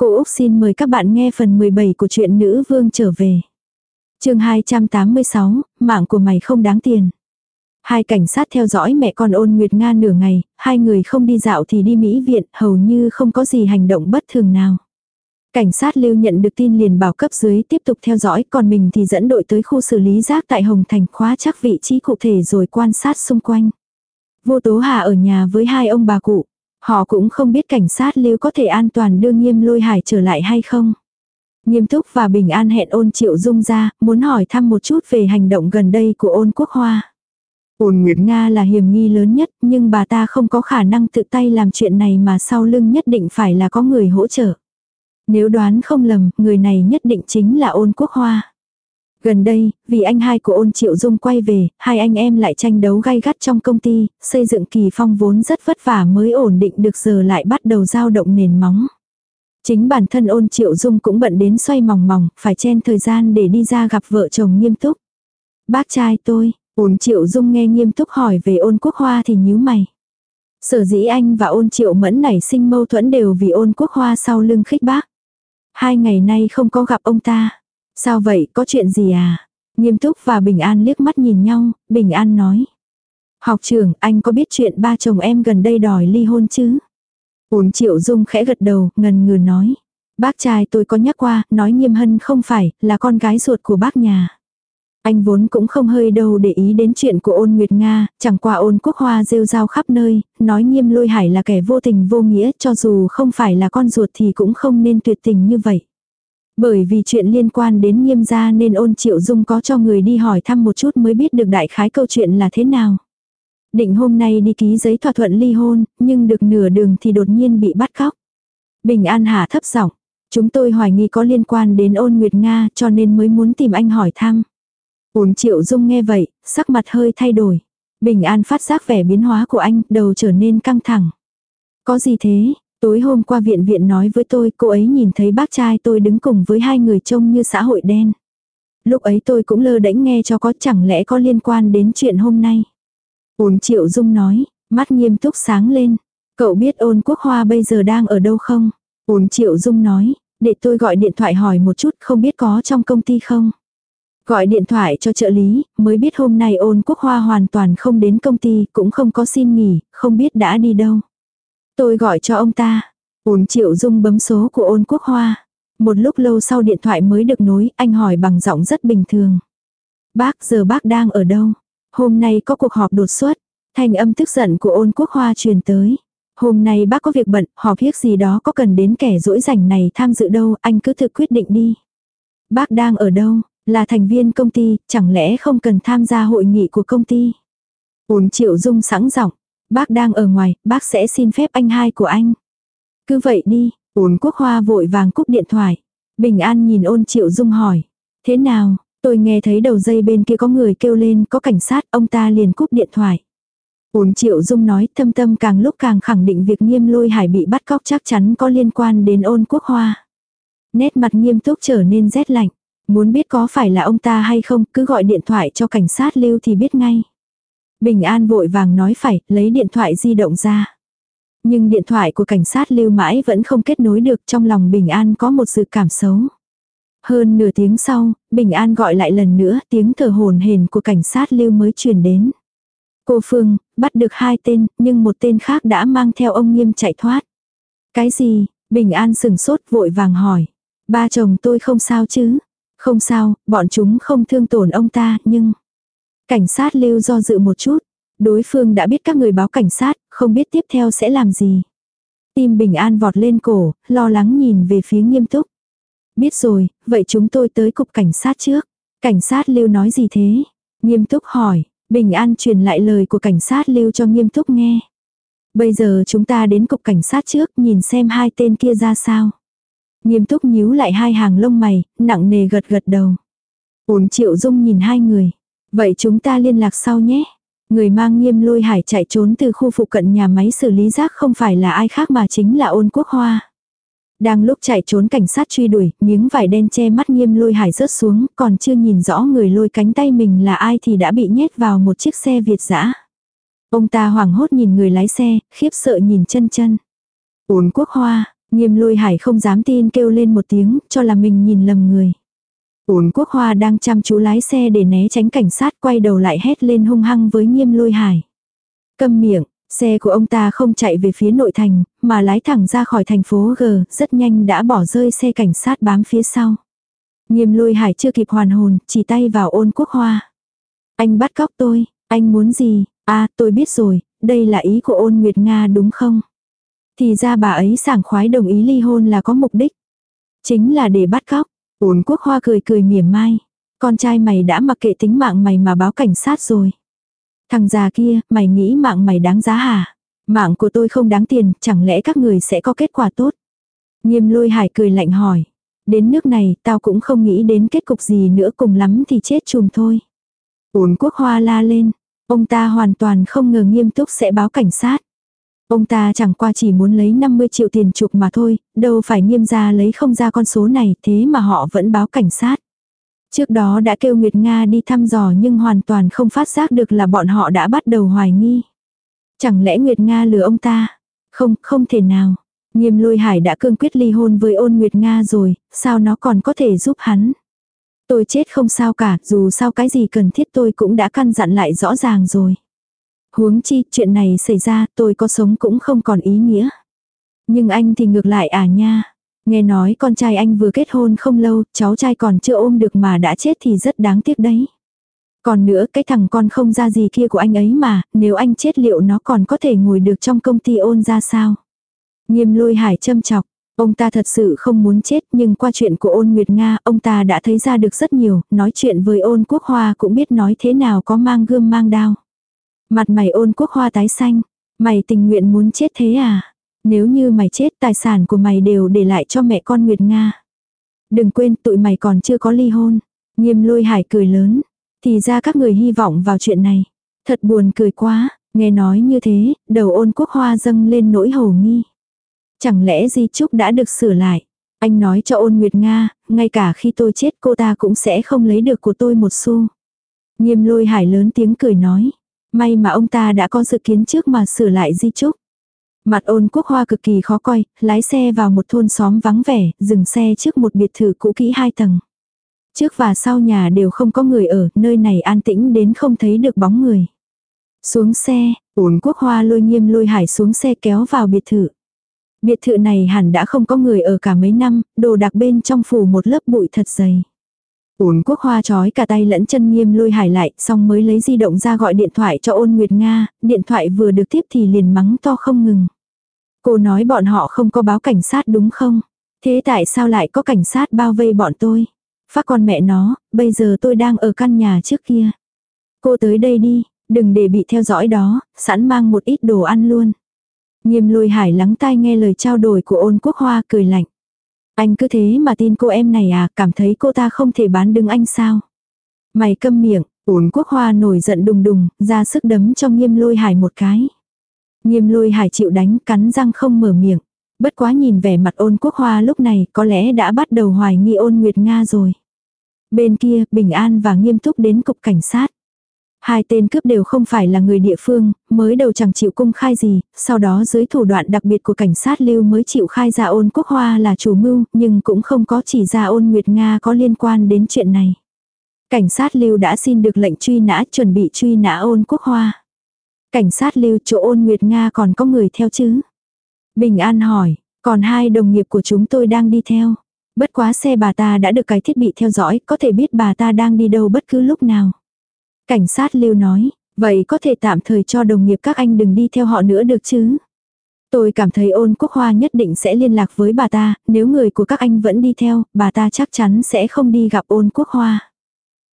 Cô Úc xin mời các bạn nghe phần 17 của truyện Nữ Vương trở về. chương 286, mạng của mày không đáng tiền. Hai cảnh sát theo dõi mẹ con ôn Nguyệt Nga nửa ngày, hai người không đi dạo thì đi Mỹ viện, hầu như không có gì hành động bất thường nào. Cảnh sát lưu nhận được tin liền bảo cấp dưới tiếp tục theo dõi, còn mình thì dẫn đội tới khu xử lý rác tại Hồng Thành khóa chắc vị trí cụ thể rồi quan sát xung quanh. Vô Tố Hà ở nhà với hai ông bà cụ. Họ cũng không biết cảnh sát lưu có thể an toàn đưa nghiêm lôi hải trở lại hay không. Nghiêm túc và bình an hẹn ôn triệu dung ra, muốn hỏi thăm một chút về hành động gần đây của ôn quốc hoa. Ôn Nguyệt Nga là hiểm nghi lớn nhất, nhưng bà ta không có khả năng tự tay làm chuyện này mà sau lưng nhất định phải là có người hỗ trợ. Nếu đoán không lầm, người này nhất định chính là ôn quốc hoa. Gần đây, vì anh hai của ôn triệu dung quay về, hai anh em lại tranh đấu gay gắt trong công ty, xây dựng kỳ phong vốn rất vất vả mới ổn định được giờ lại bắt đầu giao động nền móng. Chính bản thân ôn triệu dung cũng bận đến xoay mòng mòng, phải chen thời gian để đi ra gặp vợ chồng nghiêm túc. Bác trai tôi, ôn triệu dung nghe nghiêm túc hỏi về ôn quốc hoa thì nhíu mày. Sở dĩ anh và ôn triệu mẫn nảy sinh mâu thuẫn đều vì ôn quốc hoa sau lưng khích bác. Hai ngày nay không có gặp ông ta. Sao vậy, có chuyện gì à? Nghiêm túc và Bình An liếc mắt nhìn nhau, Bình An nói. Học trưởng, anh có biết chuyện ba chồng em gần đây đòi ly hôn chứ? Uốn triệu dung khẽ gật đầu, ngần ngừ nói. Bác trai tôi có nhắc qua, nói nghiêm hân không phải, là con gái ruột của bác nhà. Anh vốn cũng không hơi đâu để ý đến chuyện của ôn Nguyệt Nga, chẳng qua ôn quốc hoa rêu rao khắp nơi, nói nghiêm lôi hải là kẻ vô tình vô nghĩa, cho dù không phải là con ruột thì cũng không nên tuyệt tình như vậy. Bởi vì chuyện liên quan đến nghiêm gia nên ôn triệu dung có cho người đi hỏi thăm một chút mới biết được đại khái câu chuyện là thế nào. Định hôm nay đi ký giấy thỏa thuận ly hôn, nhưng được nửa đường thì đột nhiên bị bắt cóc. Bình An hà thấp giọng, chúng tôi hoài nghi có liên quan đến ôn Nguyệt Nga cho nên mới muốn tìm anh hỏi thăm. Ôn triệu dung nghe vậy, sắc mặt hơi thay đổi. Bình An phát giác vẻ biến hóa của anh, đầu trở nên căng thẳng. Có gì thế, Tối hôm qua viện viện nói với tôi cô ấy nhìn thấy bác trai tôi đứng cùng với hai người trông như xã hội đen. Lúc ấy tôi cũng lơ đễnh nghe cho có chẳng lẽ có liên quan đến chuyện hôm nay. Ôn triệu dung nói, mắt nghiêm túc sáng lên. Cậu biết ôn quốc hoa bây giờ đang ở đâu không? Ôn triệu dung nói, để tôi gọi điện thoại hỏi một chút không biết có trong công ty không? Gọi điện thoại cho trợ lý, mới biết hôm nay ôn quốc hoa hoàn toàn không đến công ty, cũng không có xin nghỉ, không biết đã đi đâu. Tôi gọi cho ông ta. Ôn triệu dung bấm số của ôn quốc hoa. Một lúc lâu sau điện thoại mới được nối, anh hỏi bằng giọng rất bình thường. Bác, giờ bác đang ở đâu? Hôm nay có cuộc họp đột xuất. Thanh âm tức giận của ôn quốc hoa truyền tới. Hôm nay bác có việc bận, họp hiếc gì đó có cần đến kẻ rỗi rảnh này tham dự đâu, anh cứ thực quyết định đi. Bác đang ở đâu? Là thành viên công ty, chẳng lẽ không cần tham gia hội nghị của công ty? Ôn triệu dung sẵn giọng, Bác đang ở ngoài, bác sẽ xin phép anh hai của anh. Cứ vậy đi, ôn quốc hoa vội vàng cúp điện thoại. Bình an nhìn ôn triệu dung hỏi. Thế nào, tôi nghe thấy đầu dây bên kia có người kêu lên có cảnh sát, ông ta liền cúp điện thoại. Ôn triệu dung nói thâm tâm càng lúc càng khẳng định việc nghiêm lôi hải bị bắt cóc chắc chắn có liên quan đến ôn quốc hoa. Nét mặt nghiêm túc trở nên rét lạnh. Muốn biết có phải là ông ta hay không cứ gọi điện thoại cho cảnh sát lưu thì biết ngay. Bình An vội vàng nói phải, lấy điện thoại di động ra. Nhưng điện thoại của cảnh sát lưu mãi vẫn không kết nối được trong lòng Bình An có một sự cảm xấu. Hơn nửa tiếng sau, Bình An gọi lại lần nữa tiếng thở hồn hền của cảnh sát lưu mới truyền đến. Cô Phương, bắt được hai tên, nhưng một tên khác đã mang theo ông nghiêm chạy thoát. Cái gì? Bình An sừng sốt vội vàng hỏi. Ba chồng tôi không sao chứ? Không sao, bọn chúng không thương tổn ông ta, nhưng... Cảnh sát lưu do dự một chút. Đối phương đã biết các người báo cảnh sát, không biết tiếp theo sẽ làm gì. Tim bình an vọt lên cổ, lo lắng nhìn về phía nghiêm túc. Biết rồi, vậy chúng tôi tới cục cảnh sát trước. Cảnh sát lưu nói gì thế? Nghiêm túc hỏi, bình an truyền lại lời của cảnh sát lưu cho nghiêm túc nghe. Bây giờ chúng ta đến cục cảnh sát trước nhìn xem hai tên kia ra sao. Nghiêm túc nhíu lại hai hàng lông mày, nặng nề gật gật đầu. Ổn triệu dung nhìn hai người. Vậy chúng ta liên lạc sau nhé. Người mang nghiêm lôi hải chạy trốn từ khu phụ cận nhà máy xử lý rác không phải là ai khác mà chính là ôn quốc hoa. Đang lúc chạy trốn cảnh sát truy đuổi, miếng vải đen che mắt nghiêm lôi hải rớt xuống, còn chưa nhìn rõ người lôi cánh tay mình là ai thì đã bị nhét vào một chiếc xe Việt dã. Ông ta hoảng hốt nhìn người lái xe, khiếp sợ nhìn chân chân. Ôn quốc hoa, Nghiêm lôi hải không dám tin kêu lên một tiếng, cho là mình nhìn lầm người. Ôn quốc hoa đang chăm chú lái xe để né tránh cảnh sát quay đầu lại hét lên hung hăng với nghiêm lôi hải. Câm miệng, xe của ông ta không chạy về phía nội thành, mà lái thẳng ra khỏi thành phố G, rất nhanh đã bỏ rơi xe cảnh sát bám phía sau. Nghiêm lôi hải chưa kịp hoàn hồn, chỉ tay vào ôn quốc hoa. Anh bắt cóc tôi, anh muốn gì? À, tôi biết rồi, đây là ý của ôn Nguyệt Nga đúng không? Thì ra bà ấy sảng khoái đồng ý ly hôn là có mục đích. Chính là để bắt cóc. Uốn quốc hoa cười cười mỉa mai. Con trai mày đã mặc kệ tính mạng mày mà báo cảnh sát rồi. Thằng già kia, mày nghĩ mạng mày đáng giá hả? Mạng của tôi không đáng tiền, chẳng lẽ các người sẽ có kết quả tốt? Nghiêm lôi hải cười lạnh hỏi. Đến nước này, tao cũng không nghĩ đến kết cục gì nữa cùng lắm thì chết chùm thôi. Uốn quốc hoa la lên. Ông ta hoàn toàn không ngờ nghiêm túc sẽ báo cảnh sát. Ông ta chẳng qua chỉ muốn lấy 50 triệu tiền chuộc mà thôi, đâu phải nghiêm ra lấy không ra con số này thế mà họ vẫn báo cảnh sát. Trước đó đã kêu Nguyệt Nga đi thăm dò nhưng hoàn toàn không phát giác được là bọn họ đã bắt đầu hoài nghi. Chẳng lẽ Nguyệt Nga lừa ông ta? Không, không thể nào. Nghiêm lôi hải đã cương quyết ly hôn với ôn Nguyệt Nga rồi, sao nó còn có thể giúp hắn? Tôi chết không sao cả, dù sao cái gì cần thiết tôi cũng đã căn dặn lại rõ ràng rồi. Huống chi, chuyện này xảy ra, tôi có sống cũng không còn ý nghĩa. Nhưng anh thì ngược lại à nha. Nghe nói con trai anh vừa kết hôn không lâu, cháu trai còn chưa ôm được mà đã chết thì rất đáng tiếc đấy. Còn nữa cái thằng con không ra gì kia của anh ấy mà, nếu anh chết liệu nó còn có thể ngồi được trong công ty ôn ra sao? Nghiêm lôi hải châm chọc, ông ta thật sự không muốn chết nhưng qua chuyện của ôn Nguyệt Nga ông ta đã thấy ra được rất nhiều, nói chuyện với ôn quốc hoa cũng biết nói thế nào có mang gươm mang đao. Mặt mày ôn quốc hoa tái xanh, mày tình nguyện muốn chết thế à? Nếu như mày chết tài sản của mày đều để lại cho mẹ con Nguyệt Nga. Đừng quên tụi mày còn chưa có ly hôn. Nghiêm lôi hải cười lớn. Thì ra các người hy vọng vào chuyện này. Thật buồn cười quá, nghe nói như thế, đầu ôn quốc hoa dâng lên nỗi hổ nghi. Chẳng lẽ di trúc đã được sửa lại? Anh nói cho ôn Nguyệt Nga, ngay cả khi tôi chết cô ta cũng sẽ không lấy được của tôi một xu. Nghiêm lôi hải lớn tiếng cười nói. May mà ông ta đã có dự kiến trước mà sửa lại di trúc. Mặt ôn quốc hoa cực kỳ khó coi, lái xe vào một thôn xóm vắng vẻ, dừng xe trước một biệt thự cũ kỹ hai tầng. Trước và sau nhà đều không có người ở, nơi này an tĩnh đến không thấy được bóng người. Xuống xe, ôn quốc hoa lôi nghiêm lôi hải xuống xe kéo vào biệt thự. Biệt thự này hẳn đã không có người ở cả mấy năm, đồ đặc bên trong phủ một lớp bụi thật dày. Ôn quốc hoa trói cả tay lẫn chân nghiêm lôi hải lại, xong mới lấy di động ra gọi điện thoại cho ôn Nguyệt Nga, điện thoại vừa được tiếp thì liền mắng to không ngừng. Cô nói bọn họ không có báo cảnh sát đúng không? Thế tại sao lại có cảnh sát bao vây bọn tôi? Phát con mẹ nó, bây giờ tôi đang ở căn nhà trước kia. Cô tới đây đi, đừng để bị theo dõi đó, sẵn mang một ít đồ ăn luôn. Nghiêm lôi hải lắng tai nghe lời trao đổi của ôn quốc hoa cười lạnh. Anh cứ thế mà tin cô em này à, cảm thấy cô ta không thể bán đứng anh sao? Mày câm miệng, ôn quốc hoa nổi giận đùng đùng, ra sức đấm cho nghiêm lôi hải một cái. Nghiêm lôi hải chịu đánh, cắn răng không mở miệng. Bất quá nhìn vẻ mặt ôn quốc hoa lúc này có lẽ đã bắt đầu hoài nghi ôn Nguyệt Nga rồi. Bên kia, Bình An và nghiêm túc đến cục cảnh sát. Hai tên cướp đều không phải là người địa phương, mới đầu chẳng chịu cung khai gì, sau đó dưới thủ đoạn đặc biệt của cảnh sát lưu mới chịu khai ra ôn quốc hoa là chủ mưu, nhưng cũng không có chỉ ra ôn Nguyệt Nga có liên quan đến chuyện này. Cảnh sát lưu đã xin được lệnh truy nã chuẩn bị truy nã ôn quốc hoa. Cảnh sát lưu chỗ ôn Nguyệt Nga còn có người theo chứ? Bình An hỏi, còn hai đồng nghiệp của chúng tôi đang đi theo. Bất quá xe bà ta đã được cái thiết bị theo dõi, có thể biết bà ta đang đi đâu bất cứ lúc nào. Cảnh sát lưu nói, vậy có thể tạm thời cho đồng nghiệp các anh đừng đi theo họ nữa được chứ? Tôi cảm thấy ôn quốc hoa nhất định sẽ liên lạc với bà ta, nếu người của các anh vẫn đi theo, bà ta chắc chắn sẽ không đi gặp ôn quốc hoa.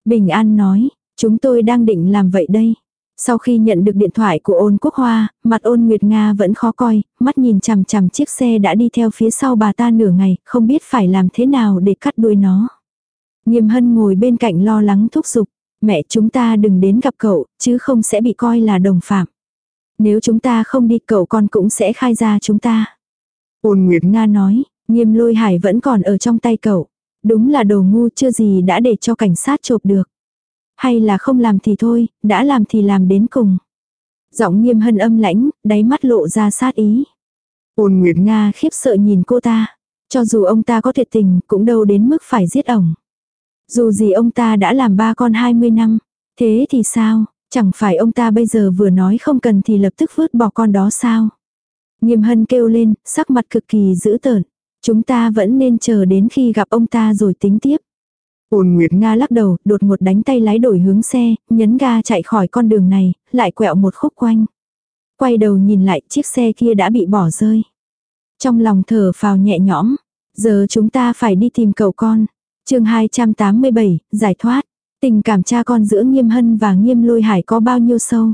Bình An nói, chúng tôi đang định làm vậy đây. Sau khi nhận được điện thoại của ôn quốc hoa, mặt ôn Nguyệt Nga vẫn khó coi, mắt nhìn chằm chằm chiếc xe đã đi theo phía sau bà ta nửa ngày, không biết phải làm thế nào để cắt đuôi nó. Nghiêm hân ngồi bên cạnh lo lắng thúc giục, mẹ chúng ta đừng đến gặp cậu, chứ không sẽ bị coi là đồng phạm. Nếu chúng ta không đi cậu con cũng sẽ khai ra chúng ta. Ôn Nguyệt Nga nói, nghiêm lôi hải vẫn còn ở trong tay cậu. Đúng là đồ ngu chưa gì đã để cho cảnh sát chộp được. Hay là không làm thì thôi, đã làm thì làm đến cùng. Giọng nghiêm hân âm lãnh, đáy mắt lộ ra sát ý. Ôn Nguyệt Nga khiếp sợ nhìn cô ta. Cho dù ông ta có thiệt tình cũng đâu đến mức phải giết ổng. Dù gì ông ta đã làm ba con 20 năm. Thế thì sao? Chẳng phải ông ta bây giờ vừa nói không cần thì lập tức vứt bỏ con đó sao? Nghiêm hân kêu lên, sắc mặt cực kỳ dữ tợn. Chúng ta vẫn nên chờ đến khi gặp ông ta rồi tính tiếp. Ôn Nguyệt Nga lắc đầu, đột ngột đánh tay lái đổi hướng xe, nhấn ga chạy khỏi con đường này, lại quẹo một khúc quanh. Quay đầu nhìn lại chiếc xe kia đã bị bỏ rơi. Trong lòng thở phào nhẹ nhõm, giờ chúng ta phải đi tìm cậu con chương 287, giải thoát. Tình cảm cha con giữa Nghiêm Hân và Nghiêm Lôi Hải có bao nhiêu sâu?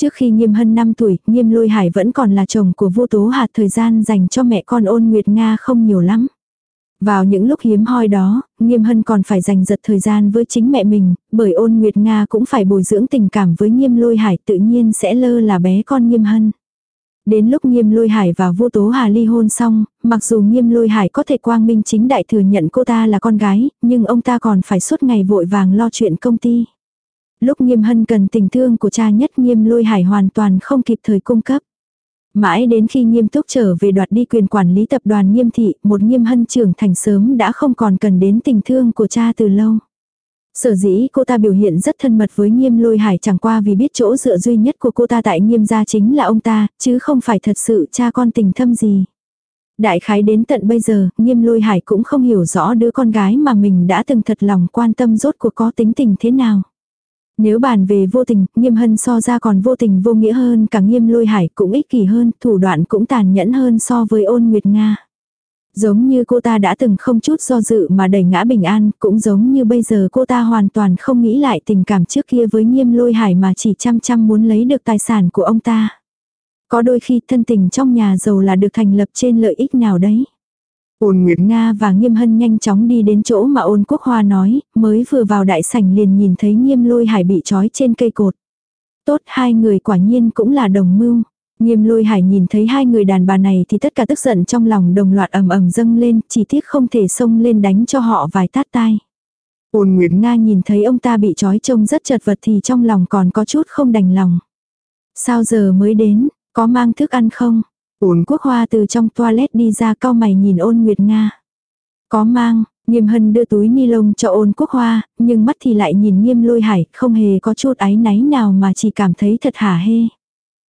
Trước khi Nghiêm Hân 5 tuổi, Nghiêm Lôi Hải vẫn còn là chồng của vô tố hạt thời gian dành cho mẹ con ôn Nguyệt Nga không nhiều lắm. Vào những lúc hiếm hoi đó, Nghiêm Hân còn phải dành giật thời gian với chính mẹ mình, bởi ôn Nguyệt Nga cũng phải bồi dưỡng tình cảm với Nghiêm Lôi Hải tự nhiên sẽ lơ là bé con Nghiêm Hân. Đến lúc Nghiêm Lôi Hải và Vô Tố Hà ly hôn xong, mặc dù Nghiêm Lôi Hải có thể quang minh chính đại thừa nhận cô ta là con gái, nhưng ông ta còn phải suốt ngày vội vàng lo chuyện công ty. Lúc Nghiêm Hân cần tình thương của cha nhất Nghiêm Lôi Hải hoàn toàn không kịp thời cung cấp. Mãi đến khi nghiêm túc trở về đoạt đi quyền quản lý tập đoàn nghiêm thị, một nghiêm hân trưởng thành sớm đã không còn cần đến tình thương của cha từ lâu. Sở dĩ cô ta biểu hiện rất thân mật với nghiêm lôi hải chẳng qua vì biết chỗ dựa duy nhất của cô ta tại nghiêm gia chính là ông ta, chứ không phải thật sự cha con tình thâm gì. Đại khái đến tận bây giờ, nghiêm lôi hải cũng không hiểu rõ đứa con gái mà mình đã từng thật lòng quan tâm rốt cuộc có tính tình thế nào. Nếu bàn về vô tình, nghiêm hân so ra còn vô tình vô nghĩa hơn cả nghiêm lôi hải cũng ích kỷ hơn, thủ đoạn cũng tàn nhẫn hơn so với ôn nguyệt Nga. Giống như cô ta đã từng không chút do dự mà đẩy ngã bình an, cũng giống như bây giờ cô ta hoàn toàn không nghĩ lại tình cảm trước kia với nghiêm lôi hải mà chỉ chăm chăm muốn lấy được tài sản của ông ta. Có đôi khi thân tình trong nhà giàu là được thành lập trên lợi ích nào đấy. Ôn Nguyệt Nga và Nghiêm Hân nhanh chóng đi đến chỗ mà ôn quốc hoa nói, mới vừa vào đại sảnh liền nhìn thấy Nghiêm lôi hải bị trói trên cây cột. Tốt hai người quả nhiên cũng là đồng mưu. Nghiêm lôi hải nhìn thấy hai người đàn bà này thì tất cả tức giận trong lòng đồng loạt ầm ầm dâng lên, chỉ tiếc không thể xông lên đánh cho họ vài tát tai. Ôn Nguyệt Nga nhìn thấy ông ta bị trói trông rất chật vật thì trong lòng còn có chút không đành lòng. Sao giờ mới đến, có mang thức ăn không? Ôn quốc hoa từ trong toilet đi ra cao mày nhìn ôn Nguyệt Nga. Có mang, nghiêm hân đưa túi ni lông cho ôn quốc hoa, nhưng mắt thì lại nhìn nghiêm lôi hải, không hề có chút áy náy nào mà chỉ cảm thấy thật hả hê.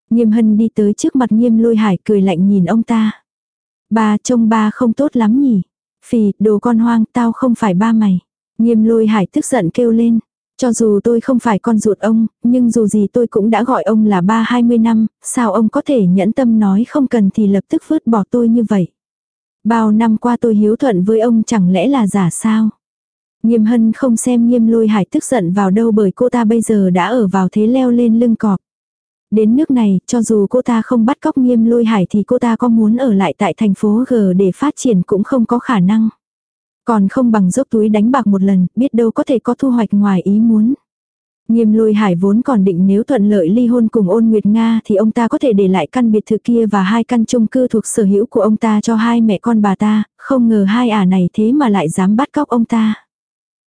Nghiêm hân đi tới trước mặt nghiêm lôi hải cười lạnh nhìn ông ta. Ba trông ba không tốt lắm nhỉ. Phì, đồ con hoang, tao không phải ba mày. Nghiêm lôi hải tức giận kêu lên. Cho dù tôi không phải con ruột ông, nhưng dù gì tôi cũng đã gọi ông là ba hai mươi năm, sao ông có thể nhẫn tâm nói không cần thì lập tức vứt bỏ tôi như vậy. Bao năm qua tôi hiếu thuận với ông chẳng lẽ là giả sao? Nghiêm hân không xem nghiêm lôi hải tức giận vào đâu bởi cô ta bây giờ đã ở vào thế leo lên lưng cọp. Đến nước này, cho dù cô ta không bắt cóc nghiêm lôi hải thì cô ta có muốn ở lại tại thành phố G để phát triển cũng không có khả năng. Còn không bằng dốc túi đánh bạc một lần, biết đâu có thể có thu hoạch ngoài ý muốn. Nghiêm lôi hải vốn còn định nếu thuận lợi ly hôn cùng ôn Nguyệt Nga thì ông ta có thể để lại căn biệt thự kia và hai căn chung cư thuộc sở hữu của ông ta cho hai mẹ con bà ta, không ngờ hai ả này thế mà lại dám bắt cóc ông ta.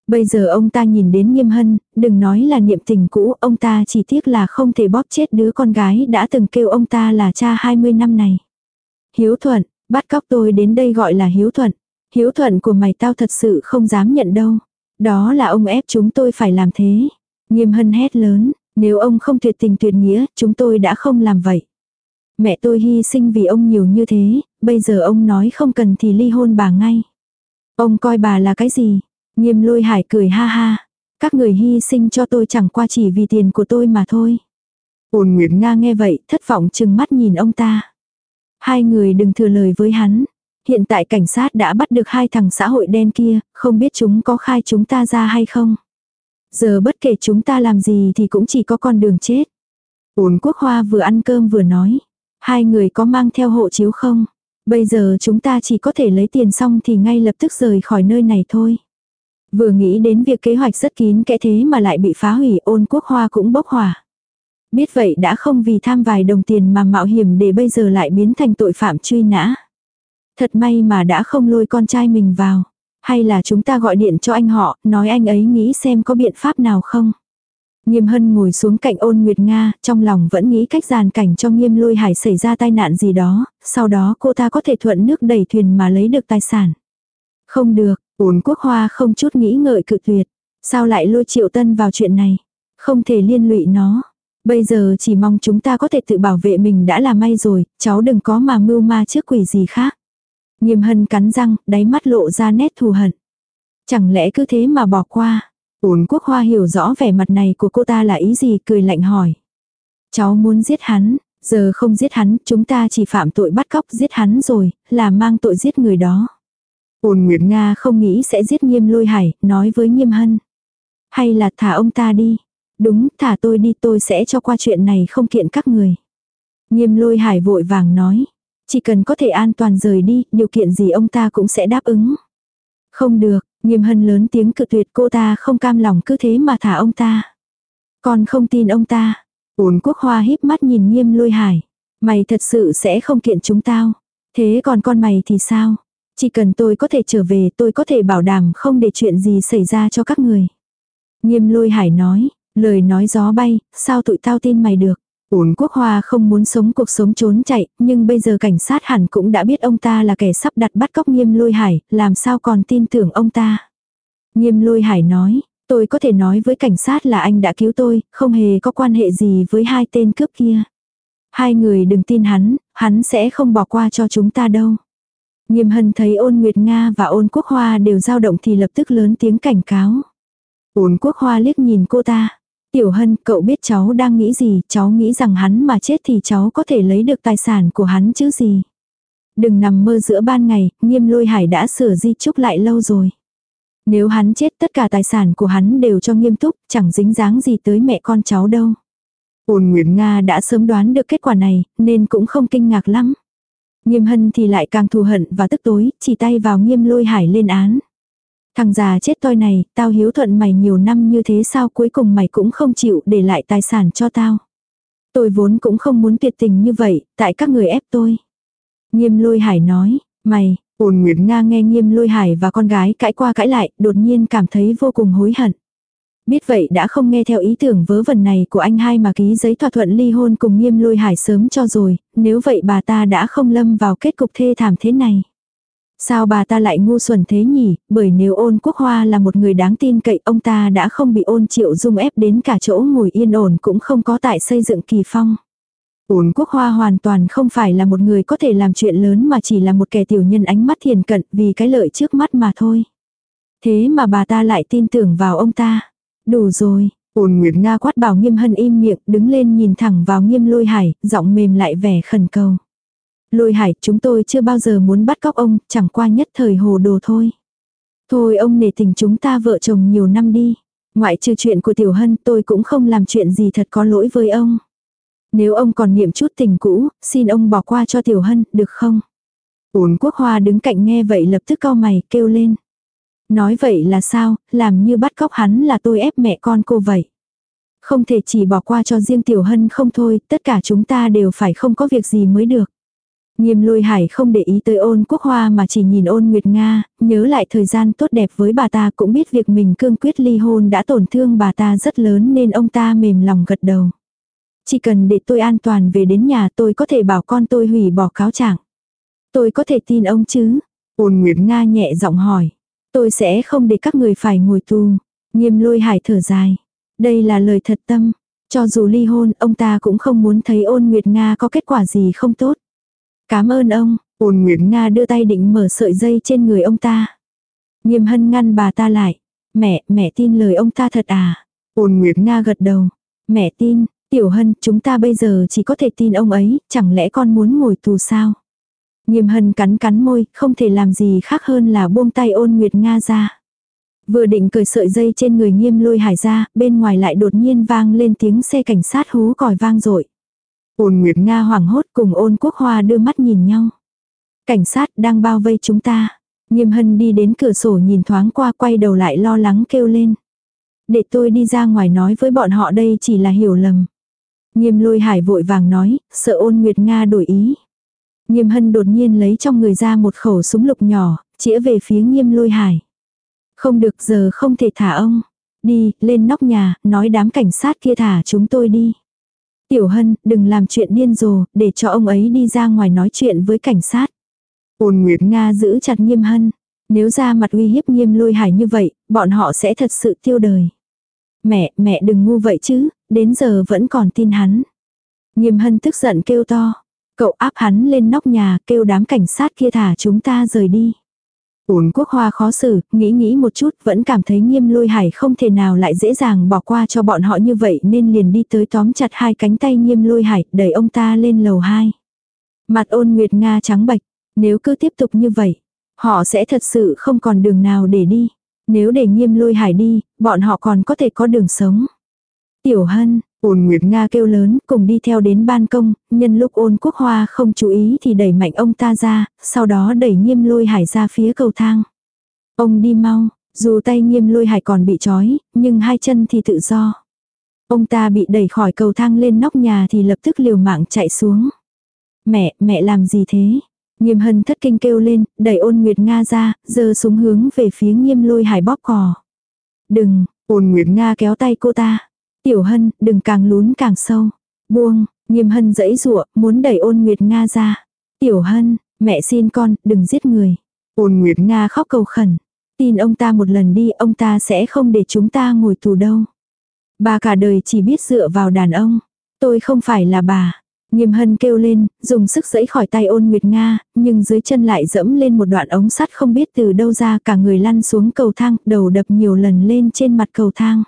Bây giờ ông ta nhìn đến nghiêm hân, đừng nói là niệm tình cũ, ông ta chỉ tiếc là không thể bóp chết đứa con gái đã từng kêu ông ta là cha 20 năm này. Hiếu thuận, bắt cóc tôi đến đây gọi là hiếu thuận. Hiếu thuận của mày tao thật sự không dám nhận đâu. Đó là ông ép chúng tôi phải làm thế. Nghiêm hân hét lớn, nếu ông không tuyệt tình tuyệt nghĩa, chúng tôi đã không làm vậy. Mẹ tôi hy sinh vì ông nhiều như thế, bây giờ ông nói không cần thì ly hôn bà ngay. Ông coi bà là cái gì? Nghiêm lôi hải cười ha ha. Các người hy sinh cho tôi chẳng qua chỉ vì tiền của tôi mà thôi. Ôn Nguyệt Nga nghe vậy, thất vọng chừng mắt nhìn ông ta. Hai người đừng thừa lời với hắn. Hiện tại cảnh sát đã bắt được hai thằng xã hội đen kia, không biết chúng có khai chúng ta ra hay không. Giờ bất kể chúng ta làm gì thì cũng chỉ có con đường chết. Ôn quốc hoa vừa ăn cơm vừa nói. Hai người có mang theo hộ chiếu không? Bây giờ chúng ta chỉ có thể lấy tiền xong thì ngay lập tức rời khỏi nơi này thôi. Vừa nghĩ đến việc kế hoạch rất kín kẽ thế mà lại bị phá hủy ôn quốc hoa cũng bốc hỏa. Biết vậy đã không vì tham vài đồng tiền mà mạo hiểm để bây giờ lại biến thành tội phạm truy nã. Thật may mà đã không lôi con trai mình vào. Hay là chúng ta gọi điện cho anh họ, nói anh ấy nghĩ xem có biện pháp nào không. Nghiêm hân ngồi xuống cạnh ôn Nguyệt Nga, trong lòng vẫn nghĩ cách giàn cảnh cho nghiêm lôi hải xảy ra tai nạn gì đó, sau đó cô ta có thể thuận nước đẩy thuyền mà lấy được tài sản. Không được, Uốn quốc hoa không chút nghĩ ngợi cự tuyệt. Sao lại lôi triệu tân vào chuyện này? Không thể liên lụy nó. Bây giờ chỉ mong chúng ta có thể tự bảo vệ mình đã là may rồi, cháu đừng có mà mưu ma trước quỷ gì khác. Nghiêm hân cắn răng, đáy mắt lộ ra nét thù hận. Chẳng lẽ cứ thế mà bỏ qua. Uốn quốc hoa hiểu rõ vẻ mặt này của cô ta là ý gì cười lạnh hỏi. Cháu muốn giết hắn, giờ không giết hắn, chúng ta chỉ phạm tội bắt cóc giết hắn rồi, là mang tội giết người đó. Ôn Nguyệt Nga không nghĩ sẽ giết nghiêm lôi hải, nói với nghiêm hân. Hay là thả ông ta đi. Đúng, thả tôi đi tôi sẽ cho qua chuyện này không kiện các người. Nghiêm lôi hải vội vàng nói. Chỉ cần có thể an toàn rời đi, điều kiện gì ông ta cũng sẽ đáp ứng. Không được, nghiêm hân lớn tiếng cự tuyệt cô ta không cam lòng cứ thế mà thả ông ta. Còn không tin ông ta. Ôn quốc hoa híp mắt nhìn nghiêm lôi hải. Mày thật sự sẽ không kiện chúng tao. Thế còn con mày thì sao? Chỉ cần tôi có thể trở về tôi có thể bảo đảm không để chuyện gì xảy ra cho các người. Nghiêm lôi hải nói, lời nói gió bay, sao tụi tao tin mày được. uốn quốc hoa không muốn sống cuộc sống trốn chạy, nhưng bây giờ cảnh sát hẳn cũng đã biết ông ta là kẻ sắp đặt bắt cóc nghiêm lôi hải, làm sao còn tin tưởng ông ta. Nghiêm lôi hải nói, tôi có thể nói với cảnh sát là anh đã cứu tôi, không hề có quan hệ gì với hai tên cướp kia. Hai người đừng tin hắn, hắn sẽ không bỏ qua cho chúng ta đâu. Nghiêm hân thấy ôn Nguyệt Nga và ôn quốc hoa đều dao động thì lập tức lớn tiếng cảnh cáo. Ôn quốc hoa liếc nhìn cô ta. Tiểu hân, cậu biết cháu đang nghĩ gì, cháu nghĩ rằng hắn mà chết thì cháu có thể lấy được tài sản của hắn chứ gì. Đừng nằm mơ giữa ban ngày, nghiêm lôi hải đã sửa di trúc lại lâu rồi. Nếu hắn chết tất cả tài sản của hắn đều cho nghiêm túc, chẳng dính dáng gì tới mẹ con cháu đâu. Ôn Nguyệt Nga đã sớm đoán được kết quả này, nên cũng không kinh ngạc lắm. Nghiêm hân thì lại càng thù hận và tức tối, chỉ tay vào nghiêm lôi hải lên án. Thằng già chết toi này, tao hiếu thuận mày nhiều năm như thế sao cuối cùng mày cũng không chịu để lại tài sản cho tao. Tôi vốn cũng không muốn tuyệt tình như vậy, tại các người ép tôi. Nghiêm lôi hải nói, mày, ôn nguyệt Nga nghe nghiêm lôi hải và con gái cãi qua cãi lại, đột nhiên cảm thấy vô cùng hối hận. Biết vậy đã không nghe theo ý tưởng vớ vẩn này của anh hai mà ký giấy thỏa thuận ly hôn cùng nghiêm lôi hải sớm cho rồi, nếu vậy bà ta đã không lâm vào kết cục thê thảm thế này. Sao bà ta lại ngu xuẩn thế nhỉ, bởi nếu ôn quốc hoa là một người đáng tin cậy ông ta đã không bị ôn triệu dung ép đến cả chỗ ngồi yên ổn cũng không có tại xây dựng kỳ phong. Ôn quốc hoa hoàn toàn không phải là một người có thể làm chuyện lớn mà chỉ là một kẻ tiểu nhân ánh mắt thiền cận vì cái lợi trước mắt mà thôi. Thế mà bà ta lại tin tưởng vào ông ta. Đủ rồi, ôn nguyệt Nga quát bảo nghiêm hân im miệng đứng lên nhìn thẳng vào nghiêm lôi hải, giọng mềm lại vẻ khẩn cầu. Lôi hải, chúng tôi chưa bao giờ muốn bắt cóc ông, chẳng qua nhất thời hồ đồ thôi. Thôi ông nể tình chúng ta vợ chồng nhiều năm đi. Ngoại trừ chuyện của Tiểu Hân tôi cũng không làm chuyện gì thật có lỗi với ông. Nếu ông còn niệm chút tình cũ, xin ông bỏ qua cho Tiểu Hân, được không? Ôn quốc hoa đứng cạnh nghe vậy lập tức cau mày, kêu lên. Nói vậy là sao, làm như bắt cóc hắn là tôi ép mẹ con cô vậy. Không thể chỉ bỏ qua cho riêng Tiểu Hân không thôi, tất cả chúng ta đều phải không có việc gì mới được. Nghiêm lôi hải không để ý tới ôn quốc hoa mà chỉ nhìn ôn Nguyệt Nga, nhớ lại thời gian tốt đẹp với bà ta cũng biết việc mình cương quyết ly hôn đã tổn thương bà ta rất lớn nên ông ta mềm lòng gật đầu. Chỉ cần để tôi an toàn về đến nhà tôi có thể bảo con tôi hủy bỏ cáo trạng. Tôi có thể tin ông chứ? Ôn Nguyệt Nga nhẹ giọng hỏi. Tôi sẽ không để các người phải ngồi tù. Nghiêm lôi hải thở dài. Đây là lời thật tâm. Cho dù ly hôn, ông ta cũng không muốn thấy ôn Nguyệt Nga có kết quả gì không tốt. Cảm ơn ông, ôn Nguyệt Nga đưa tay định mở sợi dây trên người ông ta. Nghiêm hân ngăn bà ta lại. Mẹ, mẹ tin lời ông ta thật à? Ôn Nguyệt Nga gật đầu. Mẹ tin, Tiểu Hân, chúng ta bây giờ chỉ có thể tin ông ấy, chẳng lẽ con muốn ngồi tù sao? Nghiêm hân cắn cắn môi, không thể làm gì khác hơn là buông tay ôn Nguyệt Nga ra. Vừa định cởi sợi dây trên người nghiêm lôi hải ra, bên ngoài lại đột nhiên vang lên tiếng xe cảnh sát hú còi vang dội Ôn Nguyệt Nga hoảng hốt cùng ôn quốc hoa đưa mắt nhìn nhau. Cảnh sát đang bao vây chúng ta. Nghiêm hân đi đến cửa sổ nhìn thoáng qua quay đầu lại lo lắng kêu lên. Để tôi đi ra ngoài nói với bọn họ đây chỉ là hiểu lầm. Nghiêm lôi hải vội vàng nói, sợ ôn Nguyệt Nga đổi ý. Nghiêm hân đột nhiên lấy trong người ra một khẩu súng lục nhỏ, chĩa về phía nghiêm lôi hải. Không được giờ không thể thả ông. Đi, lên nóc nhà, nói đám cảnh sát kia thả chúng tôi đi. Tiểu Hân, đừng làm chuyện điên rồ, để cho ông ấy đi ra ngoài nói chuyện với cảnh sát. Ôn Nguyệt Nga giữ chặt nghiêm hân. Nếu ra mặt uy hiếp nghiêm lôi hải như vậy, bọn họ sẽ thật sự tiêu đời. Mẹ, mẹ đừng ngu vậy chứ, đến giờ vẫn còn tin hắn. Nghiêm hân tức giận kêu to. Cậu áp hắn lên nóc nhà kêu đám cảnh sát kia thả chúng ta rời đi. Uốn quốc hoa khó xử, nghĩ nghĩ một chút vẫn cảm thấy nghiêm lôi hải không thể nào lại dễ dàng bỏ qua cho bọn họ như vậy nên liền đi tới tóm chặt hai cánh tay nghiêm lôi hải đẩy ông ta lên lầu hai. Mặt ôn nguyệt Nga trắng bạch, nếu cứ tiếp tục như vậy, họ sẽ thật sự không còn đường nào để đi. Nếu để nghiêm lôi hải đi, bọn họ còn có thể có đường sống. Tiểu hân, ôn nguyệt Nga kêu lớn cùng đi theo đến ban công, nhân lúc ôn quốc hoa không chú ý thì đẩy mạnh ông ta ra, sau đó đẩy nghiêm lôi hải ra phía cầu thang. Ông đi mau, dù tay nghiêm lôi hải còn bị trói, nhưng hai chân thì tự do. Ông ta bị đẩy khỏi cầu thang lên nóc nhà thì lập tức liều mạng chạy xuống. Mẹ, mẹ làm gì thế? Nghiêm hân thất kinh kêu lên, đẩy ôn nguyệt Nga ra, giơ súng hướng về phía nghiêm lôi hải bóp cò. Đừng, ôn nguyệt Nga kéo tay cô ta. Tiểu hân, đừng càng lún càng sâu. Buông, nghiêm hân dẫy dụa, muốn đẩy ôn nguyệt Nga ra. Tiểu hân, mẹ xin con, đừng giết người. Ôn nguyệt Nga khóc cầu khẩn. Tin ông ta một lần đi, ông ta sẽ không để chúng ta ngồi tù đâu. Bà cả đời chỉ biết dựa vào đàn ông. Tôi không phải là bà. Nghiêm hân kêu lên, dùng sức giãy khỏi tay ôn nguyệt Nga, nhưng dưới chân lại dẫm lên một đoạn ống sắt không biết từ đâu ra cả người lăn xuống cầu thang, đầu đập nhiều lần lên trên mặt cầu thang.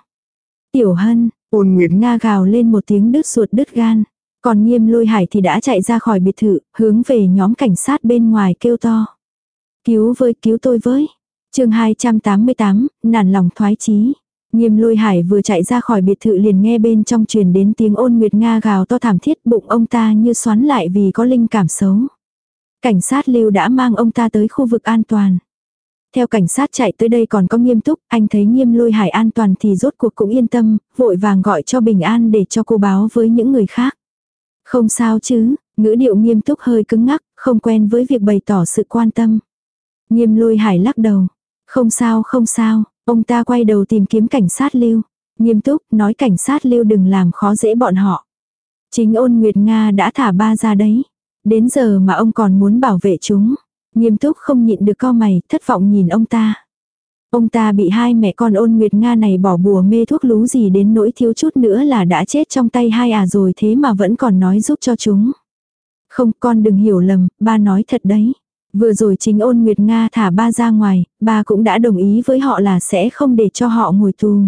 Tiểu hân, ôn nguyệt Nga gào lên một tiếng đứt ruột đứt gan. Còn nghiêm lôi hải thì đã chạy ra khỏi biệt thự, hướng về nhóm cảnh sát bên ngoài kêu to. Cứu với, cứu tôi với. chương 288, nản lòng thoái chí Nghiêm lôi hải vừa chạy ra khỏi biệt thự liền nghe bên trong truyền đến tiếng ôn nguyệt Nga gào to thảm thiết bụng ông ta như xoắn lại vì có linh cảm xấu. Cảnh sát lưu đã mang ông ta tới khu vực an toàn. Theo cảnh sát chạy tới đây còn có nghiêm túc, anh thấy nghiêm lôi hải an toàn thì rốt cuộc cũng yên tâm, vội vàng gọi cho bình an để cho cô báo với những người khác. Không sao chứ, ngữ điệu nghiêm túc hơi cứng ngắc, không quen với việc bày tỏ sự quan tâm. Nghiêm lôi hải lắc đầu. Không sao không sao, Ông ta quay đầu tìm kiếm cảnh sát lưu. Nghiêm túc nói cảnh sát lưu đừng làm khó dễ bọn họ. Chính ôn Nguyệt Nga đã thả ba ra đấy. Đến giờ mà ông còn muốn bảo vệ chúng. Nghiêm túc không nhịn được co mày, thất vọng nhìn ông ta. Ông ta bị hai mẹ con ôn Nguyệt Nga này bỏ bùa mê thuốc lú gì đến nỗi thiếu chút nữa là đã chết trong tay hai à rồi thế mà vẫn còn nói giúp cho chúng. Không con đừng hiểu lầm, ba nói thật đấy. Vừa rồi chính ôn Nguyệt Nga thả ba ra ngoài, ba cũng đã đồng ý với họ là sẽ không để cho họ ngồi tù.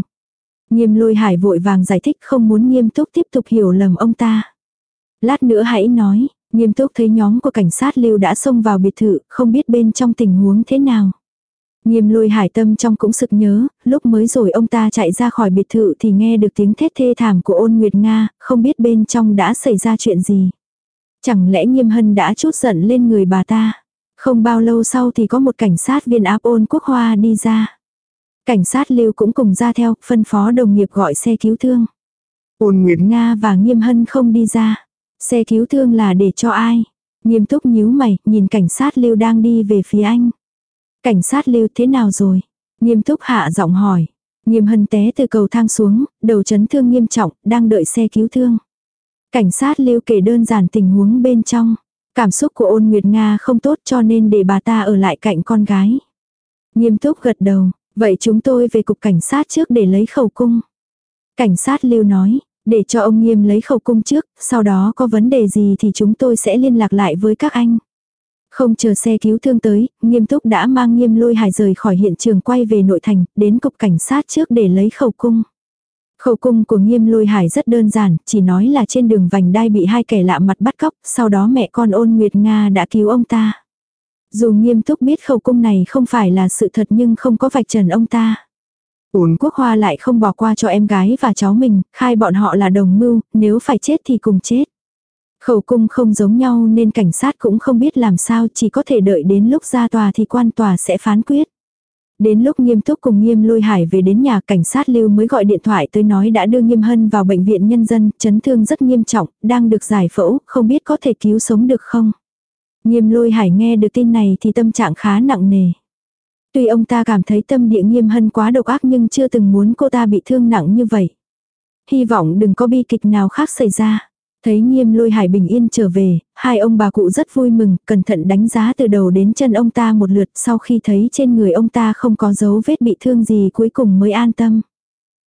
Nghiêm lôi hải vội vàng giải thích không muốn nghiêm túc tiếp tục hiểu lầm ông ta. Lát nữa hãy nói, nghiêm túc thấy nhóm của cảnh sát lưu đã xông vào biệt thự, không biết bên trong tình huống thế nào. Nghiêm lôi hải tâm trong cũng sực nhớ, lúc mới rồi ông ta chạy ra khỏi biệt thự thì nghe được tiếng thét thê thảm của ôn Nguyệt Nga, không biết bên trong đã xảy ra chuyện gì. Chẳng lẽ nghiêm hân đã chút giận lên người bà ta. Không bao lâu sau thì có một cảnh sát viên áp ôn quốc hoa đi ra. Cảnh sát lưu cũng cùng ra theo, phân phó đồng nghiệp gọi xe cứu thương. Ôn Nguyệt Nga và Nghiêm Hân không đi ra. Xe cứu thương là để cho ai? Nghiêm túc nhíu mày, nhìn cảnh sát lưu đang đi về phía anh. Cảnh sát lưu thế nào rồi? Nghiêm túc hạ giọng hỏi. Nghiêm hân té từ cầu thang xuống, đầu chấn thương nghiêm trọng, đang đợi xe cứu thương. Cảnh sát lưu kể đơn giản tình huống bên trong. Cảm xúc của ôn Nguyệt Nga không tốt cho nên để bà ta ở lại cạnh con gái. Nghiêm túc gật đầu, vậy chúng tôi về cục cảnh sát trước để lấy khẩu cung. Cảnh sát lưu nói, để cho ông Nghiêm lấy khẩu cung trước, sau đó có vấn đề gì thì chúng tôi sẽ liên lạc lại với các anh. Không chờ xe cứu thương tới, nghiêm túc đã mang nghiêm lôi hải rời khỏi hiện trường quay về nội thành, đến cục cảnh sát trước để lấy khẩu cung. Khẩu cung của nghiêm lôi hải rất đơn giản, chỉ nói là trên đường vành đai bị hai kẻ lạ mặt bắt cóc, sau đó mẹ con ôn Nguyệt Nga đã cứu ông ta. Dù nghiêm túc biết khẩu cung này không phải là sự thật nhưng không có vạch trần ông ta. Ôn quốc hoa lại không bỏ qua cho em gái và cháu mình, khai bọn họ là đồng mưu, nếu phải chết thì cùng chết. Khẩu cung không giống nhau nên cảnh sát cũng không biết làm sao chỉ có thể đợi đến lúc ra tòa thì quan tòa sẽ phán quyết. Đến lúc nghiêm túc cùng nghiêm lôi hải về đến nhà cảnh sát lưu mới gọi điện thoại tới nói đã đưa nghiêm hân vào bệnh viện nhân dân, chấn thương rất nghiêm trọng, đang được giải phẫu, không biết có thể cứu sống được không. Nghiêm lôi hải nghe được tin này thì tâm trạng khá nặng nề. Tuy ông ta cảm thấy tâm địa nghiêm hân quá độc ác nhưng chưa từng muốn cô ta bị thương nặng như vậy. Hy vọng đừng có bi kịch nào khác xảy ra. Thấy nghiêm lôi hải bình yên trở về, hai ông bà cụ rất vui mừng, cẩn thận đánh giá từ đầu đến chân ông ta một lượt sau khi thấy trên người ông ta không có dấu vết bị thương gì cuối cùng mới an tâm.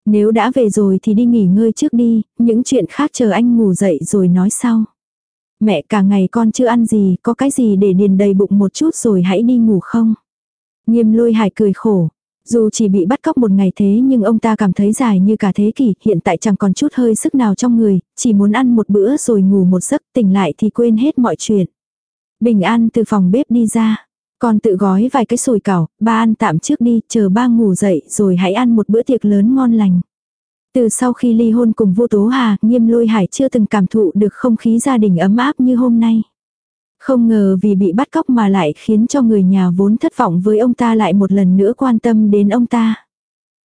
Nếu đã về rồi thì đi nghỉ ngơi trước đi, những chuyện khác chờ anh ngủ dậy rồi nói sau. Mẹ cả ngày con chưa ăn gì, có cái gì để điền đầy bụng một chút rồi hãy đi ngủ không? Nghiêm lôi hải cười khổ. Dù chỉ bị bắt cóc một ngày thế nhưng ông ta cảm thấy dài như cả thế kỷ, hiện tại chẳng còn chút hơi sức nào trong người, chỉ muốn ăn một bữa rồi ngủ một giấc, tỉnh lại thì quên hết mọi chuyện. Bình an từ phòng bếp đi ra. Con tự gói vài cái sồi cảo, ba ăn tạm trước đi, chờ ba ngủ dậy rồi hãy ăn một bữa tiệc lớn ngon lành. Từ sau khi ly hôn cùng vô tố hà, nghiêm lôi hải chưa từng cảm thụ được không khí gia đình ấm áp như hôm nay. Không ngờ vì bị bắt cóc mà lại khiến cho người nhà vốn thất vọng với ông ta lại một lần nữa quan tâm đến ông ta.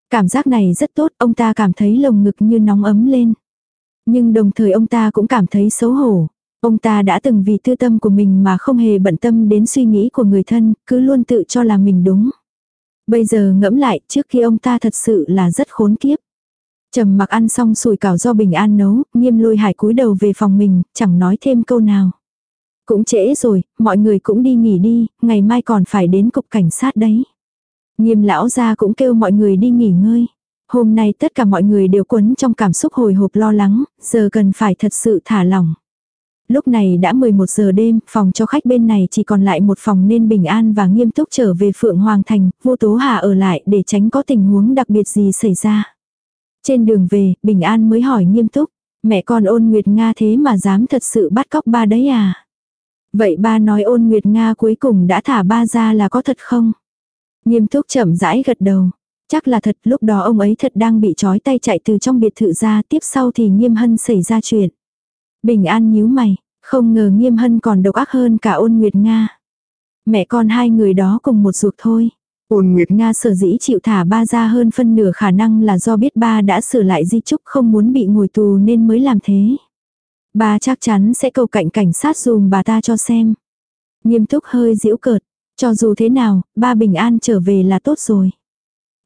Cảm giác này rất tốt, ông ta cảm thấy lồng ngực như nóng ấm lên. Nhưng đồng thời ông ta cũng cảm thấy xấu hổ. Ông ta đã từng vì tư tâm của mình mà không hề bận tâm đến suy nghĩ của người thân, cứ luôn tự cho là mình đúng. Bây giờ ngẫm lại, trước khi ông ta thật sự là rất khốn kiếp. Trầm mặc ăn xong sùi cảo do bình an nấu, nghiêm lôi hải cúi đầu về phòng mình, chẳng nói thêm câu nào. Cũng trễ rồi, mọi người cũng đi nghỉ đi, ngày mai còn phải đến cục cảnh sát đấy. Nghiêm lão gia cũng kêu mọi người đi nghỉ ngơi. Hôm nay tất cả mọi người đều quấn trong cảm xúc hồi hộp lo lắng, giờ cần phải thật sự thả lỏng. Lúc này đã 11 giờ đêm, phòng cho khách bên này chỉ còn lại một phòng nên bình an và nghiêm túc trở về Phượng Hoàng Thành, vô tố hà ở lại để tránh có tình huống đặc biệt gì xảy ra. Trên đường về, bình an mới hỏi nghiêm túc, mẹ con ôn Nguyệt Nga thế mà dám thật sự bắt cóc ba đấy à? Vậy ba nói ôn Nguyệt Nga cuối cùng đã thả ba ra là có thật không? Nghiêm túc chậm rãi gật đầu. Chắc là thật lúc đó ông ấy thật đang bị trói tay chạy từ trong biệt thự ra tiếp sau thì nghiêm hân xảy ra chuyện. Bình an nhíu mày, không ngờ nghiêm hân còn độc ác hơn cả ôn Nguyệt Nga. Mẹ con hai người đó cùng một ruột thôi. Ôn Nguyệt Nga sở dĩ chịu thả ba ra hơn phân nửa khả năng là do biết ba đã sửa lại di trúc không muốn bị ngồi tù nên mới làm thế bà chắc chắn sẽ cầu cạnh cảnh sát dùm bà ta cho xem. Nghiêm túc hơi giễu cợt. Cho dù thế nào, ba bình an trở về là tốt rồi.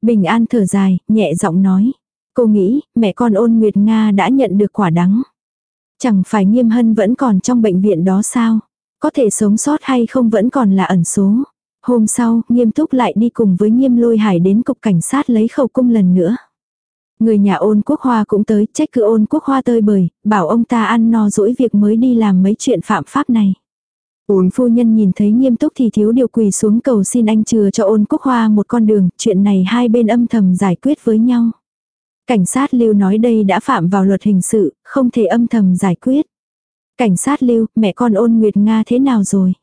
Bình an thở dài, nhẹ giọng nói. Cô nghĩ, mẹ con ôn Nguyệt Nga đã nhận được quả đắng. Chẳng phải nghiêm hân vẫn còn trong bệnh viện đó sao? Có thể sống sót hay không vẫn còn là ẩn số. Hôm sau, nghiêm túc lại đi cùng với nghiêm lôi hải đến cục cảnh sát lấy khẩu cung lần nữa. Người nhà ôn quốc hoa cũng tới, trách cứ ôn quốc hoa tơi bời, bảo ông ta ăn no dỗi việc mới đi làm mấy chuyện phạm pháp này. Ôn phu nhân nhìn thấy nghiêm túc thì thiếu điều quỳ xuống cầu xin anh chừa cho ôn quốc hoa một con đường, chuyện này hai bên âm thầm giải quyết với nhau. Cảnh sát lưu nói đây đã phạm vào luật hình sự, không thể âm thầm giải quyết. Cảnh sát lưu, mẹ con ôn Nguyệt Nga thế nào rồi?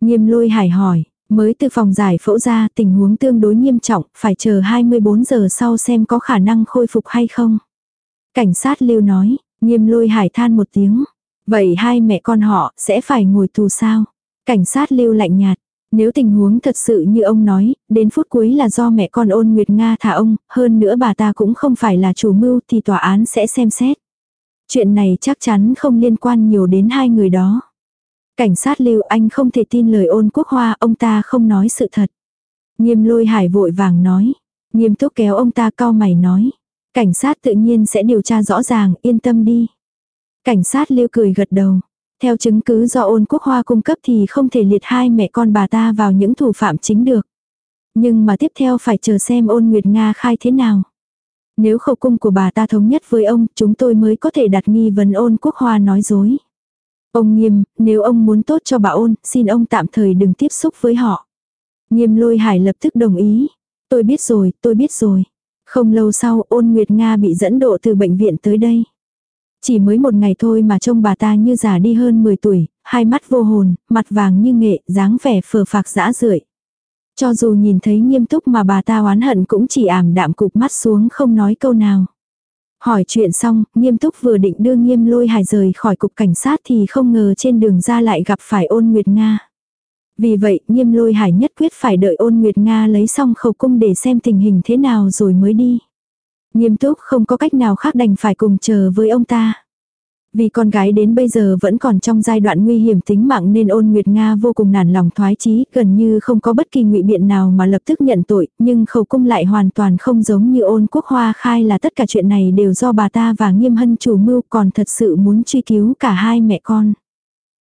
Nghiêm lôi hải hỏi, Mới từ phòng giải phẫu ra tình huống tương đối nghiêm trọng, phải chờ 24 giờ sau xem có khả năng khôi phục hay không. Cảnh sát lưu nói, nghiêm lôi hải than một tiếng. Vậy hai mẹ con họ sẽ phải ngồi tù sao? Cảnh sát lưu lạnh nhạt. Nếu tình huống thật sự như ông nói, đến phút cuối là do mẹ con ôn Nguyệt Nga thả ông, hơn nữa bà ta cũng không phải là chủ mưu thì tòa án sẽ xem xét. Chuyện này chắc chắn không liên quan nhiều đến hai người đó. Cảnh sát lưu anh không thể tin lời ôn quốc hoa, ông ta không nói sự thật. Nghiêm lôi hải vội vàng nói. Nghiêm túc kéo ông ta cao mày nói. Cảnh sát tự nhiên sẽ điều tra rõ ràng, yên tâm đi. Cảnh sát lưu cười gật đầu. Theo chứng cứ do ôn quốc hoa cung cấp thì không thể liệt hai mẹ con bà ta vào những thủ phạm chính được. Nhưng mà tiếp theo phải chờ xem ôn Nguyệt Nga khai thế nào. Nếu khẩu cung của bà ta thống nhất với ông, chúng tôi mới có thể đặt nghi vấn ôn quốc hoa nói dối. Ông nghiêm, nếu ông muốn tốt cho bà ôn, xin ông tạm thời đừng tiếp xúc với họ. Nghiêm lôi hải lập tức đồng ý. Tôi biết rồi, tôi biết rồi. Không lâu sau ôn Nguyệt Nga bị dẫn độ từ bệnh viện tới đây. Chỉ mới một ngày thôi mà trông bà ta như già đi hơn 10 tuổi, hai mắt vô hồn, mặt vàng như nghệ, dáng vẻ phờ phạc dã rượi. Cho dù nhìn thấy nghiêm túc mà bà ta oán hận cũng chỉ ảm đạm cụp mắt xuống không nói câu nào. Hỏi chuyện xong, nghiêm túc vừa định đưa nghiêm lôi hải rời khỏi cục cảnh sát thì không ngờ trên đường ra lại gặp phải ôn Nguyệt Nga. Vì vậy, nghiêm lôi hải nhất quyết phải đợi ôn Nguyệt Nga lấy xong khẩu cung để xem tình hình thế nào rồi mới đi. Nghiêm túc không có cách nào khác đành phải cùng chờ với ông ta. Vì con gái đến bây giờ vẫn còn trong giai đoạn nguy hiểm tính mạng nên ôn Nguyệt Nga vô cùng nản lòng thoái chí, gần như không có bất kỳ ngụy biện nào mà lập tức nhận tội, nhưng khẩu cung lại hoàn toàn không giống như ôn quốc hoa khai là tất cả chuyện này đều do bà ta và nghiêm hân chủ mưu còn thật sự muốn truy cứu cả hai mẹ con.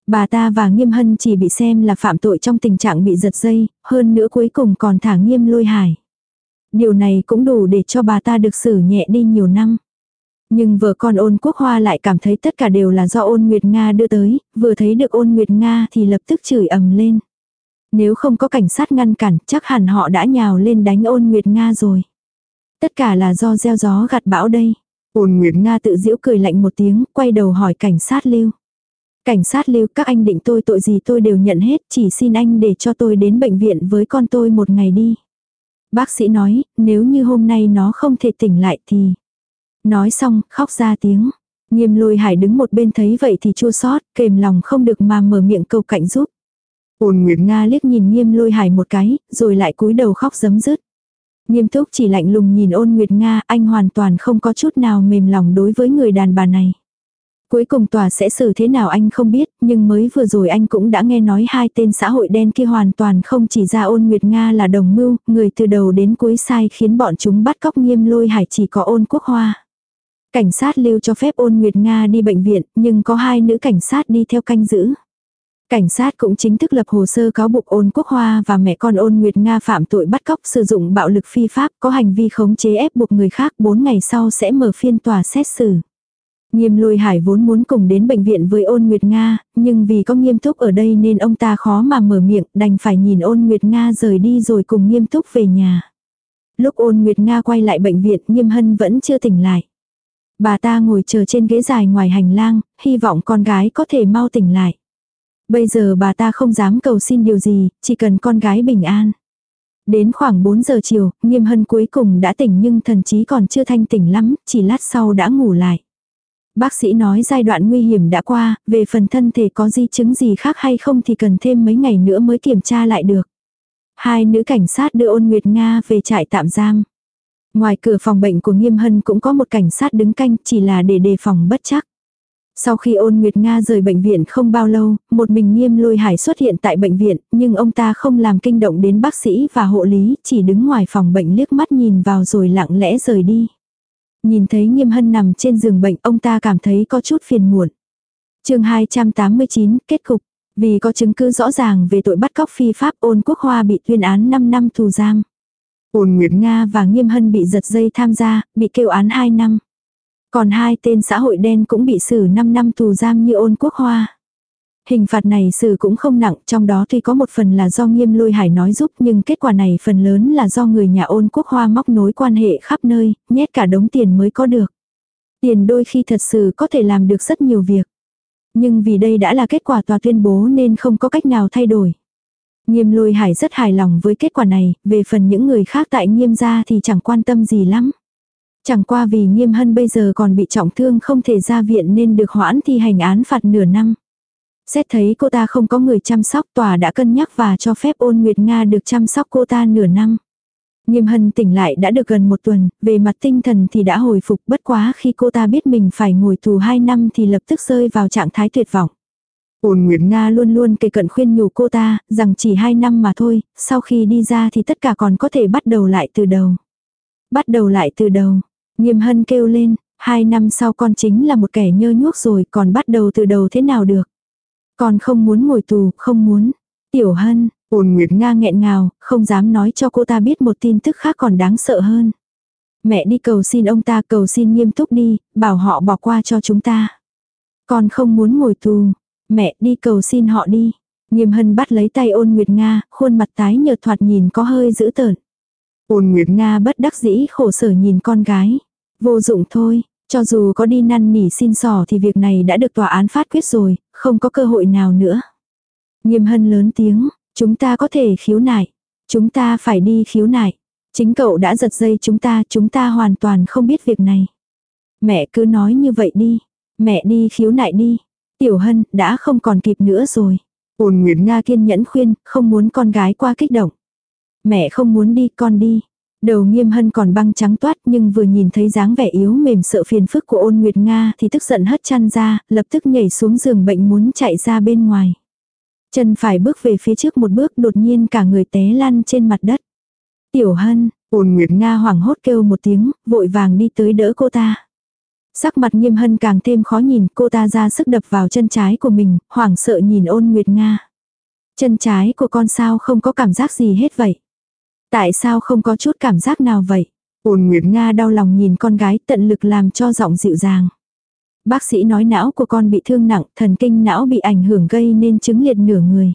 Bà ta và nghiêm hân chỉ bị xem là phạm tội trong tình trạng bị giật dây, hơn nữa cuối cùng còn thả nghiêm lôi hải. Điều này cũng đủ để cho bà ta được xử nhẹ đi nhiều năm. Nhưng vợ con ôn quốc hoa lại cảm thấy tất cả đều là do ôn Nguyệt Nga đưa tới, vừa thấy được ôn Nguyệt Nga thì lập tức chửi ầm lên. Nếu không có cảnh sát ngăn cản chắc hẳn họ đã nhào lên đánh ôn Nguyệt Nga rồi. Tất cả là do gieo gió gặt bão đây. Ôn Nguyệt Nga tự giễu cười lạnh một tiếng, quay đầu hỏi cảnh sát lưu. Cảnh sát lưu các anh định tôi tội gì tôi đều nhận hết, chỉ xin anh để cho tôi đến bệnh viện với con tôi một ngày đi. Bác sĩ nói, nếu như hôm nay nó không thể tỉnh lại thì... Nói xong, khóc ra tiếng. Nghiêm lôi hải đứng một bên thấy vậy thì chua sót, kềm lòng không được mà mở miệng cầu cạnh giúp. Ôn Nguyệt Nga liếc nhìn nghiêm lôi hải một cái, rồi lại cúi đầu khóc giấm dứt. Nghiêm túc chỉ lạnh lùng nhìn ôn Nguyệt Nga, anh hoàn toàn không có chút nào mềm lòng đối với người đàn bà này. Cuối cùng tòa sẽ xử thế nào anh không biết, nhưng mới vừa rồi anh cũng đã nghe nói hai tên xã hội đen kia hoàn toàn không chỉ ra ôn Nguyệt Nga là đồng mưu, người từ đầu đến cuối sai khiến bọn chúng bắt cóc nghiêm lôi hải chỉ có ôn quốc hoa. Cảnh sát lưu cho phép ôn Nguyệt Nga đi bệnh viện, nhưng có hai nữ cảnh sát đi theo canh giữ. Cảnh sát cũng chính thức lập hồ sơ cáo buộc ôn quốc hoa và mẹ con ôn Nguyệt Nga phạm tội bắt cóc sử dụng bạo lực phi pháp có hành vi khống chế ép buộc người khác 4 ngày sau sẽ mở phiên tòa xét xử. Nghiêm lôi hải vốn muốn cùng đến bệnh viện với ôn Nguyệt Nga, nhưng vì có nghiêm túc ở đây nên ông ta khó mà mở miệng đành phải nhìn ôn Nguyệt Nga rời đi rồi cùng nghiêm túc về nhà. Lúc ôn Nguyệt Nga quay lại bệnh viện nghiêm hân vẫn chưa tỉnh lại. Bà ta ngồi chờ trên ghế dài ngoài hành lang, hy vọng con gái có thể mau tỉnh lại. Bây giờ bà ta không dám cầu xin điều gì, chỉ cần con gái bình an. Đến khoảng 4 giờ chiều, nghiêm hân cuối cùng đã tỉnh nhưng thần chí còn chưa thanh tỉnh lắm, chỉ lát sau đã ngủ lại. Bác sĩ nói giai đoạn nguy hiểm đã qua, về phần thân thể có di chứng gì khác hay không thì cần thêm mấy ngày nữa mới kiểm tra lại được. Hai nữ cảnh sát đưa ôn Nguyệt Nga về trại tạm giam. Ngoài cửa phòng bệnh của Nghiêm Hân cũng có một cảnh sát đứng canh chỉ là để đề phòng bất chắc. Sau khi ôn Nguyệt Nga rời bệnh viện không bao lâu, một mình Nghiêm Lôi Hải xuất hiện tại bệnh viện, nhưng ông ta không làm kinh động đến bác sĩ và hộ lý, chỉ đứng ngoài phòng bệnh liếc mắt nhìn vào rồi lặng lẽ rời đi. Nhìn thấy Nghiêm Hân nằm trên giường bệnh, ông ta cảm thấy có chút phiền muộn. chương 289, kết cục. Vì có chứng cứ rõ ràng về tội bắt cóc phi pháp ôn quốc hoa bị tuyên án 5 năm tù giam. Ôn Nguyệt Nga và Nghiêm Hân bị giật dây tham gia, bị kêu án 2 năm. Còn hai tên xã hội đen cũng bị xử 5 năm tù giam như ôn quốc hoa. Hình phạt này xử cũng không nặng, trong đó tuy có một phần là do nghiêm lôi hải nói giúp nhưng kết quả này phần lớn là do người nhà ôn quốc hoa móc nối quan hệ khắp nơi, nhét cả đống tiền mới có được. Tiền đôi khi thật sự có thể làm được rất nhiều việc. Nhưng vì đây đã là kết quả tòa tuyên bố nên không có cách nào thay đổi. Nghiêm lôi hải rất hài lòng với kết quả này, về phần những người khác tại nghiêm gia thì chẳng quan tâm gì lắm. Chẳng qua vì nghiêm hân bây giờ còn bị trọng thương không thể ra viện nên được hoãn thi hành án phạt nửa năm. Xét thấy cô ta không có người chăm sóc tòa đã cân nhắc và cho phép ôn Nguyệt Nga được chăm sóc cô ta nửa năm. Nghiêm hân tỉnh lại đã được gần một tuần, về mặt tinh thần thì đã hồi phục bất quá khi cô ta biết mình phải ngồi tù 2 năm thì lập tức rơi vào trạng thái tuyệt vọng. Ôn Nguyệt Nga luôn luôn kề cận khuyên nhủ cô ta, rằng chỉ 2 năm mà thôi, sau khi đi ra thì tất cả còn có thể bắt đầu lại từ đầu. Bắt đầu lại từ đầu. Nghiêm hân kêu lên, 2 năm sau con chính là một kẻ nhơ nhuốc rồi, còn bắt đầu từ đầu thế nào được. Con không muốn ngồi tù, không muốn. Tiểu hân, ôn Nguyệt Nga nghẹn ngào, không dám nói cho cô ta biết một tin tức khác còn đáng sợ hơn. Mẹ đi cầu xin ông ta cầu xin nghiêm túc đi, bảo họ bỏ qua cho chúng ta. Con không muốn ngồi tù, Mẹ đi cầu xin họ đi. Nghiêm hân bắt lấy tay ôn Nguyệt Nga, khuôn mặt tái nhợt thoạt nhìn có hơi dữ tợn. Ôn Nguyệt Nga bất đắc dĩ khổ sở nhìn con gái. Vô dụng thôi, cho dù có đi năn nỉ xin sỏ thì việc này đã được tòa án phát quyết rồi, không có cơ hội nào nữa. Nghiêm hân lớn tiếng, chúng ta có thể khiếu nại. Chúng ta phải đi khiếu nại. Chính cậu đã giật dây chúng ta, chúng ta hoàn toàn không biết việc này. Mẹ cứ nói như vậy đi. Mẹ đi khiếu nại đi. Tiểu Hân, đã không còn kịp nữa rồi. Ôn Nguyệt Nga kiên nhẫn khuyên, không muốn con gái qua kích động. Mẹ không muốn đi, con đi. Đầu nghiêm hân còn băng trắng toát nhưng vừa nhìn thấy dáng vẻ yếu mềm sợ phiền phức của ôn nguyệt Nga thì tức giận hất chăn ra, lập tức nhảy xuống giường bệnh muốn chạy ra bên ngoài. Chân phải bước về phía trước một bước đột nhiên cả người té lăn trên mặt đất. Tiểu hân, ôn nguyệt Nga hoảng hốt kêu một tiếng, vội vàng đi tới đỡ cô ta. Sắc mặt nghiêm hân càng thêm khó nhìn, cô ta ra sức đập vào chân trái của mình, hoảng sợ nhìn ôn nguyệt Nga. Chân trái của con sao không có cảm giác gì hết vậy? Tại sao không có chút cảm giác nào vậy? Ôn Nguyệt Nga đau lòng nhìn con gái tận lực làm cho giọng dịu dàng. Bác sĩ nói não của con bị thương nặng, thần kinh não bị ảnh hưởng gây nên chứng liệt nửa người.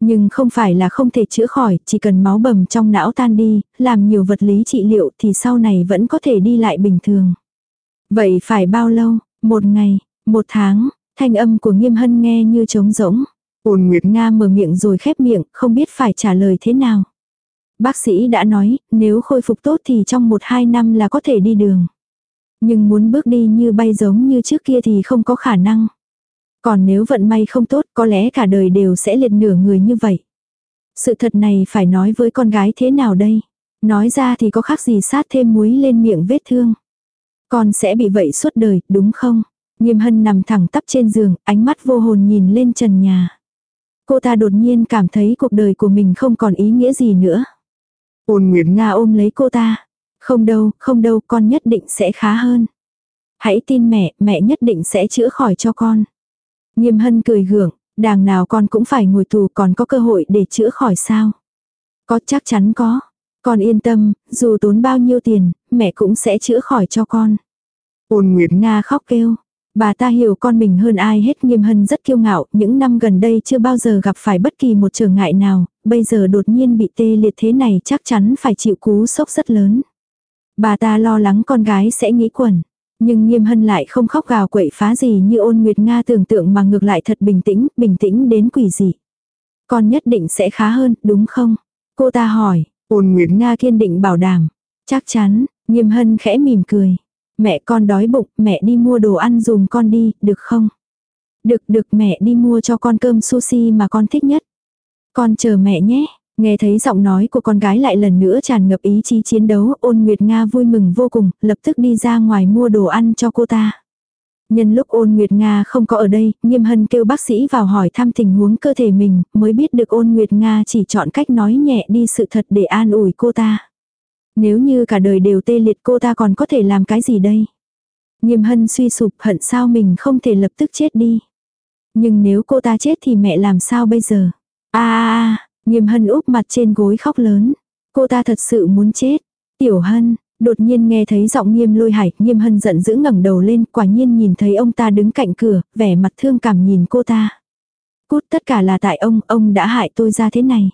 Nhưng không phải là không thể chữa khỏi, chỉ cần máu bầm trong não tan đi, làm nhiều vật lý trị liệu thì sau này vẫn có thể đi lại bình thường. Vậy phải bao lâu? Một ngày, một tháng, thanh âm của nghiêm hân nghe như trống rỗng. Ôn Nguyệt Nga mở miệng rồi khép miệng, không biết phải trả lời thế nào. Bác sĩ đã nói, nếu khôi phục tốt thì trong 1-2 năm là có thể đi đường. Nhưng muốn bước đi như bay giống như trước kia thì không có khả năng. Còn nếu vận may không tốt có lẽ cả đời đều sẽ liệt nửa người như vậy. Sự thật này phải nói với con gái thế nào đây? Nói ra thì có khác gì sát thêm muối lên miệng vết thương. Con sẽ bị vậy suốt đời, đúng không? Nghiêm hân nằm thẳng tắp trên giường, ánh mắt vô hồn nhìn lên trần nhà. Cô ta đột nhiên cảm thấy cuộc đời của mình không còn ý nghĩa gì nữa. Ôn Nguyệt Nga ôm lấy cô ta. Không đâu, không đâu, con nhất định sẽ khá hơn. Hãy tin mẹ, mẹ nhất định sẽ chữa khỏi cho con. Nghiêm hân cười gượng, đàng nào con cũng phải ngồi tù còn có cơ hội để chữa khỏi sao. Có chắc chắn có. Con yên tâm, dù tốn bao nhiêu tiền, mẹ cũng sẽ chữa khỏi cho con. Ôn Nguyệt Nga khóc kêu. Bà ta hiểu con mình hơn ai hết nghiêm hân rất kiêu ngạo, những năm gần đây chưa bao giờ gặp phải bất kỳ một trở ngại nào, bây giờ đột nhiên bị tê liệt thế này chắc chắn phải chịu cú sốc rất lớn. Bà ta lo lắng con gái sẽ nghĩ quẩn. Nhưng nghiêm hân lại không khóc gào quậy phá gì như ôn nguyệt Nga tưởng tượng mà ngược lại thật bình tĩnh, bình tĩnh đến quỷ dị. Con nhất định sẽ khá hơn, đúng không? Cô ta hỏi, ôn nguyệt Nga kiên định bảo đảm. Chắc chắn, nghiêm hân khẽ mỉm cười. Mẹ con đói bụng, mẹ đi mua đồ ăn dùm con đi, được không? Được, được mẹ đi mua cho con cơm sushi mà con thích nhất. Con chờ mẹ nhé. Nghe thấy giọng nói của con gái lại lần nữa tràn ngập ý chí chiến đấu, ôn Nguyệt Nga vui mừng vô cùng, lập tức đi ra ngoài mua đồ ăn cho cô ta. Nhân lúc ôn Nguyệt Nga không có ở đây, nghiêm hân kêu bác sĩ vào hỏi thăm tình huống cơ thể mình, mới biết được ôn Nguyệt Nga chỉ chọn cách nói nhẹ đi sự thật để an ủi cô ta. Nếu như cả đời đều tê liệt cô ta còn có thể làm cái gì đây? Nghiêm hân suy sụp hận sao mình không thể lập tức chết đi. Nhưng nếu cô ta chết thì mẹ làm sao bây giờ? a a nghiêm hân úp mặt trên gối khóc lớn. Cô ta thật sự muốn chết. Tiểu hân, đột nhiên nghe thấy giọng nghiêm lôi hải, nghiêm hân giận dữ ngẩng đầu lên, quả nhiên nhìn thấy ông ta đứng cạnh cửa, vẻ mặt thương cảm nhìn cô ta. Cút tất cả là tại ông, ông đã hại tôi ra thế này.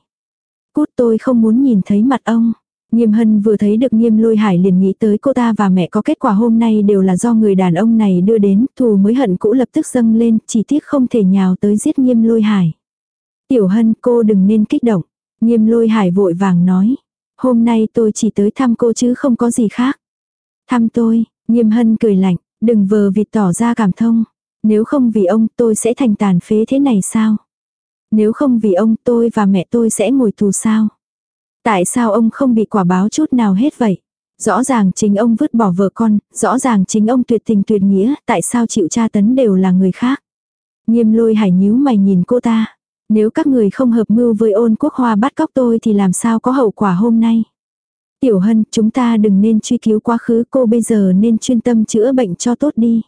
Cút tôi không muốn nhìn thấy mặt ông. Nghiêm hân vừa thấy được nghiêm lôi hải liền nghĩ tới cô ta và mẹ có kết quả hôm nay đều là do người đàn ông này đưa đến, thù mới hận cũ lập tức dâng lên, chỉ tiếc không thể nhào tới giết nghiêm lôi hải. Tiểu hân cô đừng nên kích động. Nghiêm lôi hải vội vàng nói. Hôm nay tôi chỉ tới thăm cô chứ không có gì khác. Thăm tôi, nghiêm hân cười lạnh, đừng vờ vịt tỏ ra cảm thông. Nếu không vì ông tôi sẽ thành tàn phế thế này sao? Nếu không vì ông tôi và mẹ tôi sẽ ngồi tù sao? Tại sao ông không bị quả báo chút nào hết vậy? Rõ ràng chính ông vứt bỏ vợ con, rõ ràng chính ông tuyệt tình tuyệt nghĩa, tại sao chịu tra tấn đều là người khác? Nghiêm lôi hải nhíu mày nhìn cô ta. Nếu các người không hợp mưu với ôn quốc hoa bắt cóc tôi thì làm sao có hậu quả hôm nay? Tiểu hân, chúng ta đừng nên truy cứu quá khứ cô bây giờ nên chuyên tâm chữa bệnh cho tốt đi.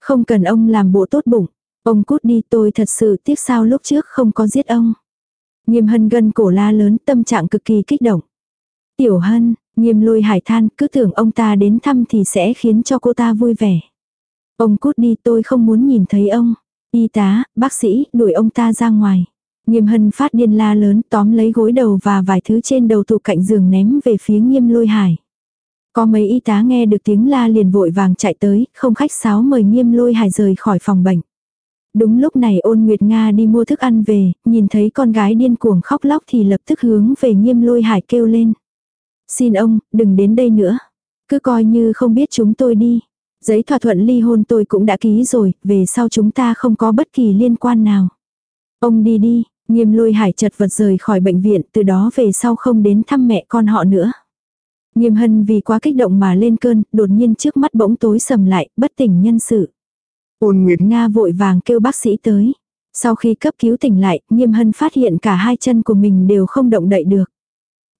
Không cần ông làm bộ tốt bụng. Ông cút đi tôi thật sự tiếc sao lúc trước không có giết ông. Nghiêm hân gân cổ la lớn tâm trạng cực kỳ kích động. Tiểu hân, nghiêm lôi hải than cứ tưởng ông ta đến thăm thì sẽ khiến cho cô ta vui vẻ. Ông cút đi tôi không muốn nhìn thấy ông. Y tá, bác sĩ, đuổi ông ta ra ngoài. Nghiêm hân phát điên la lớn tóm lấy gối đầu và vài thứ trên đầu tủ cạnh giường ném về phía nghiêm lôi hải. Có mấy y tá nghe được tiếng la liền vội vàng chạy tới, không khách sáo mời nghiêm lôi hải rời khỏi phòng bệnh. Đúng lúc này ôn Nguyệt Nga đi mua thức ăn về, nhìn thấy con gái điên cuồng khóc lóc thì lập tức hướng về nghiêm lôi hải kêu lên. Xin ông, đừng đến đây nữa. Cứ coi như không biết chúng tôi đi. Giấy thỏa thuận ly hôn tôi cũng đã ký rồi, về sau chúng ta không có bất kỳ liên quan nào. Ông đi đi, nghiêm lôi hải chật vật rời khỏi bệnh viện, từ đó về sau không đến thăm mẹ con họ nữa. Nghiêm hân vì quá kích động mà lên cơn, đột nhiên trước mắt bỗng tối sầm lại, bất tỉnh nhân sự. Ôn Nguyệt Nga vội vàng kêu bác sĩ tới. Sau khi cấp cứu tỉnh lại, Nghiêm hân phát hiện cả hai chân của mình đều không động đậy được.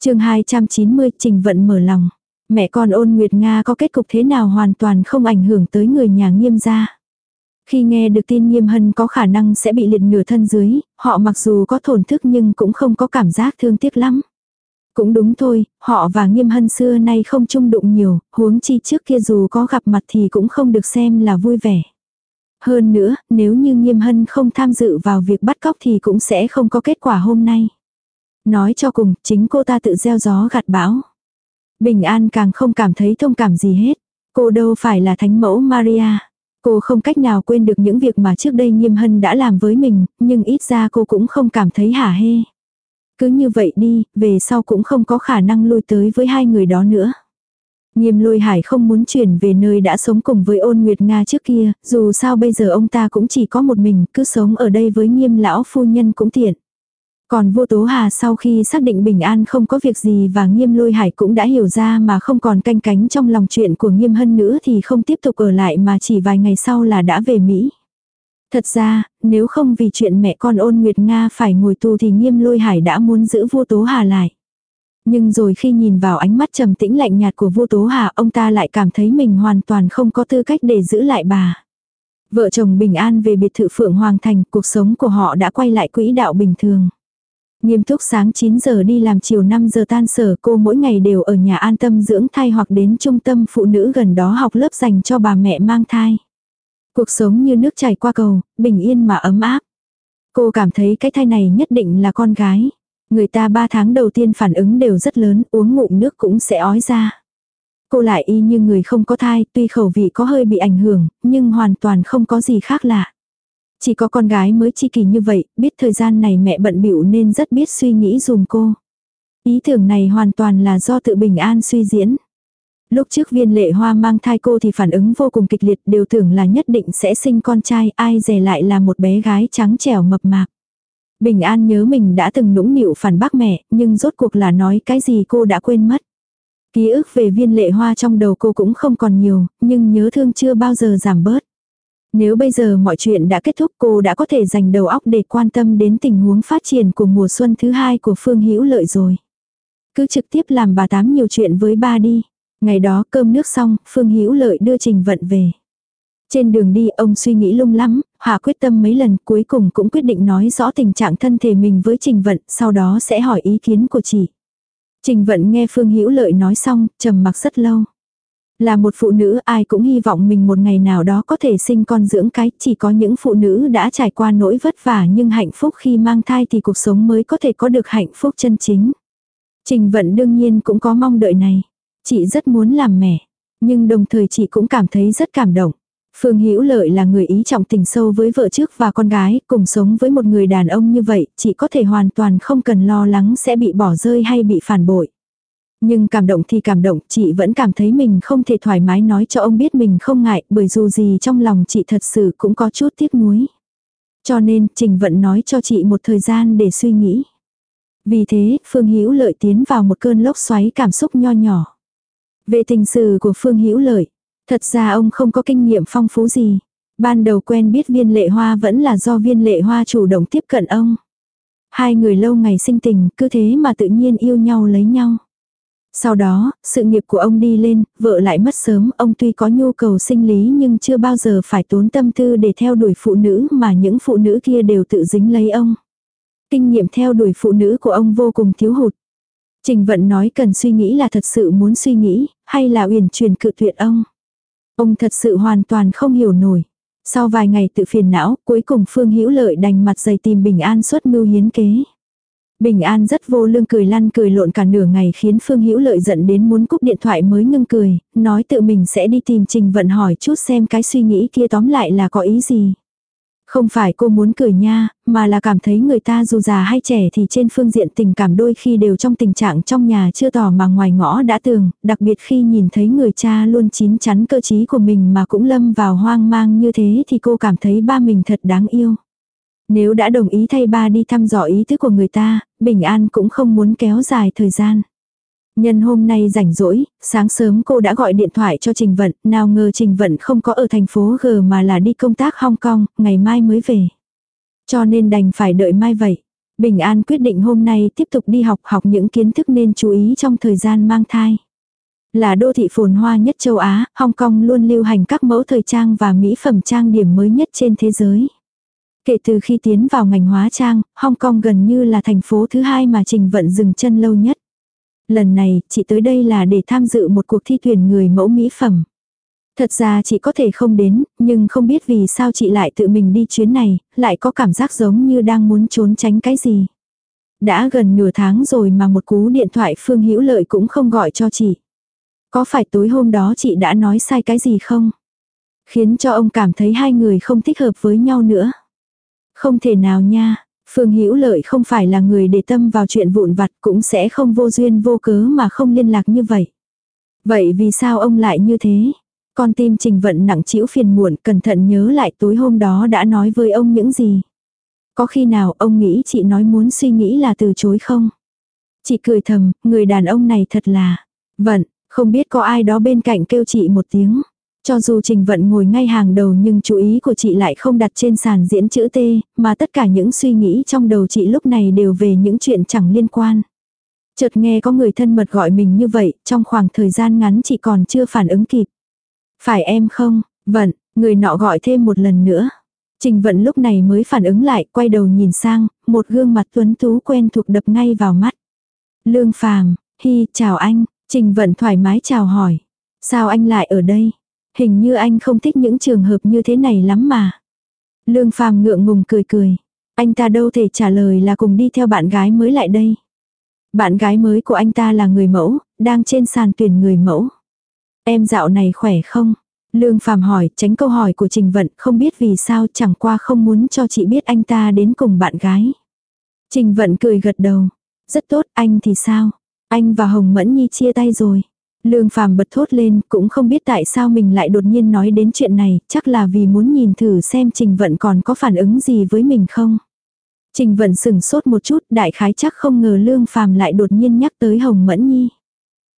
chương 290 Trình Vận mở lòng. Mẹ con ôn Nguyệt Nga có kết cục thế nào hoàn toàn không ảnh hưởng tới người nhà Nghiêm gia. Khi nghe được tin Nghiêm Hân có khả năng sẽ bị liệt nửa thân dưới, họ mặc dù có thổn thức nhưng cũng không có cảm giác thương tiếc lắm. Cũng đúng thôi, họ và nghiêm hân xưa nay không chung đụng nhiều, huống chi trước kia dù có gặp mặt thì cũng không được xem là vui vẻ. Hơn nữa, nếu như nghiêm hân không tham dự vào việc bắt cóc thì cũng sẽ không có kết quả hôm nay. Nói cho cùng, chính cô ta tự gieo gió gặt bão. Bình an càng không cảm thấy thông cảm gì hết. Cô đâu phải là thánh mẫu Maria. Cô không cách nào quên được những việc mà trước đây nghiêm hân đã làm với mình, nhưng ít ra cô cũng không cảm thấy hả hê. Cứ như vậy đi, về sau cũng không có khả năng lui tới với hai người đó nữa. Nghiêm lôi hải không muốn chuyển về nơi đã sống cùng với ôn nguyệt Nga trước kia, dù sao bây giờ ông ta cũng chỉ có một mình, cứ sống ở đây với nghiêm lão phu nhân cũng tiện. Còn vô tố hà sau khi xác định bình an không có việc gì và nghiêm lôi hải cũng đã hiểu ra mà không còn canh cánh trong lòng chuyện của nghiêm hân nữa thì không tiếp tục ở lại mà chỉ vài ngày sau là đã về Mỹ. Thật ra, nếu không vì chuyện mẹ con ôn Nguyệt Nga phải ngồi tù thì nghiêm lôi hải đã muốn giữ vua Tố Hà lại. Nhưng rồi khi nhìn vào ánh mắt trầm tĩnh lạnh nhạt của vua Tố Hà ông ta lại cảm thấy mình hoàn toàn không có tư cách để giữ lại bà. Vợ chồng bình an về biệt thự Phượng Hoàng Thành, cuộc sống của họ đã quay lại quỹ đạo bình thường. Nghiêm túc sáng 9 giờ đi làm chiều 5 giờ tan sở cô mỗi ngày đều ở nhà an tâm dưỡng thai hoặc đến trung tâm phụ nữ gần đó học lớp dành cho bà mẹ mang thai. Cuộc sống như nước chảy qua cầu, bình yên mà ấm áp. Cô cảm thấy cái thai này nhất định là con gái. Người ta 3 tháng đầu tiên phản ứng đều rất lớn, uống ngụm nước cũng sẽ ói ra. Cô lại y như người không có thai, tuy khẩu vị có hơi bị ảnh hưởng, nhưng hoàn toàn không có gì khác lạ. Chỉ có con gái mới chi kỳ như vậy, biết thời gian này mẹ bận bịu nên rất biết suy nghĩ dùm cô. Ý tưởng này hoàn toàn là do tự bình an suy diễn. Lúc trước viên lệ hoa mang thai cô thì phản ứng vô cùng kịch liệt đều tưởng là nhất định sẽ sinh con trai ai dè lại là một bé gái trắng trẻo mập mạp. Bình an nhớ mình đã từng nũng nịu phản bác mẹ nhưng rốt cuộc là nói cái gì cô đã quên mất. Ký ức về viên lệ hoa trong đầu cô cũng không còn nhiều nhưng nhớ thương chưa bao giờ giảm bớt. Nếu bây giờ mọi chuyện đã kết thúc cô đã có thể dành đầu óc để quan tâm đến tình huống phát triển của mùa xuân thứ hai của Phương Hữu Lợi rồi. Cứ trực tiếp làm bà tám nhiều chuyện với ba đi. Ngày đó cơm nước xong, Phương Hữu Lợi đưa Trình Vận về. Trên đường đi ông suy nghĩ lung lắm, hạ quyết tâm mấy lần cuối cùng cũng quyết định nói rõ tình trạng thân thể mình với Trình Vận, sau đó sẽ hỏi ý kiến của chị. Trình Vận nghe Phương Hữu Lợi nói xong, trầm mặc rất lâu. Là một phụ nữ ai cũng hy vọng mình một ngày nào đó có thể sinh con dưỡng cái, chỉ có những phụ nữ đã trải qua nỗi vất vả nhưng hạnh phúc khi mang thai thì cuộc sống mới có thể có được hạnh phúc chân chính. Trình Vận đương nhiên cũng có mong đợi này. Chị rất muốn làm mẹ, nhưng đồng thời chị cũng cảm thấy rất cảm động. Phương Hữu Lợi là người ý trọng tình sâu với vợ trước và con gái, cùng sống với một người đàn ông như vậy, chị có thể hoàn toàn không cần lo lắng sẽ bị bỏ rơi hay bị phản bội. Nhưng cảm động thì cảm động, chị vẫn cảm thấy mình không thể thoải mái nói cho ông biết mình không ngại, bởi dù gì trong lòng chị thật sự cũng có chút tiếc nuối. Cho nên, Trình Vận nói cho chị một thời gian để suy nghĩ. Vì thế, Phương Hữu Lợi tiến vào một cơn lốc xoáy cảm xúc nho nhỏ. Về tình sử của Phương Hữu Lợi, thật ra ông không có kinh nghiệm phong phú gì. Ban đầu quen biết viên lệ hoa vẫn là do viên lệ hoa chủ động tiếp cận ông. Hai người lâu ngày sinh tình, cứ thế mà tự nhiên yêu nhau lấy nhau. Sau đó, sự nghiệp của ông đi lên, vợ lại mất sớm, ông tuy có nhu cầu sinh lý nhưng chưa bao giờ phải tốn tâm tư để theo đuổi phụ nữ mà những phụ nữ kia đều tự dính lấy ông. Kinh nghiệm theo đuổi phụ nữ của ông vô cùng thiếu hụt. Trình vận nói cần suy nghĩ là thật sự muốn suy nghĩ, hay là uyển chuyển cự tuyệt ông. Ông thật sự hoàn toàn không hiểu nổi. Sau vài ngày tự phiền não, cuối cùng Phương Hữu Lợi đành mặt dày tìm Bình An suốt mưu hiến kế. Bình An rất vô lương cười lăn cười lộn cả nửa ngày khiến Phương Hữu Lợi giận đến muốn cúp điện thoại mới ngưng cười, nói tự mình sẽ đi tìm Trình Vận hỏi chút xem cái suy nghĩ kia tóm lại là có ý gì. Không phải cô muốn cười nha, mà là cảm thấy người ta dù già hay trẻ thì trên phương diện tình cảm đôi khi đều trong tình trạng trong nhà chưa tỏ mà ngoài ngõ đã tường, đặc biệt khi nhìn thấy người cha luôn chín chắn cơ trí của mình mà cũng lâm vào hoang mang như thế thì cô cảm thấy ba mình thật đáng yêu. Nếu đã đồng ý thay ba đi thăm dò ý thức của người ta, Bình An cũng không muốn kéo dài thời gian. Nhân hôm nay rảnh rỗi, sáng sớm cô đã gọi điện thoại cho Trình Vận, nào ngờ Trình Vận không có ở thành phố G mà là đi công tác Hong Kong, ngày mai mới về. Cho nên đành phải đợi mai vậy. Bình An quyết định hôm nay tiếp tục đi học học những kiến thức nên chú ý trong thời gian mang thai. Là đô thị phồn hoa nhất châu Á, Hong Kong luôn lưu hành các mẫu thời trang và mỹ phẩm trang điểm mới nhất trên thế giới. Kể từ khi tiến vào ngành hóa trang, Hong Kong gần như là thành phố thứ hai mà Trình Vận dừng chân lâu nhất. Lần này, chị tới đây là để tham dự một cuộc thi tuyển người mẫu mỹ phẩm. Thật ra chị có thể không đến, nhưng không biết vì sao chị lại tự mình đi chuyến này, lại có cảm giác giống như đang muốn trốn tránh cái gì. Đã gần nửa tháng rồi mà một cú điện thoại Phương Hữu Lợi cũng không gọi cho chị. Có phải tối hôm đó chị đã nói sai cái gì không? Khiến cho ông cảm thấy hai người không thích hợp với nhau nữa. Không thể nào nha, Phương Hữu Lợi không phải là người để tâm vào chuyện vụn vặt cũng sẽ không vô duyên vô cớ mà không liên lạc như vậy. Vậy vì sao ông lại như thế? Con tim trình vận nặng chịu phiền muộn cẩn thận nhớ lại tối hôm đó đã nói với ông những gì. Có khi nào ông nghĩ chị nói muốn suy nghĩ là từ chối không? Chị cười thầm, người đàn ông này thật là... Vận, không biết có ai đó bên cạnh kêu chị một tiếng. Cho dù Trình Vận ngồi ngay hàng đầu nhưng chú ý của chị lại không đặt trên sàn diễn chữ T, mà tất cả những suy nghĩ trong đầu chị lúc này đều về những chuyện chẳng liên quan. Chợt nghe có người thân mật gọi mình như vậy, trong khoảng thời gian ngắn chị còn chưa phản ứng kịp. Phải em không? Vận, người nọ gọi thêm một lần nữa. Trình Vận lúc này mới phản ứng lại, quay đầu nhìn sang, một gương mặt tuấn tú quen thuộc đập ngay vào mắt. Lương Phàm, hi, chào anh, Trình Vận thoải mái chào hỏi. Sao anh lại ở đây? Hình như anh không thích những trường hợp như thế này lắm mà. Lương Phàm ngượng ngùng cười cười. Anh ta đâu thể trả lời là cùng đi theo bạn gái mới lại đây. Bạn gái mới của anh ta là người mẫu, đang trên sàn tuyển người mẫu. Em dạo này khỏe không? Lương Phàm hỏi, tránh câu hỏi của Trình Vận, không biết vì sao chẳng qua không muốn cho chị biết anh ta đến cùng bạn gái. Trình Vận cười gật đầu. Rất tốt, anh thì sao? Anh và Hồng Mẫn Nhi chia tay rồi. Lương Phàm bật thốt lên, cũng không biết tại sao mình lại đột nhiên nói đến chuyện này, chắc là vì muốn nhìn thử xem Trình Vận còn có phản ứng gì với mình không. Trình Vận sừng sốt một chút, đại khái chắc không ngờ Lương Phàm lại đột nhiên nhắc tới Hồng Mẫn Nhi.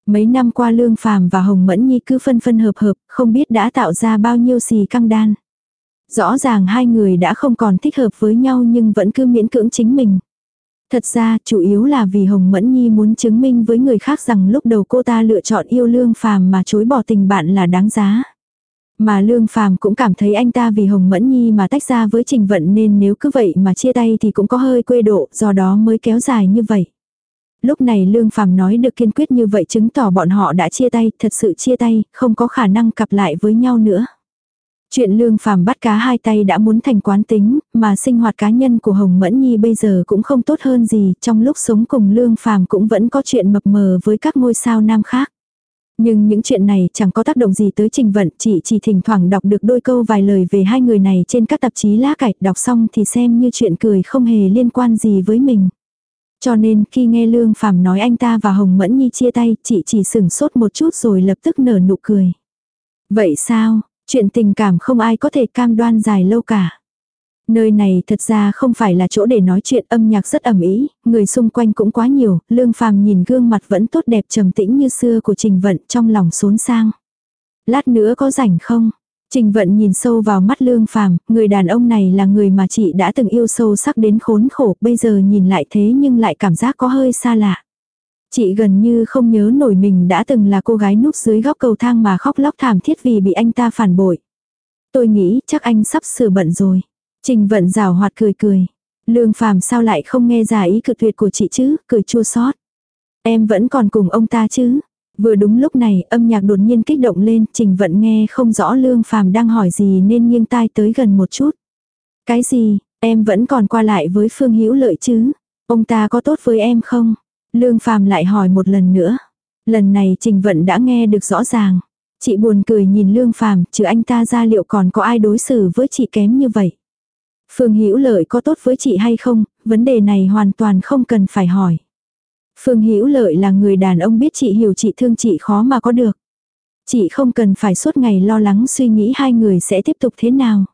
Mấy năm qua Lương Phàm và Hồng Mẫn Nhi cứ phân phân hợp hợp, không biết đã tạo ra bao nhiêu xì căng đan. Rõ ràng hai người đã không còn thích hợp với nhau nhưng vẫn cứ miễn cưỡng chính mình. Thật ra, chủ yếu là vì Hồng Mẫn Nhi muốn chứng minh với người khác rằng lúc đầu cô ta lựa chọn yêu Lương Phàm mà chối bỏ tình bạn là đáng giá. Mà Lương Phàm cũng cảm thấy anh ta vì Hồng Mẫn Nhi mà tách ra với Trình Vận nên nếu cứ vậy mà chia tay thì cũng có hơi quê độ, do đó mới kéo dài như vậy. Lúc này Lương Phàm nói được kiên quyết như vậy chứng tỏ bọn họ đã chia tay, thật sự chia tay, không có khả năng cặp lại với nhau nữa. Chuyện lương phàm bắt cá hai tay đã muốn thành quán tính, mà sinh hoạt cá nhân của Hồng Mẫn Nhi bây giờ cũng không tốt hơn gì, trong lúc sống cùng lương phàm cũng vẫn có chuyện mập mờ với các ngôi sao nam khác. Nhưng những chuyện này chẳng có tác động gì tới trình vận, chỉ chỉ thỉnh thoảng đọc được đôi câu vài lời về hai người này trên các tạp chí lá cải, đọc xong thì xem như chuyện cười không hề liên quan gì với mình. Cho nên khi nghe Lương Phàm nói anh ta và Hồng Mẫn Nhi chia tay, chị chỉ sửng sốt một chút rồi lập tức nở nụ cười. Vậy sao, Chuyện tình cảm không ai có thể cam đoan dài lâu cả. Nơi này thật ra không phải là chỗ để nói chuyện âm nhạc rất ẩm ý, người xung quanh cũng quá nhiều, lương phàm nhìn gương mặt vẫn tốt đẹp trầm tĩnh như xưa của Trình Vận trong lòng xốn sang. Lát nữa có rảnh không? Trình Vận nhìn sâu vào mắt lương phàm, người đàn ông này là người mà chị đã từng yêu sâu sắc đến khốn khổ, bây giờ nhìn lại thế nhưng lại cảm giác có hơi xa lạ. Chị gần như không nhớ nổi mình đã từng là cô gái núp dưới góc cầu thang mà khóc lóc thảm thiết vì bị anh ta phản bội. Tôi nghĩ chắc anh sắp sửa bận rồi. Trình vận rào hoạt cười cười. Lương phàm sao lại không nghe giả ý cực tuyệt của chị chứ, cười chua xót. Em vẫn còn cùng ông ta chứ. Vừa đúng lúc này âm nhạc đột nhiên kích động lên, trình vận nghe không rõ lương phàm đang hỏi gì nên nghiêng tai tới gần một chút. Cái gì, em vẫn còn qua lại với Phương Hữu Lợi chứ? Ông ta có tốt với em không? Lương Phàm lại hỏi một lần nữa. Lần này Trình Vận đã nghe được rõ ràng. Chị buồn cười nhìn Lương Phàm, chứ anh ta ra liệu còn có ai đối xử với chị kém như vậy. Phương Hữu Lợi có tốt với chị hay không, vấn đề này hoàn toàn không cần phải hỏi. Phương Hữu Lợi là người đàn ông biết chị hiểu chị thương chị khó mà có được. Chị không cần phải suốt ngày lo lắng suy nghĩ hai người sẽ tiếp tục thế nào.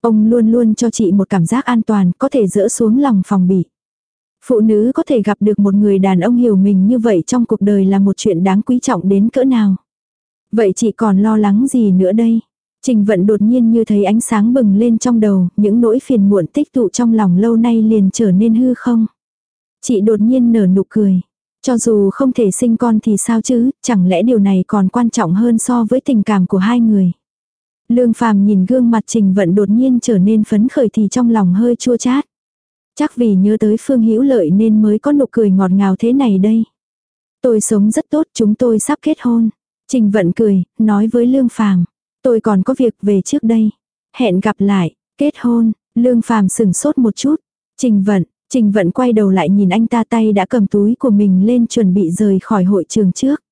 Ông luôn luôn cho chị một cảm giác an toàn, có thể dỡ xuống lòng phòng bị. Phụ nữ có thể gặp được một người đàn ông hiểu mình như vậy trong cuộc đời là một chuyện đáng quý trọng đến cỡ nào. Vậy chị còn lo lắng gì nữa đây? Trình vận đột nhiên như thấy ánh sáng bừng lên trong đầu, những nỗi phiền muộn tích tụ trong lòng lâu nay liền trở nên hư không. Chị đột nhiên nở nụ cười. Cho dù không thể sinh con thì sao chứ, chẳng lẽ điều này còn quan trọng hơn so với tình cảm của hai người. Lương phàm nhìn gương mặt trình vận đột nhiên trở nên phấn khởi thì trong lòng hơi chua chát. Chắc vì nhớ tới Phương Hữu Lợi nên mới có nụ cười ngọt ngào thế này đây. Tôi sống rất tốt, chúng tôi sắp kết hôn. Trình Vận cười, nói với Lương Phàm, tôi còn có việc về trước đây. Hẹn gặp lại, kết hôn, Lương Phàm sừng sốt một chút. Trình Vận, Trình Vận quay đầu lại nhìn anh ta tay đã cầm túi của mình lên chuẩn bị rời khỏi hội trường trước.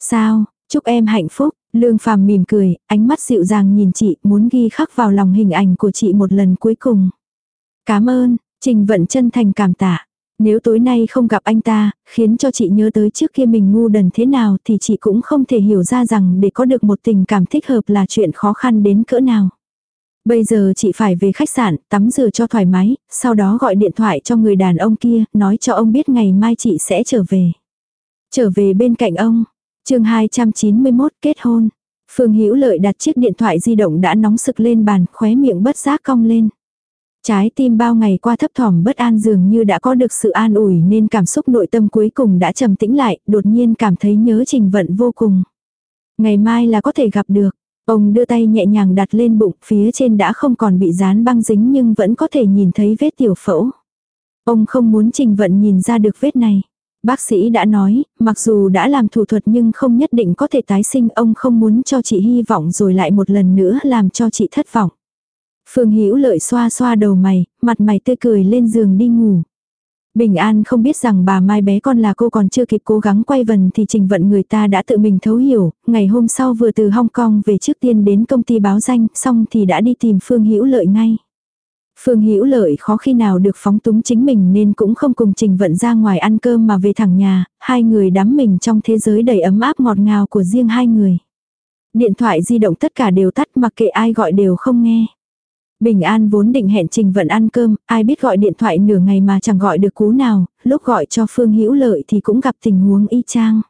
Sao, chúc em hạnh phúc, Lương Phàm mỉm cười, ánh mắt dịu dàng nhìn chị, muốn ghi khắc vào lòng hình ảnh của chị một lần cuối cùng. Cảm ơn, Trình vận chân thành cảm tạ. Nếu tối nay không gặp anh ta, khiến cho chị nhớ tới trước kia mình ngu đần thế nào thì chị cũng không thể hiểu ra rằng để có được một tình cảm thích hợp là chuyện khó khăn đến cỡ nào. Bây giờ chị phải về khách sạn, tắm rửa cho thoải mái, sau đó gọi điện thoại cho người đàn ông kia, nói cho ông biết ngày mai chị sẽ trở về. Trở về bên cạnh ông. chương 291 kết hôn. Phương Hữu Lợi đặt chiếc điện thoại di động đã nóng sực lên bàn, khóe miệng bất giác cong lên. Trái tim bao ngày qua thấp thỏm bất an dường như đã có được sự an ủi nên cảm xúc nội tâm cuối cùng đã trầm tĩnh lại, đột nhiên cảm thấy nhớ trình vận vô cùng. Ngày mai là có thể gặp được. Ông đưa tay nhẹ nhàng đặt lên bụng, phía trên đã không còn bị dán băng dính nhưng vẫn có thể nhìn thấy vết tiểu phẫu. Ông không muốn trình vận nhìn ra được vết này. Bác sĩ đã nói, mặc dù đã làm thủ thuật nhưng không nhất định có thể tái sinh, ông không muốn cho chị hy vọng rồi lại một lần nữa làm cho chị thất vọng. Phương Hữu Lợi xoa xoa đầu mày, mặt mày tươi cười lên giường đi ngủ. Bình An không biết rằng bà Mai bé con là cô còn chưa kịp cố gắng quay vần thì trình vận người ta đã tự mình thấu hiểu, ngày hôm sau vừa từ Hong Kong về trước tiên đến công ty báo danh, xong thì đã đi tìm Phương Hữu Lợi ngay. Phương Hữu Lợi khó khi nào được phóng túng chính mình nên cũng không cùng Trình Vận ra ngoài ăn cơm mà về thẳng nhà, hai người đắm mình trong thế giới đầy ấm áp ngọt ngào của riêng hai người. Điện thoại di động tất cả đều tắt mặc kệ ai gọi đều không nghe. Bình An vốn định hẹn Trình Vận ăn cơm, ai biết gọi điện thoại nửa ngày mà chẳng gọi được cú nào, lúc gọi cho Phương Hữu Lợi thì cũng gặp tình huống y chang.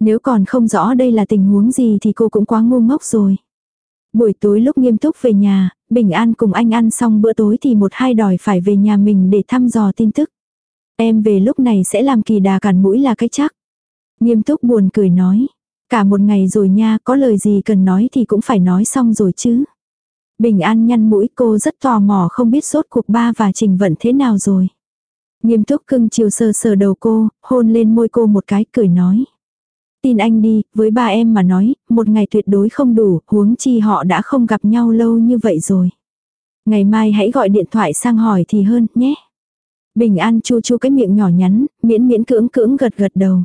Nếu còn không rõ đây là tình huống gì thì cô cũng quá ngu ngốc rồi. Buổi tối lúc nghiêm túc về nhà, Bình An cùng anh ăn xong bữa tối thì một hai đòi phải về nhà mình để thăm dò tin tức. Em về lúc này sẽ làm kỳ đà cản mũi là cái chắc. Nghiêm túc buồn cười nói. Cả một ngày rồi nha, có lời gì cần nói thì cũng phải nói xong rồi chứ. Bình an nhăn mũi cô rất tò mò không biết sốt cuộc ba và trình vận thế nào rồi. Nghiêm túc cưng chiều sờ sờ đầu cô, hôn lên môi cô một cái cười nói. Tin anh đi, với ba em mà nói, một ngày tuyệt đối không đủ, huống chi họ đã không gặp nhau lâu như vậy rồi. Ngày mai hãy gọi điện thoại sang hỏi thì hơn, nhé. Bình an chu chu cái miệng nhỏ nhắn, miễn miễn cưỡng cưỡng gật gật đầu.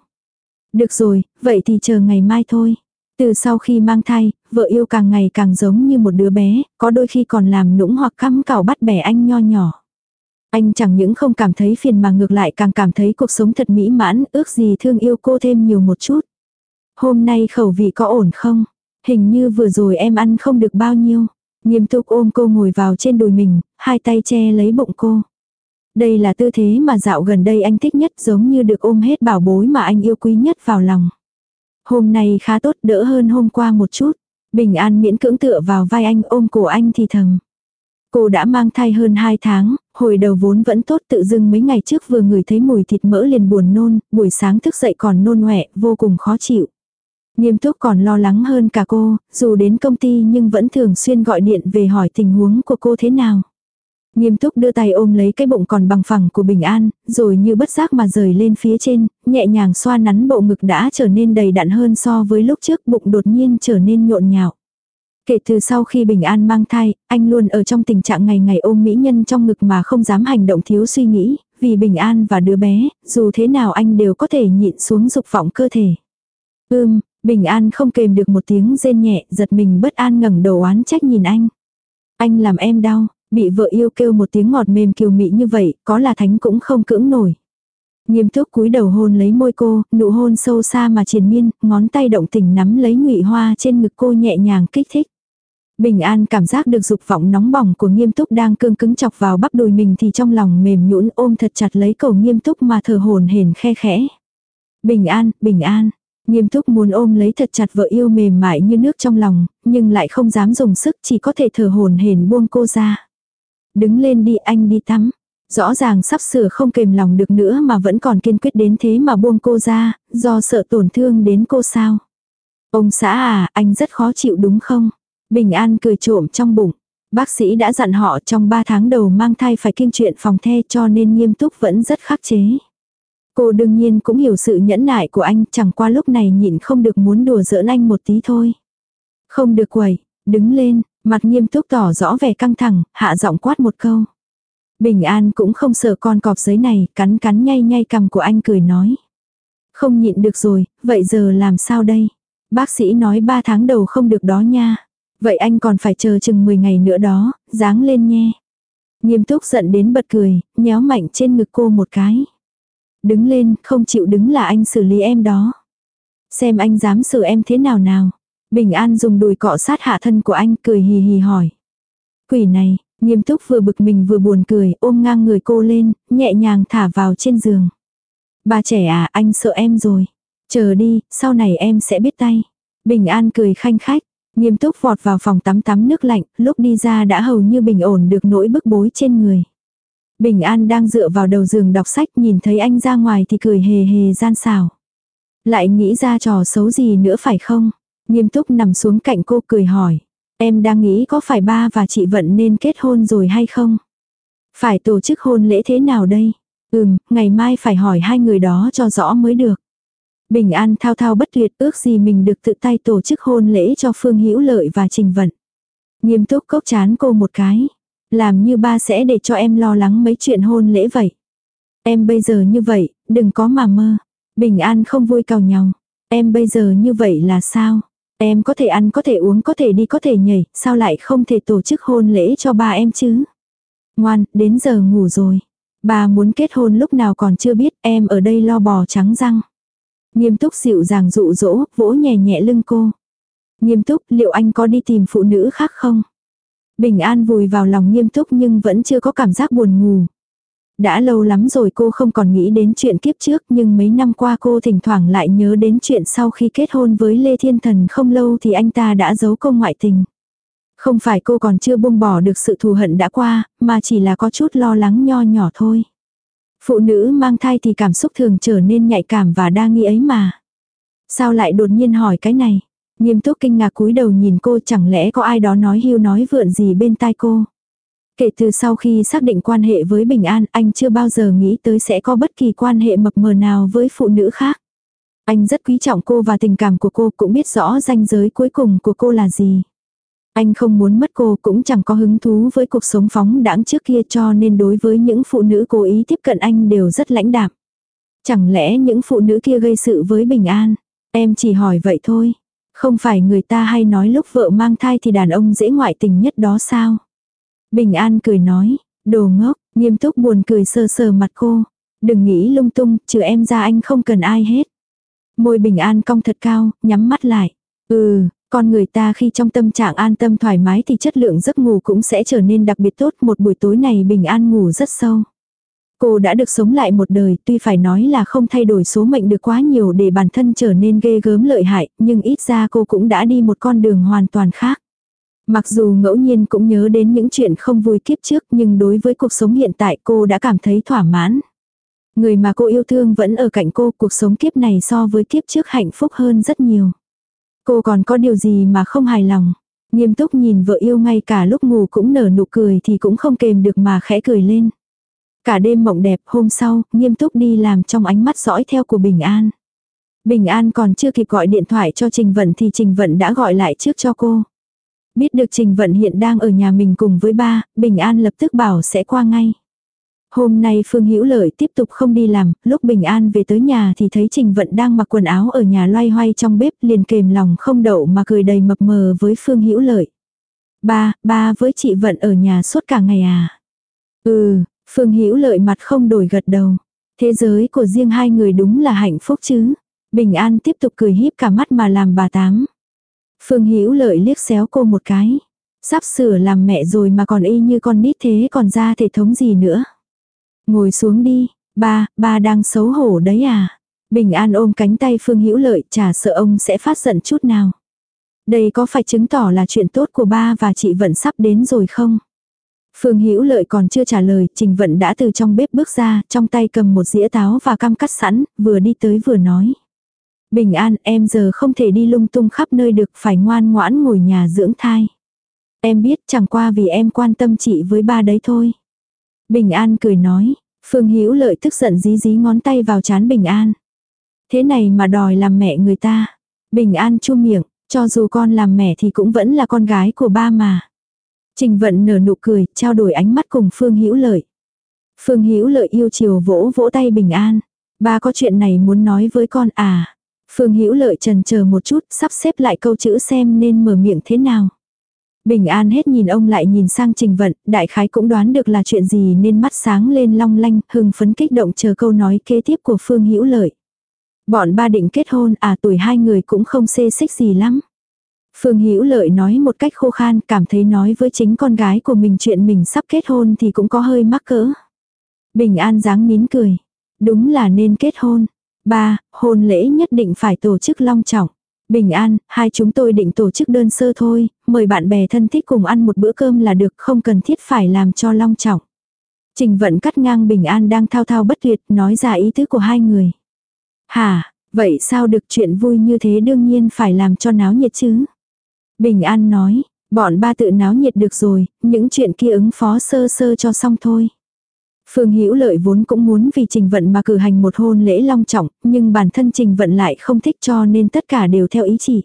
Được rồi, vậy thì chờ ngày mai thôi. Từ sau khi mang thai, vợ yêu càng ngày càng giống như một đứa bé, có đôi khi còn làm nũng hoặc cắm cào bắt bẻ anh nho nhỏ. Anh chẳng những không cảm thấy phiền mà ngược lại càng cảm thấy cuộc sống thật mỹ mãn, ước gì thương yêu cô thêm nhiều một chút. Hôm nay khẩu vị có ổn không? Hình như vừa rồi em ăn không được bao nhiêu. Nghiêm túc ôm cô ngồi vào trên đùi mình, hai tay che lấy bụng cô. Đây là tư thế mà dạo gần đây anh thích nhất giống như được ôm hết bảo bối mà anh yêu quý nhất vào lòng. Hôm nay khá tốt đỡ hơn hôm qua một chút. Bình an miễn cưỡng tựa vào vai anh ôm cổ anh thì thầm. Cô đã mang thai hơn 2 tháng, hồi đầu vốn vẫn tốt tự dưng mấy ngày trước vừa ngửi thấy mùi thịt mỡ liền buồn nôn, buổi sáng thức dậy còn nôn ọe vô cùng khó chịu. Nghiêm túc còn lo lắng hơn cả cô, dù đến công ty nhưng vẫn thường xuyên gọi điện về hỏi tình huống của cô thế nào. Nghiêm túc đưa tay ôm lấy cái bụng còn bằng phẳng của Bình An, rồi như bất giác mà rời lên phía trên, nhẹ nhàng xoa nắn bộ ngực đã trở nên đầy đặn hơn so với lúc trước bụng đột nhiên trở nên nhộn nhạo. Kể từ sau khi Bình An mang thai, anh luôn ở trong tình trạng ngày ngày ôm mỹ nhân trong ngực mà không dám hành động thiếu suy nghĩ, vì Bình An và đứa bé, dù thế nào anh đều có thể nhịn xuống dục vọng cơ thể. Ưm, Bình An không kềm được một tiếng rên nhẹ, giật mình bất an ngẩng đầu oán trách nhìn anh. Anh làm em đau, Bị vợ yêu kêu một tiếng ngọt mềm kiều mị như vậy, có là thánh cũng không cưỡng nổi. Nghiêm túc cúi đầu hôn lấy môi cô, nụ hôn sâu xa mà triền miên, ngón tay động tình nắm lấy ngụy hoa trên ngực cô nhẹ nhàng kích thích. Bình An cảm giác được dục vọng nóng bỏng của nghiêm túc đang cương cứng chọc vào bắp đùi mình thì trong lòng mềm nhũn ôm thật chặt lấy cầu nghiêm túc mà thở hồn hển khe khẽ. Bình An, Bình An. Nghiêm túc muốn ôm lấy thật chặt vợ yêu mềm mại như nước trong lòng, nhưng lại không dám dùng sức chỉ có thể thở hồn hển buông cô ra. Đứng lên đi anh đi tắm. Rõ ràng sắp sửa không kềm lòng được nữa mà vẫn còn kiên quyết đến thế mà buông cô ra, do sợ tổn thương đến cô sao. Ông xã à, anh rất khó chịu đúng không? Bình An cười trộm trong bụng. Bác sĩ đã dặn họ trong 3 tháng đầu mang thai phải kiêng chuyện phòng the cho nên nghiêm túc vẫn rất khắc chế. Cô đương nhiên cũng hiểu sự nhẫn nại của anh chẳng qua lúc này nhịn không được muốn đùa giỡn anh một tí thôi. Không được quẩy, đứng lên, mặt nghiêm túc tỏ rõ vẻ căng thẳng, hạ giọng quát một câu. Bình An cũng không sợ con cọp giấy này, cắn cắn nhay nhay cầm của anh cười nói. Không nhịn được rồi, vậy giờ làm sao đây? Bác sĩ nói 3 tháng đầu không được đó nha. Vậy anh còn phải chờ chừng 10 ngày nữa đó, dáng lên nhé. Nghiêm túc giận đến bật cười, nhéo mạnh trên ngực cô một cái. Đứng lên, không chịu đứng là anh xử lý em đó. Xem anh dám xử em thế nào nào. Bình An dùng đùi cọ sát hạ thân của anh cười hì hì hỏi. Quỷ này, nghiêm túc vừa bực mình vừa buồn cười, ôm ngang người cô lên, nhẹ nhàng thả vào trên giường. Bà trẻ à, anh sợ em rồi. Chờ đi, sau này em sẽ biết tay. Bình An cười khanh khách, nghiêm túc vọt vào phòng tắm tắm nước lạnh, lúc đi ra đã hầu như bình ổn được nỗi bức bối trên người. Bình An đang dựa vào đầu giường đọc sách nhìn thấy anh ra ngoài thì cười hề hề gian xảo. Lại nghĩ ra trò xấu gì nữa phải không? Nghiêm túc nằm xuống cạnh cô cười hỏi. Em đang nghĩ có phải ba và chị Vận nên kết hôn rồi hay không? Phải tổ chức hôn lễ thế nào đây? Ừm, ngày mai phải hỏi hai người đó cho rõ mới được. Bình an thao thao bất tuyệt ước gì mình được tự tay tổ chức hôn lễ cho Phương Hữu Lợi và Trình Vận. Nghiêm túc cốc chán cô một cái. Làm như ba sẽ để cho em lo lắng mấy chuyện hôn lễ vậy. Em bây giờ như vậy, đừng có mà mơ. Bình an không vui cào nhau. Em bây giờ như vậy là sao? Em có thể ăn, có thể uống, có thể đi, có thể nhảy, sao lại không thể tổ chức hôn lễ cho ba em chứ? Ngoan, đến giờ ngủ rồi. Bà muốn kết hôn lúc nào còn chưa biết, em ở đây lo bò trắng răng. Nghiêm túc dịu dàng dụ dỗ, vỗ nhẹ nhẹ lưng cô. Nghiêm túc, liệu anh có đi tìm phụ nữ khác không? Bình an vùi vào lòng nghiêm túc nhưng vẫn chưa có cảm giác buồn ngủ. Đã lâu lắm rồi cô không còn nghĩ đến chuyện kiếp trước nhưng mấy năm qua cô thỉnh thoảng lại nhớ đến chuyện sau khi kết hôn với Lê Thiên Thần không lâu thì anh ta đã giấu cô ngoại tình. Không phải cô còn chưa buông bỏ được sự thù hận đã qua, mà chỉ là có chút lo lắng nho nhỏ thôi. Phụ nữ mang thai thì cảm xúc thường trở nên nhạy cảm và đa nghi ấy mà. Sao lại đột nhiên hỏi cái này? Nghiêm túc kinh ngạc cúi đầu nhìn cô chẳng lẽ có ai đó nói hưu nói vượn gì bên tai cô. Kể từ sau khi xác định quan hệ với Bình An, anh chưa bao giờ nghĩ tới sẽ có bất kỳ quan hệ mập mờ nào với phụ nữ khác. Anh rất quý trọng cô và tình cảm của cô cũng biết rõ ranh giới cuối cùng của cô là gì. Anh không muốn mất cô cũng chẳng có hứng thú với cuộc sống phóng đãng trước kia cho nên đối với những phụ nữ cố ý tiếp cận anh đều rất lãnh đạm. Chẳng lẽ những phụ nữ kia gây sự với Bình An? Em chỉ hỏi vậy thôi. Không phải người ta hay nói lúc vợ mang thai thì đàn ông dễ ngoại tình nhất đó sao? Bình An cười nói, đồ ngốc, nghiêm túc buồn cười sờ sờ mặt cô. Đừng nghĩ lung tung, trừ em ra anh không cần ai hết. Môi Bình An cong thật cao, nhắm mắt lại. Ừ, con người ta khi trong tâm trạng an tâm thoải mái thì chất lượng giấc ngủ cũng sẽ trở nên đặc biệt tốt. Một buổi tối này Bình An ngủ rất sâu. Cô đã được sống lại một đời, tuy phải nói là không thay đổi số mệnh được quá nhiều để bản thân trở nên ghê gớm lợi hại, nhưng ít ra cô cũng đã đi một con đường hoàn toàn khác. Mặc dù ngẫu nhiên cũng nhớ đến những chuyện không vui kiếp trước nhưng đối với cuộc sống hiện tại cô đã cảm thấy thỏa mãn. Người mà cô yêu thương vẫn ở cạnh cô, cuộc sống kiếp này so với kiếp trước hạnh phúc hơn rất nhiều. Cô còn có điều gì mà không hài lòng. Nghiêm túc nhìn vợ yêu ngay cả lúc ngủ cũng nở nụ cười thì cũng không kềm được mà khẽ cười lên. Cả đêm mộng đẹp hôm sau, nghiêm túc đi làm trong ánh mắt dõi theo của Bình An. Bình An còn chưa kịp gọi điện thoại cho Trình Vận thì Trình Vận đã gọi lại trước cho cô. Biết được Trình Vận hiện đang ở nhà mình cùng với ba, Bình An lập tức bảo sẽ qua ngay. Hôm nay Phương Hữu Lợi tiếp tục không đi làm, lúc Bình An về tới nhà thì thấy Trình Vận đang mặc quần áo ở nhà loay hoay trong bếp liền kềm lòng không đậu mà cười đầy mập mờ với Phương Hữu Lợi. Ba, ba với chị Vận ở nhà suốt cả ngày à? Ừ, Phương Hữu Lợi mặt không đổi gật đầu. Thế giới của riêng hai người đúng là hạnh phúc chứ. Bình An tiếp tục cười híp cả mắt mà làm bà tám. Phương Hữu Lợi liếc xéo cô một cái. Sắp sửa làm mẹ rồi mà còn y như con nít thế còn ra thể thống gì nữa. Ngồi xuống đi, ba, ba đang xấu hổ đấy à. Bình An ôm cánh tay Phương Hữu Lợi, chả sợ ông sẽ phát giận chút nào. Đây có phải chứng tỏ là chuyện tốt của ba và chị vẫn sắp đến rồi không? Phương Hữu Lợi còn chưa trả lời, Trình Vận đã từ trong bếp bước ra, trong tay cầm một dĩa táo và cam cắt sẵn, vừa đi tới vừa nói. Bình an, em giờ không thể đi lung tung khắp nơi được, phải ngoan ngoãn ngồi nhà dưỡng thai. Em biết chẳng qua vì em quan tâm chị với ba đấy thôi. Bình an cười nói, Phương Hữu Lợi tức giận dí dí ngón tay vào chán Bình an. Thế này mà đòi làm mẹ người ta. Bình an chu miệng, cho dù con làm mẹ thì cũng vẫn là con gái của ba mà. Trình vận nở nụ cười, trao đổi ánh mắt cùng Phương Hữu Lợi. Phương Hữu Lợi yêu chiều vỗ vỗ tay bình an. Ba có chuyện này muốn nói với con à. Phương Hữu Lợi trần chờ một chút, sắp xếp lại câu chữ xem nên mở miệng thế nào. Bình an hết nhìn ông lại nhìn sang trình vận, đại khái cũng đoán được là chuyện gì nên mắt sáng lên long lanh, hưng phấn kích động chờ câu nói kế tiếp của Phương Hữu Lợi. Bọn ba định kết hôn à tuổi hai người cũng không xê xích gì lắm. Phương Hữu Lợi nói một cách khô khan, cảm thấy nói với chính con gái của mình chuyện mình sắp kết hôn thì cũng có hơi mắc cỡ. Bình An dáng nín cười. Đúng là nên kết hôn. Ba, hôn lễ nhất định phải tổ chức long trọng. Bình An, hai chúng tôi định tổ chức đơn sơ thôi, mời bạn bè thân thích cùng ăn một bữa cơm là được, không cần thiết phải làm cho long trọng. Trình vận cắt ngang Bình An đang thao thao bất tuyệt nói ra ý tứ của hai người. Hả, vậy sao được chuyện vui như thế đương nhiên phải làm cho náo nhiệt chứ? Bình An nói, bọn ba tự náo nhiệt được rồi, những chuyện kia ứng phó sơ sơ cho xong thôi. Phương Hữu Lợi vốn cũng muốn vì Trình Vận mà cử hành một hôn lễ long trọng, nhưng bản thân Trình Vận lại không thích cho nên tất cả đều theo ý chỉ.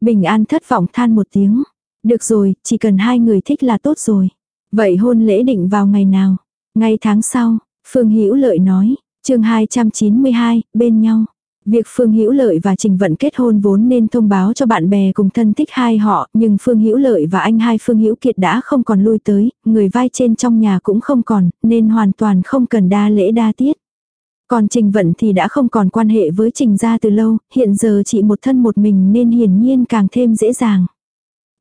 Bình An thất vọng than một tiếng. Được rồi, chỉ cần hai người thích là tốt rồi. Vậy hôn lễ định vào ngày nào? Ngay tháng sau, Phương Hữu Lợi nói, chương 292, bên nhau. Việc Phương Hữu Lợi và Trình Vận kết hôn vốn nên thông báo cho bạn bè cùng thân thích hai họ, nhưng Phương Hữu Lợi và anh hai Phương Hữu Kiệt đã không còn lui tới, người vai trên trong nhà cũng không còn, nên hoàn toàn không cần đa lễ đa tiết. Còn Trình Vận thì đã không còn quan hệ với Trình gia từ lâu, hiện giờ chỉ một thân một mình nên hiển nhiên càng thêm dễ dàng.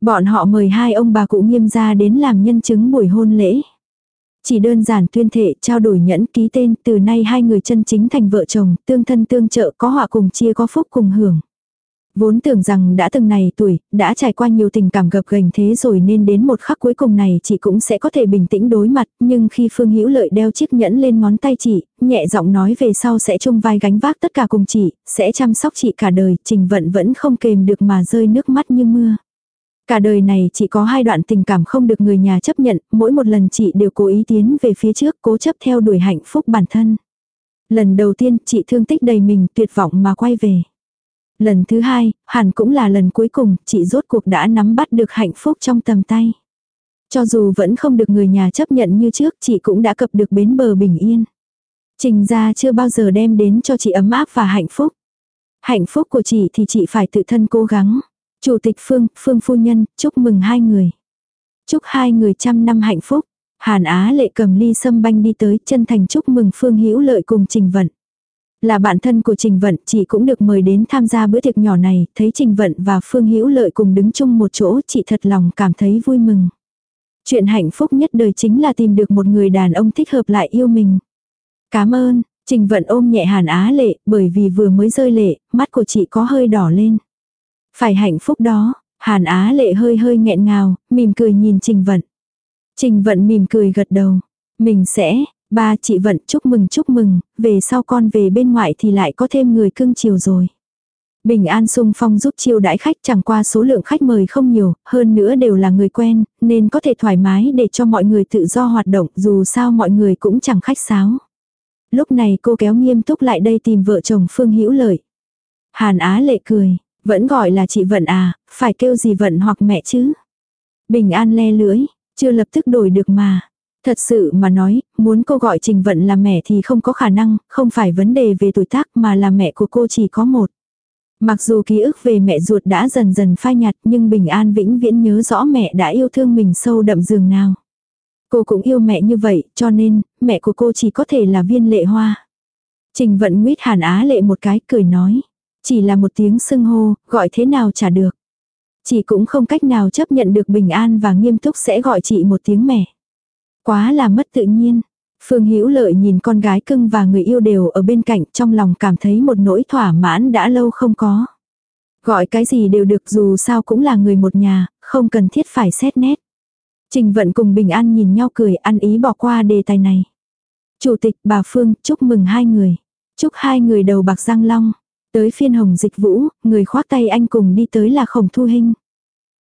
Bọn họ mời hai ông bà cụ nghiêm gia đến làm nhân chứng buổi hôn lễ. Chỉ đơn giản tuyên thệ trao đổi nhẫn ký tên từ nay hai người chân chính thành vợ chồng, tương thân tương trợ có họa cùng chia có phúc cùng hưởng. Vốn tưởng rằng đã từng này tuổi, đã trải qua nhiều tình cảm gập ghềnh thế rồi nên đến một khắc cuối cùng này chị cũng sẽ có thể bình tĩnh đối mặt, nhưng khi Phương Hữu Lợi đeo chiếc nhẫn lên ngón tay chị, nhẹ giọng nói về sau sẽ chung vai gánh vác tất cả cùng chị, sẽ chăm sóc chị cả đời, Trình Vận vẫn không kềm được mà rơi nước mắt như mưa. Cả đời này chỉ có hai đoạn tình cảm không được người nhà chấp nhận, mỗi một lần chị đều cố ý tiến về phía trước cố chấp theo đuổi hạnh phúc bản thân. Lần đầu tiên chị thương tích đầy mình tuyệt vọng mà quay về. Lần thứ hai, hẳn cũng là lần cuối cùng, chị rốt cuộc đã nắm bắt được hạnh phúc trong tầm tay. Cho dù vẫn không được người nhà chấp nhận như trước, chị cũng đã cập được bến bờ bình yên. Trình ra chưa bao giờ đem đến cho chị ấm áp và hạnh phúc. Hạnh phúc của chị thì chị phải tự thân cố gắng. Chủ tịch Phương, Phương phu nhân, chúc mừng hai người. Chúc hai người trăm năm hạnh phúc. Hàn Á lệ cầm ly sâm banh đi tới chân thành chúc mừng Phương Hữu Lợi cùng Trình Vận. Là bạn thân của Trình Vận, chị cũng được mời đến tham gia bữa tiệc nhỏ này, thấy Trình Vận và Phương Hữu Lợi cùng đứng chung một chỗ, chị thật lòng cảm thấy vui mừng. Chuyện hạnh phúc nhất đời chính là tìm được một người đàn ông thích hợp lại yêu mình. Cảm ơn, Trình Vận ôm nhẹ Hàn Á lệ, bởi vì vừa mới rơi lệ, mắt của chị có hơi đỏ lên. Phải hạnh phúc đó, Hàn Á lệ hơi hơi nghẹn ngào, mỉm cười nhìn Trình Vận. Trình Vận mỉm cười gật đầu. Mình sẽ, ba chị Vận chúc mừng chúc mừng, về sau con về bên ngoại thì lại có thêm người cưng chiều rồi. Bình An sung phong giúp chiêu đãi khách chẳng qua số lượng khách mời không nhiều, hơn nữa đều là người quen, nên có thể thoải mái để cho mọi người tự do hoạt động dù sao mọi người cũng chẳng khách sáo. Lúc này cô kéo nghiêm túc lại đây tìm vợ chồng Phương Hữu Lợi. Hàn Á lệ cười, vẫn gọi là chị Vận à, phải kêu gì Vận hoặc mẹ chứ. Bình an le lưỡi, chưa lập tức đổi được mà. Thật sự mà nói, muốn cô gọi Trình Vận là mẹ thì không có khả năng, không phải vấn đề về tuổi tác mà là mẹ của cô chỉ có một. Mặc dù ký ức về mẹ ruột đã dần dần phai nhạt nhưng Bình An vĩnh viễn nhớ rõ mẹ đã yêu thương mình sâu đậm dường nào. Cô cũng yêu mẹ như vậy cho nên mẹ của cô chỉ có thể là viên lệ hoa. Trình Vận nguyết hàn á lệ một cái cười nói. Chỉ là một tiếng sưng hô, gọi thế nào chả được. Chị cũng không cách nào chấp nhận được bình an và nghiêm túc sẽ gọi chị một tiếng mẹ. Quá là mất tự nhiên. Phương Hữu Lợi nhìn con gái cưng và người yêu đều ở bên cạnh trong lòng cảm thấy một nỗi thỏa mãn đã lâu không có. Gọi cái gì đều được dù sao cũng là người một nhà, không cần thiết phải xét nét. Trình Vận cùng Bình An nhìn nhau cười ăn ý bỏ qua đề tài này. Chủ tịch bà Phương chúc mừng hai người. Chúc hai người đầu bạc răng long. Tới phiên hồng dịch vũ, người khoác tay anh cùng đi tới là khổng thu hình.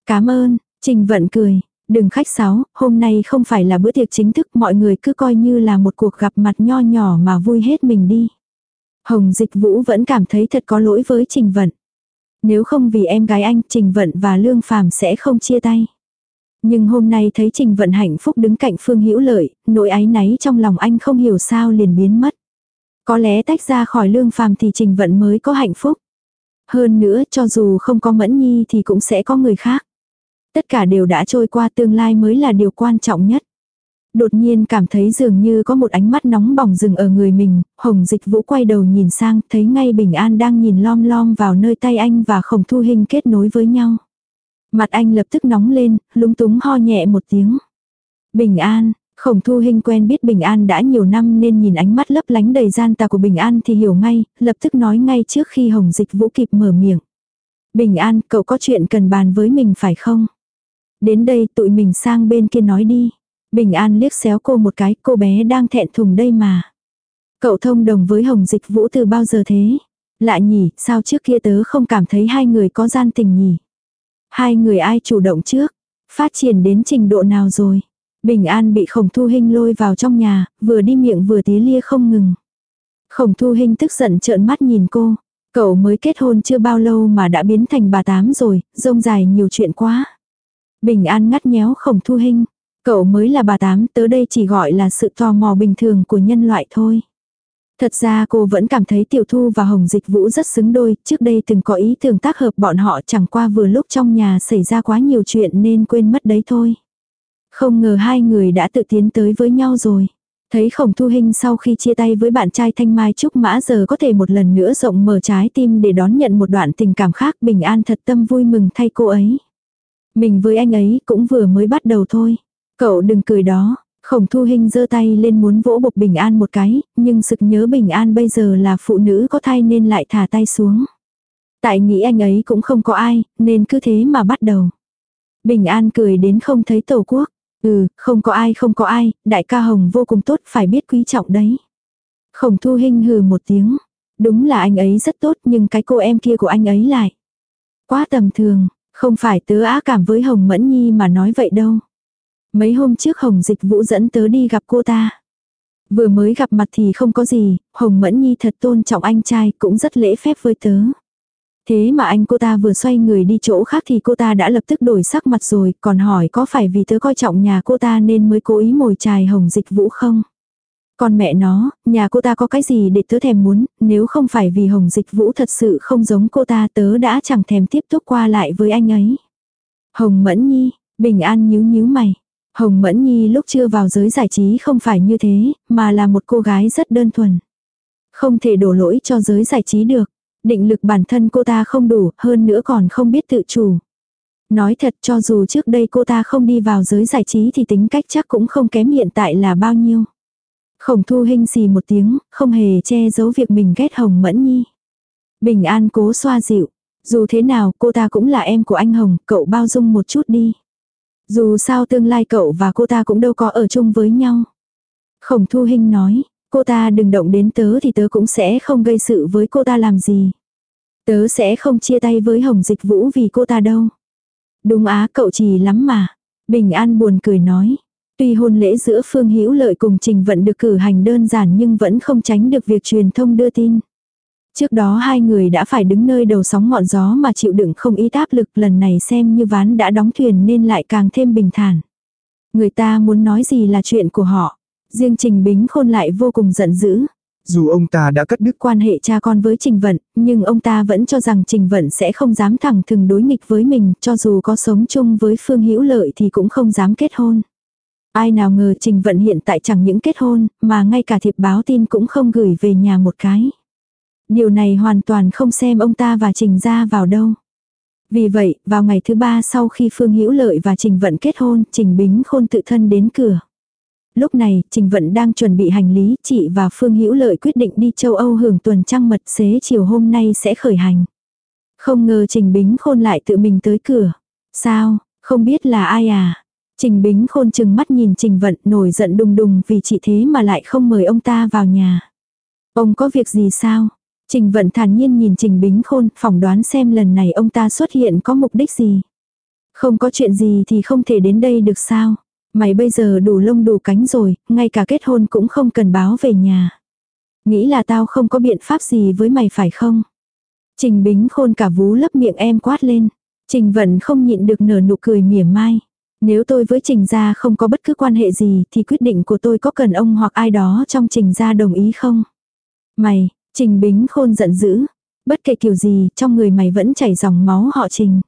Cảm ơn, Trình Vận cười. Đừng khách sáo, hôm nay không phải là bữa tiệc chính thức mọi người cứ coi như là một cuộc gặp mặt nho nhỏ mà vui hết mình đi. Hồng Dịch Vũ vẫn cảm thấy thật có lỗi với Trình Vận. Nếu không vì em gái anh, Trình Vận và Lương Phàm sẽ không chia tay. Nhưng hôm nay thấy Trình Vận hạnh phúc đứng cạnh Phương Hữu Lợi, nỗi áy náy trong lòng anh không hiểu sao liền biến mất. Có lẽ tách ra khỏi Lương Phàm thì Trình Vận mới có hạnh phúc. Hơn nữa cho dù không có Mẫn Nhi thì cũng sẽ có người khác. Tất cả đều đã trôi qua tương lai mới là điều quan trọng nhất. Đột nhiên cảm thấy dường như có một ánh mắt nóng bỏng dừng ở người mình, hồng dịch vũ quay đầu nhìn sang, thấy ngay bình an đang nhìn lom lom vào nơi tay anh và khổng thu hình kết nối với nhau. Mặt anh lập tức nóng lên, lúng túng ho nhẹ một tiếng. Bình an, khổng thu hình quen biết bình an đã nhiều năm nên nhìn ánh mắt lấp lánh đầy gian tà của bình an thì hiểu ngay, lập tức nói ngay trước khi hồng dịch vũ kịp mở miệng. Bình an, cậu có chuyện cần bàn với mình phải không? Đến đây tụi mình sang bên kia nói đi. Bình An liếc xéo cô một cái, cô bé đang thẹn thùng đây mà. Cậu thông đồng với Hồng Dịch Vũ từ bao giờ thế? Lạ nhỉ, sao trước kia tớ không cảm thấy hai người có gian tình nhỉ? Hai người ai chủ động trước? Phát triển đến trình độ nào rồi? Bình An bị Khổng Thu Hinh lôi vào trong nhà, vừa đi miệng vừa tía lia không ngừng. Khổng Thu Hinh tức giận trợn mắt nhìn cô. Cậu mới kết hôn chưa bao lâu mà đã biến thành bà tám rồi, rông dài nhiều chuyện quá. Bình an ngắt nhéo khổng thu hinh. Cậu mới là bà tám, tớ đây chỉ gọi là sự tò mò bình thường của nhân loại thôi. Thật ra cô vẫn cảm thấy Tiểu Thu và Hồng Dịch Vũ rất xứng đôi, trước đây từng có ý tưởng tác hợp bọn họ chẳng qua vừa lúc trong nhà xảy ra quá nhiều chuyện nên quên mất đấy thôi. Không ngờ hai người đã tự tiến tới với nhau rồi. Thấy khổng thu hình sau khi chia tay với bạn trai Thanh Mai Trúc Mã giờ có thể một lần nữa rộng mở trái tim để đón nhận một đoạn tình cảm khác bình an thật tâm vui mừng thay cô ấy. Mình với anh ấy cũng vừa mới bắt đầu thôi. Cậu đừng cười đó. Khổng thu hình giơ tay lên muốn vỗ bục bình an một cái, nhưng sực nhớ bình an bây giờ là phụ nữ có thai nên lại thả tay xuống. Tại nghĩ anh ấy cũng không có ai, nên cứ thế mà bắt đầu. Bình an cười đến không thấy tổ quốc. Ừ, không có ai không có ai, đại ca Hồng vô cùng tốt phải biết quý trọng đấy. Khổng thu hình hừ một tiếng. Đúng là anh ấy rất tốt nhưng cái cô em kia của anh ấy lại. Quá tầm thường, không phải tớ á cảm với Hồng Mẫn Nhi mà nói vậy đâu. Mấy hôm trước Hồng Dịch Vũ dẫn tớ đi gặp cô ta. Vừa mới gặp mặt thì không có gì, Hồng Mẫn Nhi thật tôn trọng anh trai cũng rất lễ phép với tớ. Thế mà anh cô ta vừa xoay người đi chỗ khác thì cô ta đã lập tức đổi sắc mặt rồi, còn hỏi có phải vì tớ coi trọng nhà cô ta nên mới cố ý mồi chài Hồng Dịch Vũ không? Con mẹ nó, nhà cô ta có cái gì để tớ thèm muốn, nếu không phải vì Hồng Dịch Vũ thật sự không giống cô ta tớ đã chẳng thèm tiếp tục qua lại với anh ấy. Hồng Mẫn Nhi, bình an nhíu nhíu mày. Hồng Mẫn Nhi lúc chưa vào giới giải trí không phải như thế, mà là một cô gái rất đơn thuần. Không thể đổ lỗi cho giới giải trí được. Định lực bản thân cô ta không đủ, hơn nữa còn không biết tự chủ. Nói thật cho dù trước đây cô ta không đi vào giới giải trí thì tính cách chắc cũng không kém hiện tại là bao nhiêu. Khổng thu hình xì một tiếng, không hề che giấu việc mình ghét Hồng Mẫn Nhi. Bình an cố xoa dịu. Dù thế nào cô ta cũng là em của anh Hồng, cậu bao dung một chút đi. Dù sao tương lai cậu và cô ta cũng đâu có ở chung với nhau. Khổng thu hình nói, cô ta đừng động đến tớ thì tớ cũng sẽ không gây sự với cô ta làm gì. Tớ sẽ không chia tay với Hồng Dịch Vũ vì cô ta đâu. Đúng á, cậu chỉ lắm mà. Bình An buồn cười nói. Tuy hôn lễ giữa Phương Hữu Lợi cùng Trình Vận được cử hành đơn giản nhưng vẫn không tránh được việc truyền thông đưa tin. Trước đó hai người đã phải đứng nơi đầu sóng ngọn gió mà chịu đựng không ít áp lực lần này xem như ván đã đóng thuyền nên lại càng thêm bình thản. Người ta muốn nói gì là chuyện của họ. Riêng Trình Bính Khôn lại vô cùng giận dữ. Dù ông ta đã cắt đứt quan hệ cha con với Trình Vận, nhưng ông ta vẫn cho rằng Trình Vận sẽ không dám thẳng thừng đối nghịch với mình, cho dù có sống chung với Phương Hữu Lợi thì cũng không dám kết hôn. Ai nào ngờ Trình Vận hiện tại chẳng những kết hôn, mà ngay cả thiệp báo tin cũng không gửi về nhà một cái. Điều này hoàn toàn không xem ông ta và Trình ra vào đâu. Vì vậy, vào ngày thứ ba sau khi Phương Hữu Lợi và Trình Vận kết hôn, Trình Bính Khôn tự thân đến cửa. Lúc này, Trình Vận đang chuẩn bị hành lý, chị và Phương Hữu Lợi quyết định đi châu Âu hưởng tuần trăng mật xế chiều hôm nay sẽ khởi hành. Không ngờ Trình Bính Khôn lại tự mình tới cửa. Sao, không biết là ai à? Trình Bính Khôn chừng mắt nhìn Trình Vận nổi giận đùng đùng vì chị thế mà lại không mời ông ta vào nhà. Ông có việc gì sao? Trình Vận thản nhiên nhìn Trình Bính Khôn, phỏng đoán xem lần này ông ta xuất hiện có mục đích gì. Không có chuyện gì thì không thể đến đây được sao? Mày bây giờ đủ lông đủ cánh rồi, ngay cả kết hôn cũng không cần báo về nhà. Nghĩ là tao không có biện pháp gì với mày phải không? Trình Bính Khôn cả vú lấp miệng em quát lên. Trình Vận không nhịn được nở nụ cười mỉa mai. Nếu tôi với Trình gia không có bất cứ quan hệ gì thì quyết định của tôi có cần ông hoặc ai đó trong Trình gia đồng ý không? Mày, Trình Bính Khôn giận dữ. Bất kể kiểu gì, trong người mày vẫn chảy dòng máu họ Trình.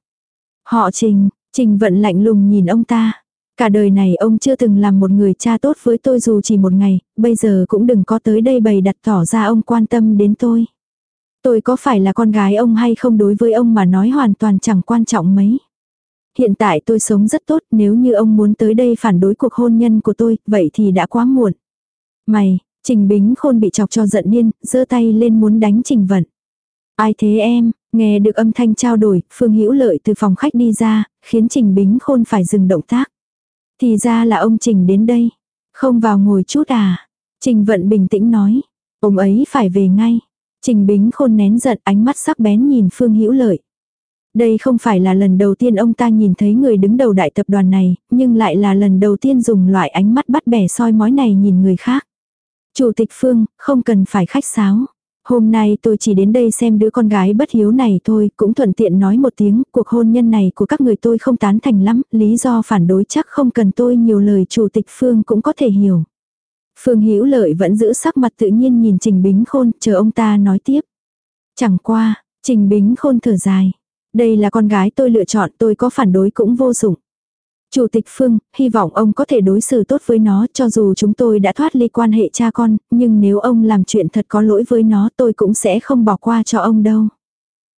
Họ Trình, Trình Vận lạnh lùng nhìn ông ta. Cả đời này ông chưa từng làm một người cha tốt với tôi dù chỉ một ngày, bây giờ cũng đừng có tới đây bày đặt tỏ ra ông quan tâm đến tôi. Tôi có phải là con gái ông hay không đối với ông mà nói hoàn toàn chẳng quan trọng mấy. Hiện tại tôi sống rất tốt nếu như ông muốn tới đây phản đối cuộc hôn nhân của tôi, vậy thì đã quá muộn. Mày, Trình Bính Khôn bị chọc cho giận điên, giơ tay lên muốn đánh Trình Vận. Ai thế em, nghe được âm thanh trao đổi, Phương Hữu Lợi từ phòng khách đi ra, khiến Trình Bính Khôn phải dừng động tác. Thì ra là ông Trình đến đây. Không vào ngồi chút à. Trình Vận bình tĩnh nói. Ông ấy phải về ngay. Trình Bính Khôn nén giận ánh mắt sắc bén nhìn Phương Hữu Lợi. Đây không phải là lần đầu tiên ông ta nhìn thấy người đứng đầu đại tập đoàn này, nhưng lại là lần đầu tiên dùng loại ánh mắt bắt bẻ soi mói này nhìn người khác. Chủ tịch Phương, không cần phải khách sáo. Hôm nay tôi chỉ đến đây xem đứa con gái bất hiếu này thôi, cũng thuận tiện nói một tiếng, cuộc hôn nhân này của các người tôi không tán thành lắm, lý do phản đối chắc không cần tôi nhiều lời chủ tịch Phương cũng có thể hiểu. Phương Hữu Lợi vẫn giữ sắc mặt tự nhiên nhìn Trình Bính Khôn, chờ ông ta nói tiếp. Chẳng qua, Trình Bính Khôn thở dài. Đây là con gái tôi lựa chọn tôi có phản đối cũng vô dụng. Chủ tịch Phương, hy vọng ông có thể đối xử tốt với nó cho dù chúng tôi đã thoát ly quan hệ cha con, nhưng nếu ông làm chuyện thật có lỗi với nó tôi cũng sẽ không bỏ qua cho ông đâu.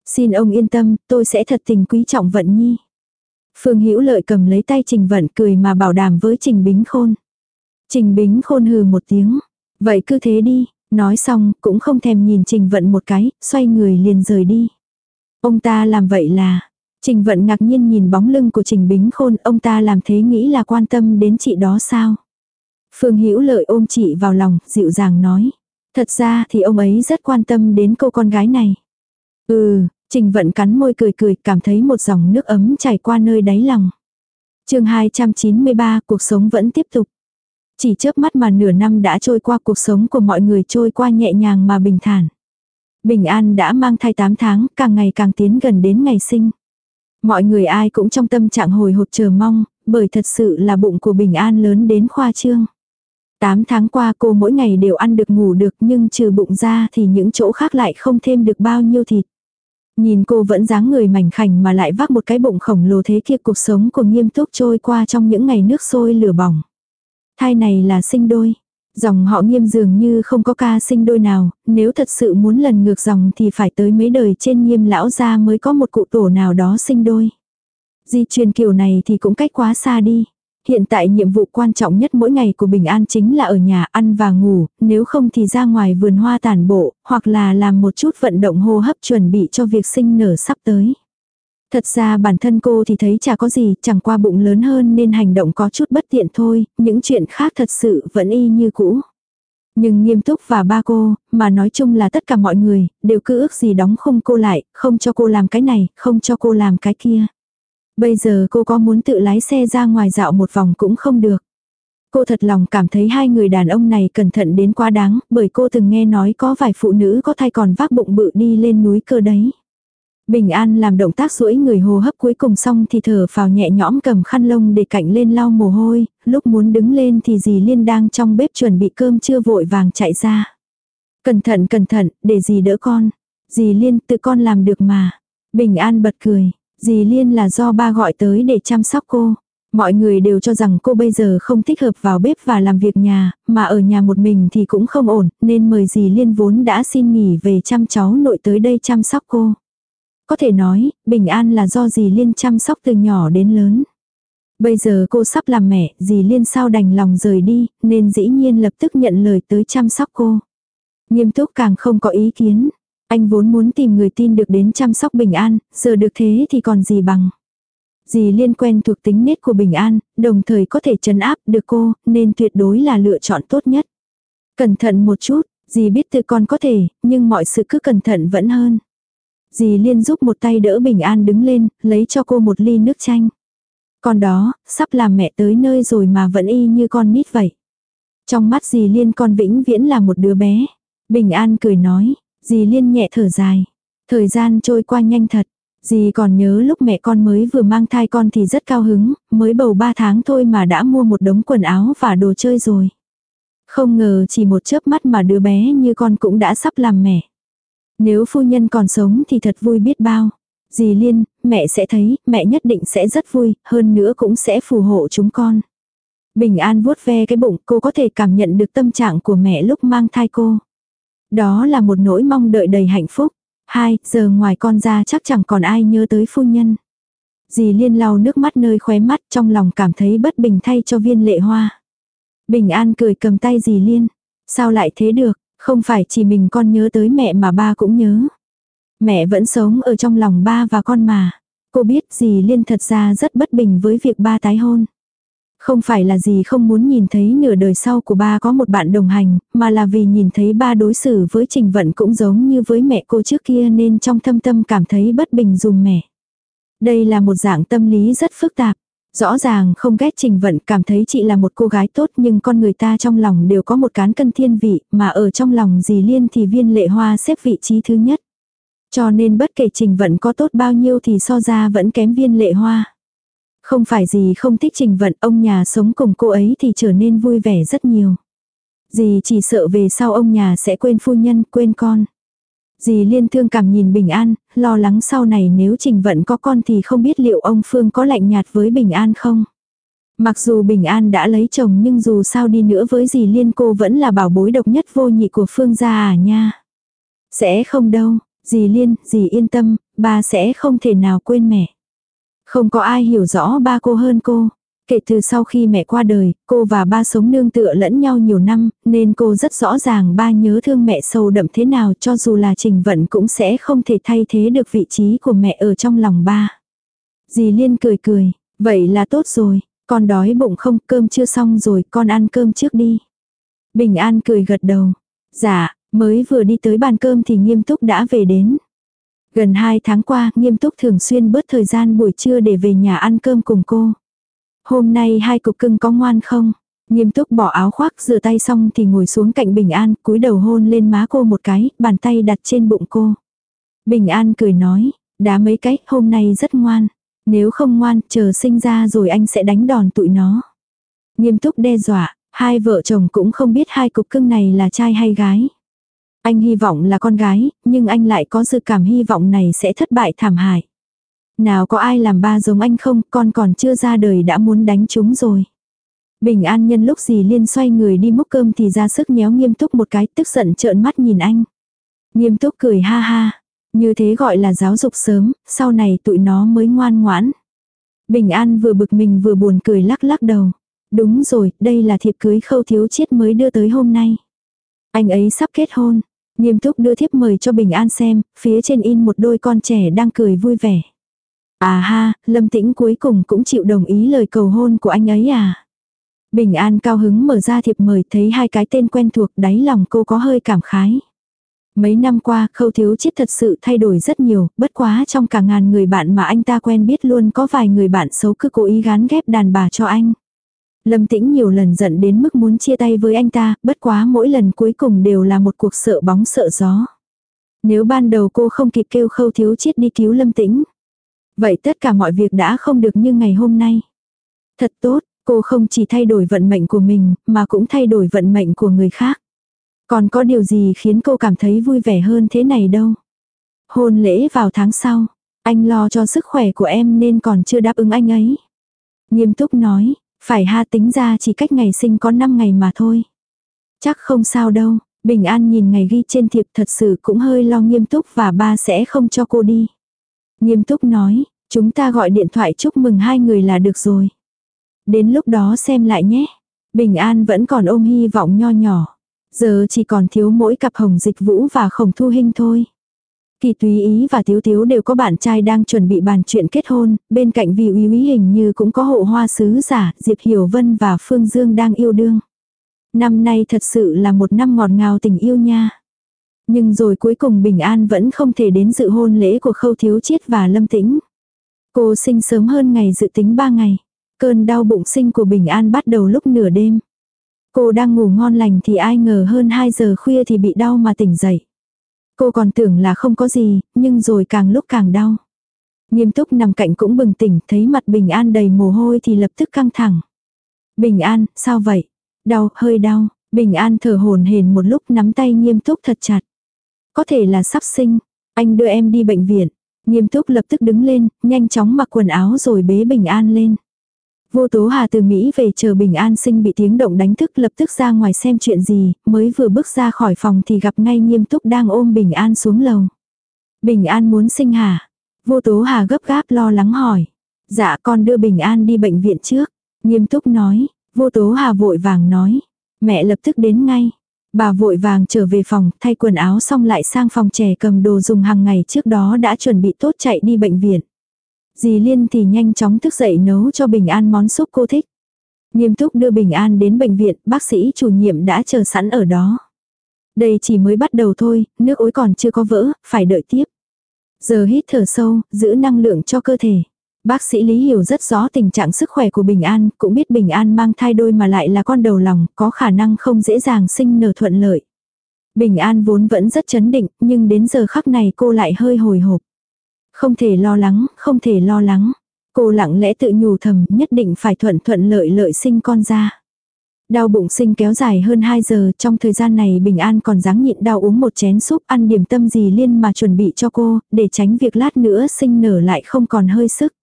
Xin ông yên tâm, tôi sẽ thật tình quý trọng Vận Nhi. Phương Hữu Lợi cầm lấy tay Trình Vận cười mà bảo đảm với Trình Bính Khôn. Trình Bính Khôn hừ một tiếng. Vậy cứ thế đi, nói xong cũng không thèm nhìn Trình Vận một cái, xoay người liền rời đi. Ông ta làm vậy là, Trình vận ngạc nhiên nhìn bóng lưng của Trình Bính Khôn, ông ta làm thế nghĩ là quan tâm đến chị đó sao? Phương Hữu Lợi ôm chị vào lòng, dịu dàng nói. Thật ra thì ông ấy rất quan tâm đến cô con gái này. Ừ, Trình vận cắn môi cười cười, cảm thấy một dòng nước ấm chảy qua nơi đáy lòng. chương 293, cuộc sống vẫn tiếp tục. Chỉ chớp mắt mà nửa năm đã trôi qua cuộc sống của mọi người trôi qua nhẹ nhàng mà bình thản. Bình An đã mang thai 8 tháng, càng ngày càng tiến gần đến ngày sinh. Mọi người ai cũng trong tâm trạng hồi hộp chờ mong, bởi thật sự là bụng của Bình An lớn đến khoa trương. 8 tháng qua cô mỗi ngày đều ăn được ngủ được nhưng trừ bụng ra thì những chỗ khác lại không thêm được bao nhiêu thịt. Nhìn cô vẫn dáng người mảnh khảnh mà lại vác một cái bụng khổng lồ thế kia cuộc sống của nghiêm túc trôi qua trong những ngày nước sôi lửa bỏng. Thai này là sinh đôi. Dòng họ nghiêm dường như không có ca sinh đôi nào, nếu thật sự muốn lần ngược dòng thì phải tới mấy đời trên nghiêm lão gia mới có một cụ tổ nào đó sinh đôi. Di truyền kiểu này thì cũng cách quá xa đi. Hiện tại nhiệm vụ quan trọng nhất mỗi ngày của Bình An chính là ở nhà ăn và ngủ, nếu không thì ra ngoài vườn hoa tản bộ, hoặc là làm một chút vận động hô hấp chuẩn bị cho việc sinh nở sắp tới. Thật ra bản thân cô thì thấy chả có gì, chẳng qua bụng lớn hơn nên hành động có chút bất tiện thôi, những chuyện khác thật sự vẫn y như cũ. Nhưng nghiêm túc và ba cô, mà nói chung là tất cả mọi người, đều cứ ước gì đóng không cô lại, không cho cô làm cái này, không cho cô làm cái kia. Bây giờ cô có muốn tự lái xe ra ngoài dạo một vòng cũng không được. Cô thật lòng cảm thấy hai người đàn ông này cẩn thận đến quá đáng, bởi cô từng nghe nói có vài phụ nữ có thai còn vác bụng bự đi lên núi cơ đấy. Bình An làm động tác duỗi người hô hấp cuối cùng xong thì thở phào nhẹ nhõm cầm khăn lông để cạnh lên lau mồ hôi, lúc muốn đứng lên thì dì Liên đang trong bếp chuẩn bị cơm chưa vội vàng chạy ra. Cẩn thận cẩn thận, để dì đỡ con. Dì Liên tự con làm được mà. Bình An bật cười, dì Liên là do ba gọi tới để chăm sóc cô. Mọi người đều cho rằng cô bây giờ không thích hợp vào bếp và làm việc nhà, mà ở nhà một mình thì cũng không ổn, nên mời dì Liên vốn đã xin nghỉ về chăm cháu nội tới đây chăm sóc cô. Có thể nói, bình an là do dì Liên chăm sóc từ nhỏ đến lớn. Bây giờ cô sắp làm mẹ, dì Liên sao đành lòng rời đi, nên dĩ nhiên lập tức nhận lời tới chăm sóc cô. Nghiêm túc càng không có ý kiến. Anh vốn muốn tìm người tin được đến chăm sóc bình an, giờ được thế thì còn gì bằng. Dì Liên quen thuộc tính nết của Bình An, đồng thời có thể trấn áp được cô, nên tuyệt đối là lựa chọn tốt nhất. Cẩn thận một chút, dì biết từ con có thể, nhưng mọi sự cứ cẩn thận vẫn hơn. Dì Liên giúp một tay đỡ Bình An đứng lên, lấy cho cô một ly nước chanh. Con đó, sắp làm mẹ tới nơi rồi mà vẫn y như con nít vậy. Trong mắt dì Liên con vĩnh viễn là một đứa bé. Bình An cười nói, dì Liên nhẹ thở dài. Thời gian trôi qua nhanh thật. Dì còn nhớ lúc mẹ con mới vừa mang thai con thì rất cao hứng, mới bầu 3 tháng thôi mà đã mua một đống quần áo và đồ chơi rồi. Không ngờ chỉ một chớp mắt mà đứa bé như con cũng đã sắp làm mẹ. Nếu phu nhân còn sống thì thật vui biết bao. Dì Liên, mẹ sẽ thấy, mẹ nhất định sẽ rất vui, hơn nữa cũng sẽ phù hộ chúng con. Bình an vuốt ve cái bụng, cô có thể cảm nhận được tâm trạng của mẹ lúc mang thai cô. Đó là một nỗi mong đợi đầy hạnh phúc. Hai, giờ ngoài con ra chắc chẳng còn ai nhớ tới phu nhân. Dì Liên lau nước mắt nơi khóe mắt trong lòng cảm thấy bất bình thay cho viên lệ hoa. Bình an cười cầm tay dì Liên. Sao lại thế được, không phải chỉ mình con nhớ tới mẹ mà ba cũng nhớ. Mẹ vẫn sống ở trong lòng ba và con mà. Cô biết dì Liên thật ra rất bất bình với việc ba tái hôn. Không phải là gì không muốn nhìn thấy nửa đời sau của ba có một bạn đồng hành, mà là vì nhìn thấy ba đối xử với Trình Vận cũng giống như với mẹ cô trước kia nên trong thâm tâm cảm thấy bất bình dùm mẹ. Đây là một dạng tâm lý rất phức tạp. Rõ ràng không ghét Trình Vận cảm thấy chị là một cô gái tốt nhưng con người ta trong lòng đều có một cán cân thiên vị mà ở trong lòng dì Liên thì viên lệ hoa xếp vị trí thứ nhất. Cho nên bất kể Trình Vận có tốt bao nhiêu thì so ra vẫn kém viên lệ hoa. Không phải gì không thích trình vận, ông nhà sống cùng cô ấy thì trở nên vui vẻ rất nhiều. Dì chỉ sợ về sau ông nhà sẽ quên phu nhân, quên con. Dì liên thương cảm nhìn Bình An, lo lắng sau này nếu Trình Vận có con thì không biết liệu ông Phương có lạnh nhạt với Bình An không. Mặc dù Bình An đã lấy chồng nhưng dù sao đi nữa với dì liên cô vẫn là bảo bối độc nhất vô nhị của Phương gia à nha. Sẽ không đâu, dì liên, dì yên tâm, ba sẽ không thể nào quên mẹ. Không có ai hiểu rõ ba cô hơn cô. Kể từ sau khi mẹ qua đời, cô và ba sống nương tựa lẫn nhau nhiều năm, nên cô rất rõ ràng ba nhớ thương mẹ sâu đậm thế nào cho dù là trình vận cũng sẽ không thể thay thế được vị trí của mẹ ở trong lòng ba. Dì Liên cười cười, vậy là tốt rồi, con đói bụng không cơm chưa xong rồi con ăn cơm trước đi. Bình An cười gật đầu, dạ, mới vừa đi tới bàn cơm thì nghiêm túc đã về đến. Gần 2 tháng qua, nghiêm túc thường xuyên bớt thời gian buổi trưa để về nhà ăn cơm cùng cô. Hôm nay hai cục cưng có ngoan không? Nghiêm túc bỏ áo khoác rửa tay xong thì ngồi xuống cạnh Bình An, cúi đầu hôn lên má cô một cái, bàn tay đặt trên bụng cô. Bình An cười nói, đá mấy cái, hôm nay rất ngoan. Nếu không ngoan, chờ sinh ra rồi anh sẽ đánh đòn tụi nó. Nghiêm túc đe dọa, hai vợ chồng cũng không biết hai cục cưng này là trai hay gái. Anh hy vọng là con gái, nhưng anh lại có dự cảm hy vọng này sẽ thất bại thảm hại. Nào có ai làm ba giống anh không, con còn chưa ra đời đã muốn đánh chúng rồi. Bình an nhân lúc gì liên xoay người đi múc cơm thì ra sức nhéo nghiêm túc một cái tức giận trợn mắt nhìn anh. Nghiêm túc cười ha ha. Như thế gọi là giáo dục sớm, sau này tụi nó mới ngoan ngoãn. Bình an vừa bực mình vừa buồn cười lắc lắc đầu. Đúng rồi, đây là thiệp cưới khâu thiếu chiết mới đưa tới hôm nay. Anh ấy sắp kết hôn, Nghiêm túc đưa thiếp mời cho Bình An xem, phía trên in một đôi con trẻ đang cười vui vẻ. À ha, Lâm Tĩnh cuối cùng cũng chịu đồng ý lời cầu hôn của anh ấy à. Bình An cao hứng mở ra thiệp mời thấy hai cái tên quen thuộc đáy lòng cô có hơi cảm khái. Mấy năm qua khâu thiếu chết thật sự thay đổi rất nhiều, bất quá trong cả ngàn người bạn mà anh ta quen biết luôn có vài người bạn xấu cứ cố ý gán ghép đàn bà cho anh. Lâm Tĩnh nhiều lần giận đến mức muốn chia tay với anh ta, bất quá mỗi lần cuối cùng đều là một cuộc sợ bóng sợ gió. Nếu ban đầu cô không kịp kêu khâu thiếu chết đi cứu Lâm Tĩnh. Vậy tất cả mọi việc đã không được như ngày hôm nay. Thật tốt, cô không chỉ thay đổi vận mệnh của mình, mà cũng thay đổi vận mệnh của người khác. Còn có điều gì khiến cô cảm thấy vui vẻ hơn thế này đâu. Hôn lễ vào tháng sau, anh lo cho sức khỏe của em nên còn chưa đáp ứng anh ấy. Nghiêm túc nói, phải ha tính ra chỉ cách ngày sinh có 5 ngày mà thôi. Chắc không sao đâu, Bình An nhìn ngày ghi trên thiệp thật sự cũng hơi lo nghiêm túc và ba sẽ không cho cô đi. Nghiêm túc nói, chúng ta gọi điện thoại chúc mừng hai người là được rồi. Đến lúc đó xem lại nhé. Bình An vẫn còn ôm hy vọng nho nhỏ. Giờ chỉ còn thiếu mỗi cặp hồng dịch vũ và khổng thu hình thôi. Kỳ túy ý và tiếu tiếu đều có bạn trai đang chuẩn bị bàn chuyện kết hôn, bên cạnh vì uy uy hình như cũng có hộ hoa sứ giả, Diệp Hiểu Vân và Phương Dương đang yêu đương. Năm nay thật sự là một năm ngọt ngào tình yêu nha. Nhưng rồi cuối cùng Bình An vẫn không thể đến dự hôn lễ của Khâu Thiếu Chiết và Lâm Tĩnh. Cô sinh sớm hơn ngày dự tính 3 ngày. Cơn đau bụng sinh của Bình An bắt đầu lúc nửa đêm. Cô đang ngủ ngon lành thì ai ngờ hơn 2 giờ khuya thì bị đau mà tỉnh dậy. Cô còn tưởng là không có gì, nhưng rồi càng lúc càng đau. Nghiêm túc nằm cạnh cũng bừng tỉnh, thấy mặt Bình An đầy mồ hôi thì lập tức căng thẳng. Bình An, sao vậy? Đau, hơi đau. Bình An thở hồn hển một lúc nắm tay nghiêm túc thật chặt. Có thể là sắp sinh. Anh đưa em đi bệnh viện. Nghiêm túc lập tức đứng lên, nhanh chóng mặc quần áo rồi bế Bình An lên. Vô Tố Hà từ Mỹ về chờ Bình An sinh bị tiếng động đánh thức lập tức ra ngoài xem chuyện gì, mới vừa bước ra khỏi phòng thì gặp ngay nghiêm túc đang ôm Bình An xuống lầu. Bình An muốn sinh hả? Vô Tố Hà gấp gáp lo lắng hỏi. Dạ con đưa Bình An đi bệnh viện trước. Nghiêm túc nói, vô Tố Hà vội vàng nói. Mẹ lập tức đến ngay. Bà vội vàng trở về phòng, thay quần áo xong lại sang phòng trẻ cầm đồ dùng hàng ngày trước đó đã chuẩn bị tốt chạy đi bệnh viện. Dì Liên thì nhanh chóng thức dậy nấu cho Bình An món súp cô thích. Nghiêm túc đưa Bình An đến bệnh viện, bác sĩ chủ nhiệm đã chờ sẵn ở đó. Đây chỉ mới bắt đầu thôi, nước ối còn chưa có vỡ, phải đợi tiếp. Giờ hít thở sâu, giữ năng lượng cho cơ thể. Bác sĩ Lý hiểu rất rõ tình trạng sức khỏe của Bình An, cũng biết Bình An mang thai đôi mà lại là con đầu lòng, có khả năng không dễ dàng sinh nở thuận lợi. Bình An vốn vẫn rất chấn định, nhưng đến giờ khắc này cô lại hơi hồi hộp. Không thể lo lắng, không thể lo lắng. Cô lặng lẽ tự nhủ thầm nhất định phải thuận thuận lợi lợi sinh con ra. Đau bụng sinh kéo dài hơn 2 giờ, trong thời gian này Bình An còn dáng nhịn đau uống một chén súp ăn điểm tâm gì liên mà chuẩn bị cho cô, để tránh việc lát nữa sinh nở lại không còn hơi sức.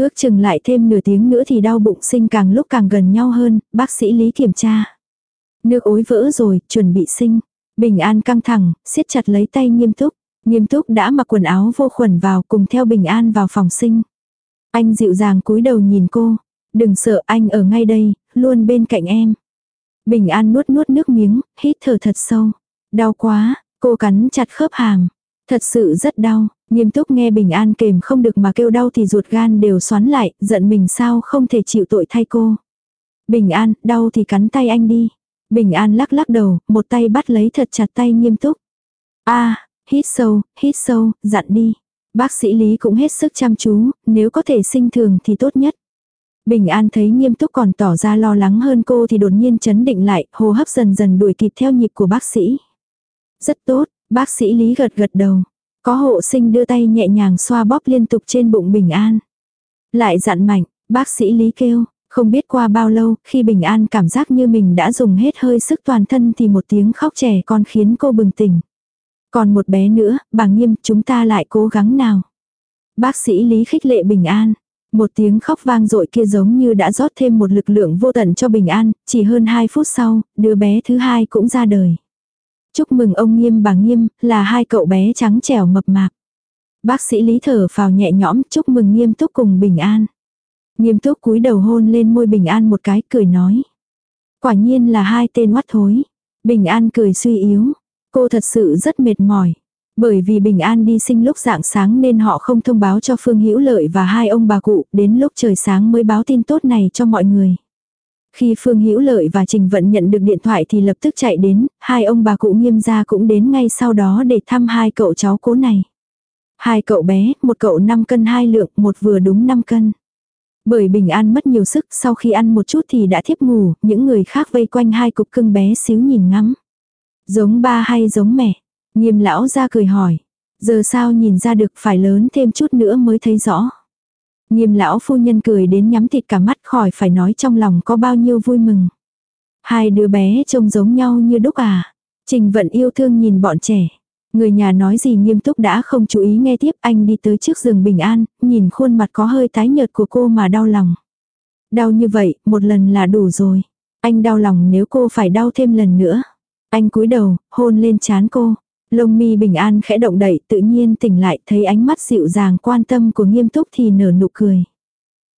Ước chừng lại thêm nửa tiếng nữa thì đau bụng sinh càng lúc càng gần nhau hơn, bác sĩ Lý kiểm tra. Nước ối vỡ rồi, chuẩn bị sinh. Bình An căng thẳng, siết chặt lấy tay nghiêm túc. Nghiêm túc đã mặc quần áo vô khuẩn vào cùng theo Bình An vào phòng sinh. Anh dịu dàng cúi đầu nhìn cô. Đừng sợ anh ở ngay đây, luôn bên cạnh em. Bình An nuốt nuốt nước miếng, hít thở thật sâu. Đau quá, cô cắn chặt khớp hàm. Thật sự rất đau, nghiêm túc nghe Bình An kềm không được mà kêu đau thì ruột gan đều xoắn lại, giận mình sao không thể chịu tội thay cô. Bình An, đau thì cắn tay anh đi. Bình An lắc lắc đầu, một tay bắt lấy thật chặt tay nghiêm túc. a hít sâu, hít sâu, dặn đi. Bác sĩ Lý cũng hết sức chăm chú, nếu có thể sinh thường thì tốt nhất. Bình An thấy nghiêm túc còn tỏ ra lo lắng hơn cô thì đột nhiên chấn định lại, hô hấp dần dần đuổi kịp theo nhịp của bác sĩ. Rất tốt, bác sĩ Lý gật gật đầu. Có hộ sinh đưa tay nhẹ nhàng xoa bóp liên tục trên bụng Bình An. Lại dặn mạnh, bác sĩ Lý kêu, không biết qua bao lâu, khi Bình An cảm giác như mình đã dùng hết hơi sức toàn thân thì một tiếng khóc trẻ con khiến cô bừng tỉnh. Còn một bé nữa, bà nghiêm, chúng ta lại cố gắng nào. Bác sĩ Lý khích lệ Bình An. Một tiếng khóc vang dội kia giống như đã rót thêm một lực lượng vô tận cho Bình An, chỉ hơn 2 phút sau, đứa bé thứ hai cũng ra đời. Chúc mừng ông Nghiêm bà Nghiêm, là hai cậu bé trắng trẻo mập mạp. Bác sĩ Lý thở phào nhẹ nhõm, chúc mừng Nghiêm túc cùng Bình An. Nghiêm túc cúi đầu hôn lên môi Bình An một cái, cười nói. Quả nhiên là hai tên oát thối. Bình An cười suy yếu. Cô thật sự rất mệt mỏi. Bởi vì Bình An đi sinh lúc dạng sáng nên họ không thông báo cho Phương Hữu Lợi và hai ông bà cụ, đến lúc trời sáng mới báo tin tốt này cho mọi người. Khi Phương Hữu Lợi và Trình Vận nhận được điện thoại thì lập tức chạy đến, hai ông bà cụ nghiêm gia cũng đến ngay sau đó để thăm hai cậu cháu cố này. Hai cậu bé, một cậu 5 cân hai lượng, một vừa đúng 5 cân. Bởi Bình An mất nhiều sức, sau khi ăn một chút thì đã thiếp ngủ, những người khác vây quanh hai cục cưng bé xíu nhìn ngắm. Giống ba hay giống mẹ? Nghiêm lão ra cười hỏi. Giờ sao nhìn ra được phải lớn thêm chút nữa mới thấy rõ. Nghiêm lão phu nhân cười đến nhắm thịt cả mắt khỏi phải nói trong lòng có bao nhiêu vui mừng. Hai đứa bé trông giống nhau như đúc à. Trình vận yêu thương nhìn bọn trẻ. Người nhà nói gì nghiêm túc đã không chú ý nghe tiếp anh đi tới trước giường bình an, nhìn khuôn mặt có hơi tái nhợt của cô mà đau lòng. Đau như vậy, một lần là đủ rồi. Anh đau lòng nếu cô phải đau thêm lần nữa. Anh cúi đầu, hôn lên chán cô. Lông mi bình an khẽ động đậy tự nhiên tỉnh lại thấy ánh mắt dịu dàng quan tâm của nghiêm túc thì nở nụ cười.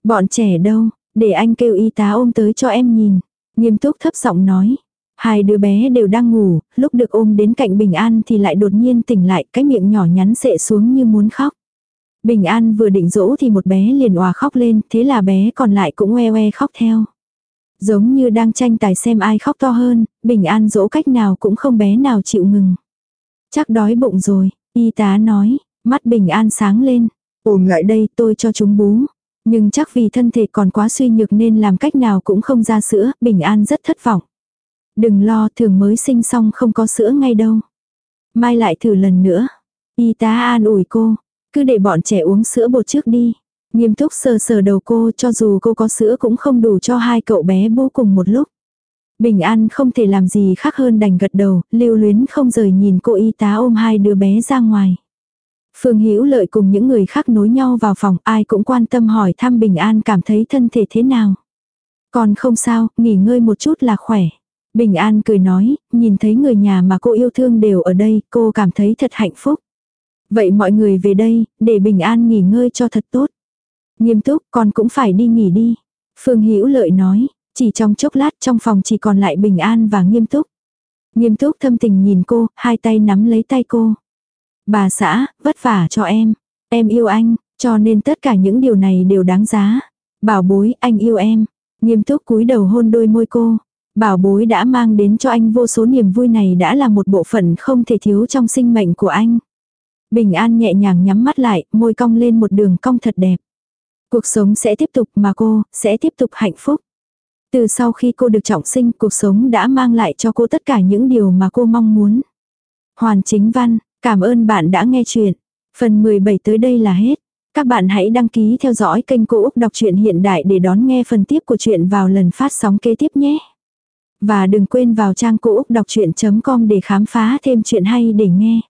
Bọn trẻ đâu, để anh kêu y tá ôm tới cho em nhìn. Nghiêm túc thấp giọng nói. Hai đứa bé đều đang ngủ, lúc được ôm đến cạnh Bình An thì lại đột nhiên tỉnh lại, cái miệng nhỏ nhắn sệ xuống như muốn khóc. Bình An vừa định dỗ thì một bé liền hòa khóc lên, thế là bé còn lại cũng oe oe khóc theo. Giống như đang tranh tài xem ai khóc to hơn, Bình An dỗ cách nào cũng không bé nào chịu ngừng. Chắc đói bụng rồi, y tá nói, mắt Bình An sáng lên. Ôm lại đây tôi cho chúng bú. Nhưng chắc vì thân thể còn quá suy nhược nên làm cách nào cũng không ra sữa, Bình An rất thất vọng. Đừng lo, thường mới sinh xong không có sữa ngay đâu. Mai lại thử lần nữa. Y tá an ủi cô, cứ để bọn trẻ uống sữa bột trước đi. Nghiêm túc sờ sờ đầu cô cho dù cô có sữa cũng không đủ cho hai cậu bé bú cùng một lúc. Bình an không thể làm gì khác hơn đành gật đầu, lưu luyến không rời nhìn cô y tá ôm hai đứa bé ra ngoài. Phương Hữu Lợi cùng những người khác nối nhau vào phòng, ai cũng quan tâm hỏi thăm Bình An cảm thấy thân thể thế nào. Còn không sao, nghỉ ngơi một chút là khỏe. Bình An cười nói, nhìn thấy người nhà mà cô yêu thương đều ở đây, cô cảm thấy thật hạnh phúc. Vậy mọi người về đây, để Bình An nghỉ ngơi cho thật tốt. Nghiêm túc, con cũng phải đi nghỉ đi. Phương Hữu Lợi nói, chỉ trong chốc lát trong phòng chỉ còn lại Bình An và Nghiêm túc. Nghiêm túc thâm tình nhìn cô, hai tay nắm lấy tay cô. Bà xã, vất vả cho em. Em yêu anh, cho nên tất cả những điều này đều đáng giá. Bảo bối, anh yêu em. Nghiêm túc cúi đầu hôn đôi môi cô. Bảo bối đã mang đến cho anh vô số niềm vui này đã là một bộ phận không thể thiếu trong sinh mệnh của anh. Bình an nhẹ nhàng nhắm mắt lại, môi cong lên một đường cong thật đẹp. Cuộc sống sẽ tiếp tục mà cô, sẽ tiếp tục hạnh phúc. Từ sau khi cô được trọng sinh, cuộc sống đã mang lại cho cô tất cả những điều mà cô mong muốn. Hoàn chính văn, cảm ơn bạn đã nghe chuyện. Phần 17 tới đây là hết. Các bạn hãy đăng ký theo dõi kênh Cô Úc Đọc truyện Hiện Đại để đón nghe phần tiếp của chuyện vào lần phát sóng kế tiếp nhé. Và đừng quên vào trang Cô Úc Đọc Chuyện.com để khám phá thêm chuyện hay để nghe.